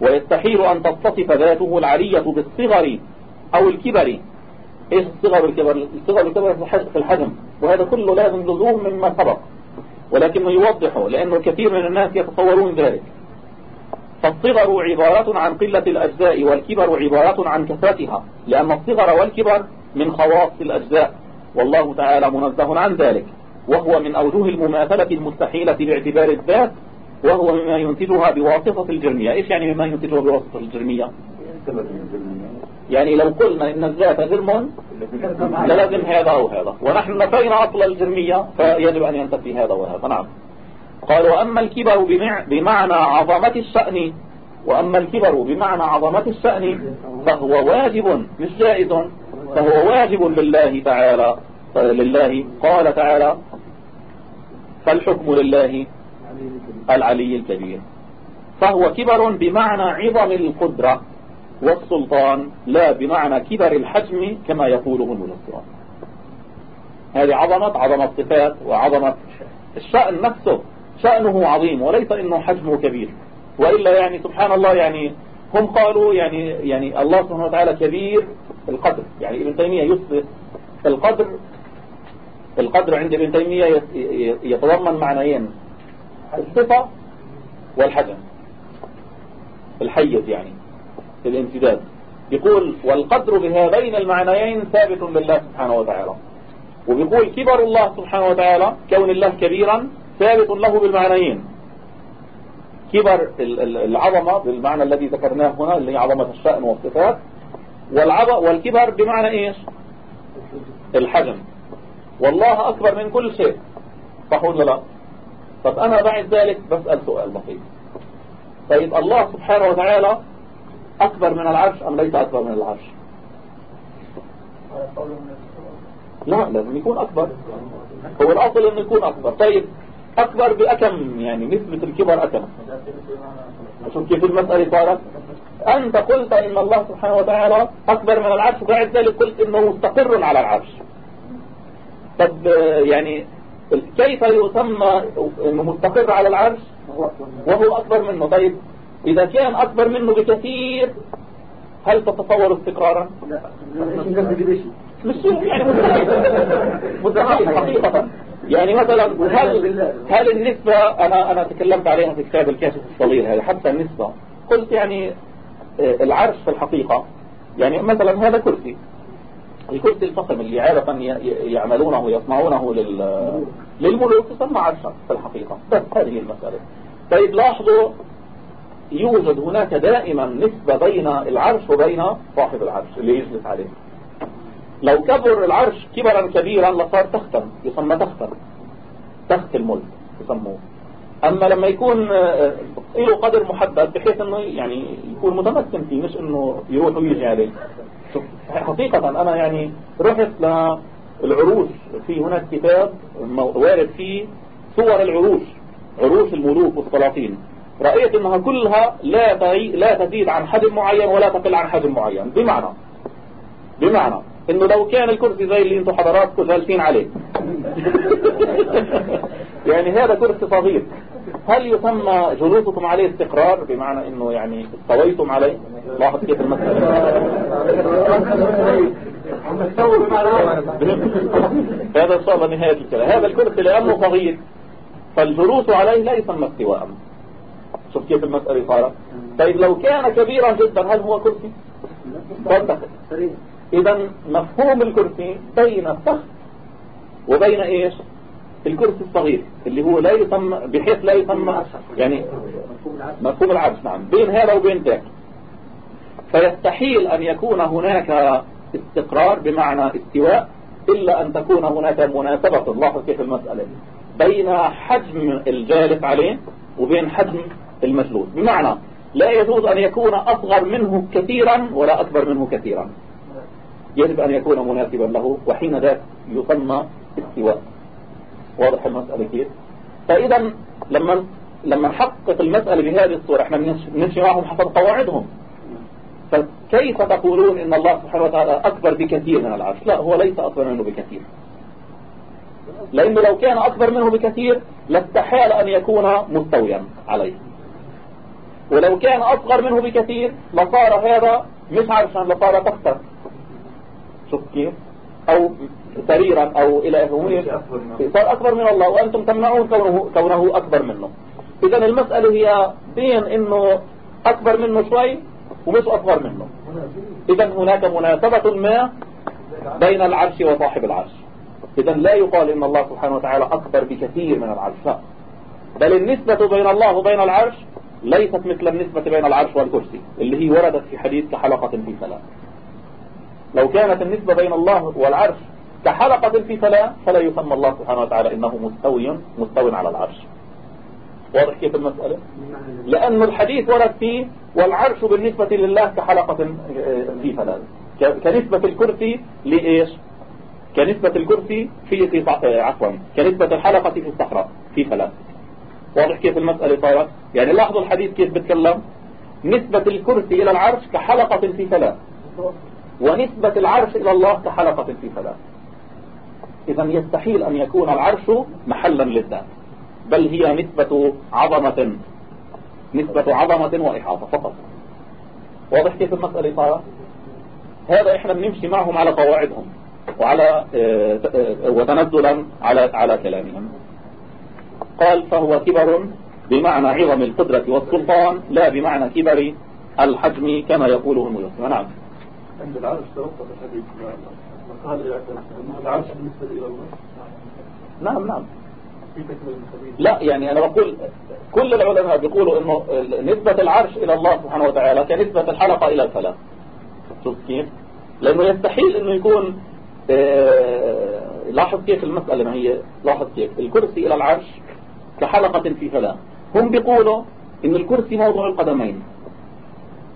ويستحيل أن تتصف ذاته العلية بالصغر أو الكبر. إيش الصغر والكبر؟ الصغر والكبر في الحجم. وهذا كله لازم لزوم مما سبق. ولكنه يوضحه لأنه كثير من الناس يتصورون ذلك. فالصغر عبارة عن قلة الأجزاء والكبر عبارة عن كثرتها لأن الصغر والكبر من خواص الأجزاء والله تعالى منزه عن ذلك وهو من أوجه المماثلة المستحيلة باعتبار الذات وهو مما ينتجها بواسطة الجرمية. إيش يعني مما ينتجها بواسطة الجرمية؟ يعني لو قلنا إن الذات جرم لازم هذا أو هذا ونحن نفينا أصل الجرمية فيجب أن ينتفي هذا وهذا. نعم. قال وأما الكبر بمعنى عظمة الشأن وأما الكبر بمعنى عظمة الشأن فهو واجب مش جائز فهو واجب لله تعالى لله قال تعالى فالحكم لله العلي الكبير. فهو كبر بمعنى عظم القدرة والسلطان لا بمعنى كبر الحجم كما يقوله المنصرون هذه عظمة عظمة صفات وعظمة الشأن نفسه. شأنه عظيم وليس إنه حجمه كبير وإلا يعني سبحان الله يعني هم قالوا يعني يعني الله سبحانه وتعالى كبير القدر يعني ابن تيمية يثبت القدر القدر عند ابن تيمية يتضمن معنيين الصفة والحجم الحيز يعني الامتداد يقول والقدر بهذين المعنيين ثابت لله سبحانه وتعالى وبيقول كبر الله سبحانه وتعالى كون الله كبيرا ثابت له بالمعنيين. كبر العظمة بالمعنى الذي ذكرناه هنا اللي هي عظمة الشأن والصفات. والكبر بمعنى إيش؟ الحجم. والله أكبر من كل شيء. صح ولا لا؟ طب أنا بعد ذلك بسأل سؤال بسيط. طيب الله سبحانه وتعالى أكبر من العرش أم ليس أكبر من العرش؟ لا لازم يكون أكبر. هو الأصل أنه يكون أكبر. طيب أكبر بأكم يعني نسبة الكبر أكم شوف كيف المسألة صارت. أنت قلت إن الله سبحانه وتعالى أكبر من العرش وبعد ذلك قلت إنه مستقر على العرش. طب يعني كيف يسمى إنه مستقر على العرش؟ وهو أكبر منه. طيب إذا كان أكبر منه بكثير هل تتصور استقرارا؟ لا. مش يعني مستحيل. حقيقة يعني مثلا هل هل النسبة أنا أنا تكلمت عليها في كتاب الكاشف الصغير هذا حتى النسبة؟ قلت يعني آه، العرش في الحقيقة يعني مثلا هذا كرسي. الكرسي الفخم اللي عادة يعملونه ويصنعونه للملوك يسمى عرشا في الحقيقة. بس هذه المسألة. طيب لاحظوا يوجد هناك دائما نسبة بين العرش وبين صاحب العرش اللي يجلس عليه. لو كبر العرش كبرا كبيرا لصار تختم يسمى تختم تخت الملك يسموه. أما لما يكون آه، له قدر محدد بحيث أنه يعني يكون متمكن فيه مش أنه يروح ويجي عليه. حقيقة أنا يعني رحت للعروش. في هناك كتاب وارد فيه صور العروش عروش الملوك والسلاطين رأيت أنها كلها لا لا تزيد عن حجم معين ولا تقل عن حجم معين. بمعنى بمعنى إنه لو كان الكرسي زي اللي أنتم حضراتكم جالسين عليه. يعني هذا كرسي صغير. هل يسمى جلوسكم عليه استقرار؟ بمعنى إنه يعني استويتم عليه؟ لاحظ كيف المسألة. هذا إن شاء الله نهاية الكلام. هذا الكرسي لأنه صغير. فالجلوس عليه لا يسمى استواء. شوف كيف المسألة صارت. طيب لو كان كبيرا جدا هل هو كرسي؟ إذا مفهوم الكرسي بين التخت وبين إيش؟ الكرسي الصغير اللي هو لا يسمى بحيث لا يسمى يعني مفهوم العرش نعم. بين هذا وبين ذاك. فيستحيل أن يكون هناك استقرار بمعنى استواء إلا أن تكون هناك مناسبة. لاحظ كيف المسألة؟ بين حجم الجالس عليه وبين حجم المجلوس. بمعنى لا يجوز أن يكون أصغر منه كثيرا ولا أكبر منه كثيرا. يجب أن يكون مناسبا له وحين ذاك يسمى استواء. واضح المسألة كيف؟ فإذا لما لما نحقق المسألة بهذه الصورة إحنا نمشي معهم حسب قواعدهم. فكيف تقولون إن الله سبحانه وتعالى أكبر بكثير من العرش؟ لا هو ليس أكبر منه بكثير. لأنه لو كان أكبر منه بكثير لاستحال أن يكون مستويا عليه. ولو كان أصغر منه بكثير لصار هذا مش عرشا لصار تختا كيف أو سريرا أو إلى آخره صار أكبر من الله وأنتم تمنعون كونه, كونه أكبر منه. إذا المسألة هي بين إنه أكبر منه شوي ومش أصغر منه. إذا هناك مناسبة ما بين العرش وصاحب العرش. إذا لا يقال إن الله سبحانه وتعالى أكبر بكثير من العرش. لا. بل النسبة بين الله وبين العرش ليست مثل النسبة بين العرش والكرسي اللي هي وردت في حديث كحلقة في فلاة لو كانت النسبة بين الله والعرش كحلقة في فلاة فلا يسمى الله سبحانه وتعالى إنه مستوي مستوي على العرش. واضح كيف المسألة؟ لأن الحديث ورد فيه والعرش بالنسبة لله كحلقة في فلاة. كنسبة الكرسي لإيش؟ كنسبة الكرسي في في عفوا كنسبة الحلقة في الصحراء في فلاة. واضح كيف المسألة صارت يعني لاحظوا الحديث كيف بتكلم نسبة الكرسي إلى العرش كحلقة في فلاة ونسبة العرش إلى الله كحلقة في فلاة إذا يستحيل أن يكون العرش محلا للذات بل هي نسبة عظمة نسبة عظمة وإحاطة فقط. واضح كيف المسألة صارت هذا إحنا بنمشي معهم على قواعدهم وعلى آه، وتنزلا على على كلامهم. قال فهو كبر بمعنى عظم القدرة والسلطان لا بمعنى كبر الحجم كما يقوله الميسر نعم. عند العرش توقف الحديث. قال العرش بالنسبة إلى الله. نعم نعم. لا يعني أنا بقول كل العلماء بيقولوا إنه نسبة العرش إلى الله سبحانه وتعالى كنسبة الحلقة إلى الفلاح. شوف كيف؟ لأنه يستحيل إنه يكون آه لاحظ كيف المسألة ما هي لاحظ كيف. الكرسي إلى العرش كحلقة في فلاة هم بيقولوا إن الكرسي موضوع القدمين.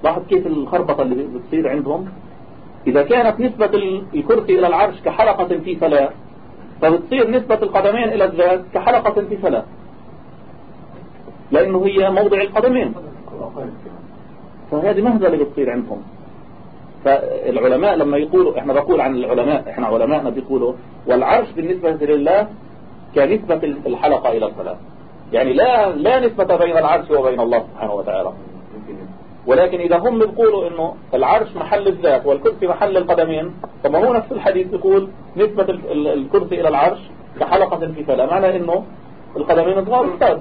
لاحظ كيف الخربطة اللي بتصير عندهم؟ إذا كانت نسبة الكرسي إلى العرش كحلقة في فلاة فبتصير نسبة القدمين إلى الذات كحلقة في فلاة. لأنه هي موضع القدمين. فهذه مهزة اللي بتصير عندهم. فالعلماء لما يقولوا إحنا بقول عن العلماء إحنا علماءنا بيقولوا والعرش بالنسبة لله كنسبة الحلقة إلى الفلاة. يعني لا لا نسبة بين العرش وبين الله سبحانه وتعالى. ولكن إذا هم بيقولوا إنه العرش محل الذات والكرسي محل القدمين طب هو نفس الحديث بيقول نسبة الكرسي إلى العرش كحلقة في فلا معنى إنه القدمين صغار أستاذ.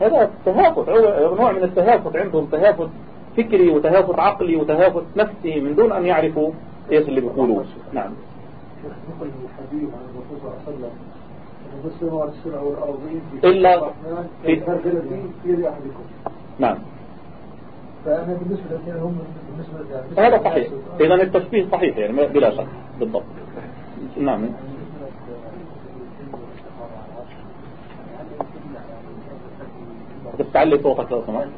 هذا تهافت نوع من التهافت عندهم تهافت فكري وتهافت عقلي وتهافت نفسي من دون أن يعرفوا إيش اللي بيقولوه. نعم. الحديث عن الرسول صلى الله عليه وسلم إلا في نعم. فأنا بالنسبة لي هم بالنسبة هذا صحيح. إذا التشبيه صحيح يعني بلا شك. بالضبط. نعم. بس تعلي صوتك لو سمحت.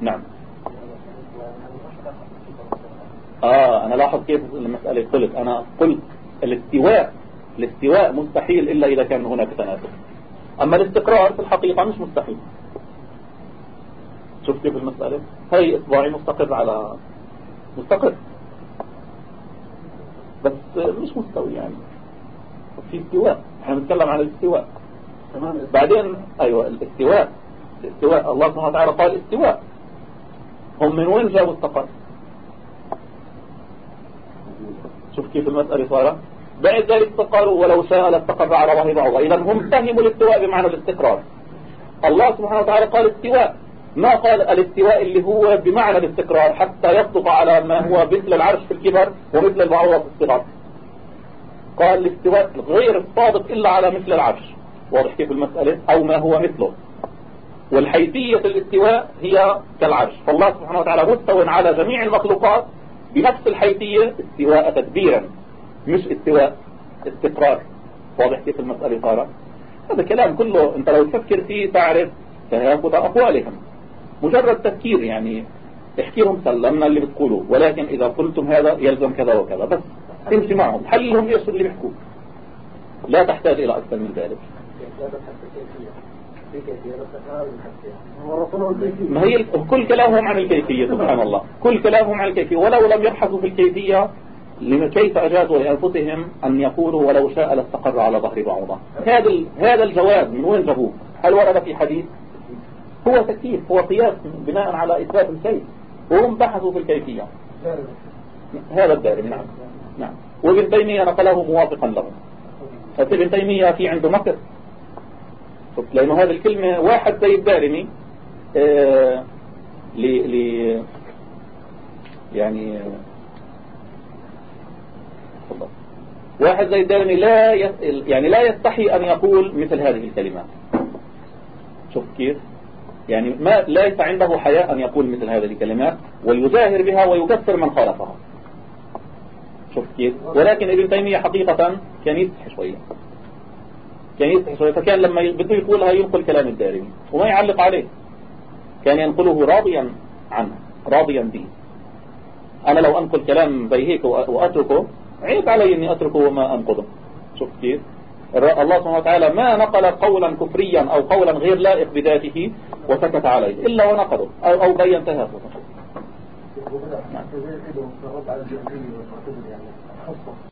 نعم. آه أنا لاحظ كيف المسألة قلت أنا قلت الاستواء الاستواء مستحيل إلا إذا كان هناك تناسب. أما الاستقرار في الحقيقة مش مستحيل. شوف كيف المسألة. هي إصبعي مستقر على مستقر. بس مش مستوي يعني. في استواء. إحنا بنتكلم عن الاستواء. بعدين أيوه الاستواء. الاستواء. الله سبحانه وتعالى قال استواء. هم من وين جابوا استقر شوف كيف المسألة صارت. بعد ذلك استقروا ولو شاء لاستقر على ظهر بعض إذا هم فهموا الاستواء بمعنى الاستقرار. الله سبحانه وتعالى قال استواء. ما قال الاستواء اللي هو بمعنى الاستقرار؟ حتى يصدق على ما هو مثل العرش في الكبر ومثل البعوضة في الصغر قال الاستواء غير الصادق إلا على مثل العرش. واضح كيف المسألة؟ أو ما هو مثله. والحيثية الاستواء هي كالعرش. فالله سبحانه وتعالى مستوى على جميع المخلوقات بنفس الحيثية استواء تدبيرا. مش استواء استقرار. واضح كيف المسألة صارت؟ هذا كلام كله أنت لو تفكر فيه تعرف تناقض أقوالهم. مجرد تفكير يعني احكيهم سلمنا اللي بتقولوا ولكن إذا قلتم هذا يلزم كذا وكذا. بس امشي معهم حلهم إيش اللي بيحكوا. لا تحتاج إلى أكثر من ذلك. ما هي كل كلامهم عن الكيفية سبحان الله. كل كلامهم عن الكيفية. ولو لم يبحثوا في الكيفية كيف أجازوا لأنفسهم أن يقولوا ولو شاء لاستقر على ظهر بعوضة هذا هذا الجواب من وين جابوه؟ هل ورد في حديث؟ هو تكييف هو قياس بناء على إثبات الكيف. وهم بحثوا في الكيفية. هذا الدارمي نعم. نعم. وابن تيمية نقله موافقا له. ابن تيمية في عنده مكر لأنه هذه الكلمة واحد زي الدارمي آه ل ل يعني واحد زي الدارمي لا يعني لا يستحي أن يقول مثل هذه الكلمات. شوف كيف. يعني ما ليس عنده حياء أن يقول مثل هذه الكلمات ويجاهر بها ويكفر من خالفها. شوف كيف. ولكن ابن تيمية حقيقة كان يستحي شوية. كان يستحي شوية. فكان لما بده يقولها ينقل كلام الدارمي. وما يعلق عليه. كان ينقله راضيا عنه. راضيا به. أنا لو أنقل كلام زي هيك وأتركه عيب علي أني أتركه وما أنقضه. شوف كيف. الله سبحانه وتعالى ما نقل قولا كفريا أو قولا غير لائق بذاته وسكت عليه إلا ونقضه. أو, أو بين تهافته نعم.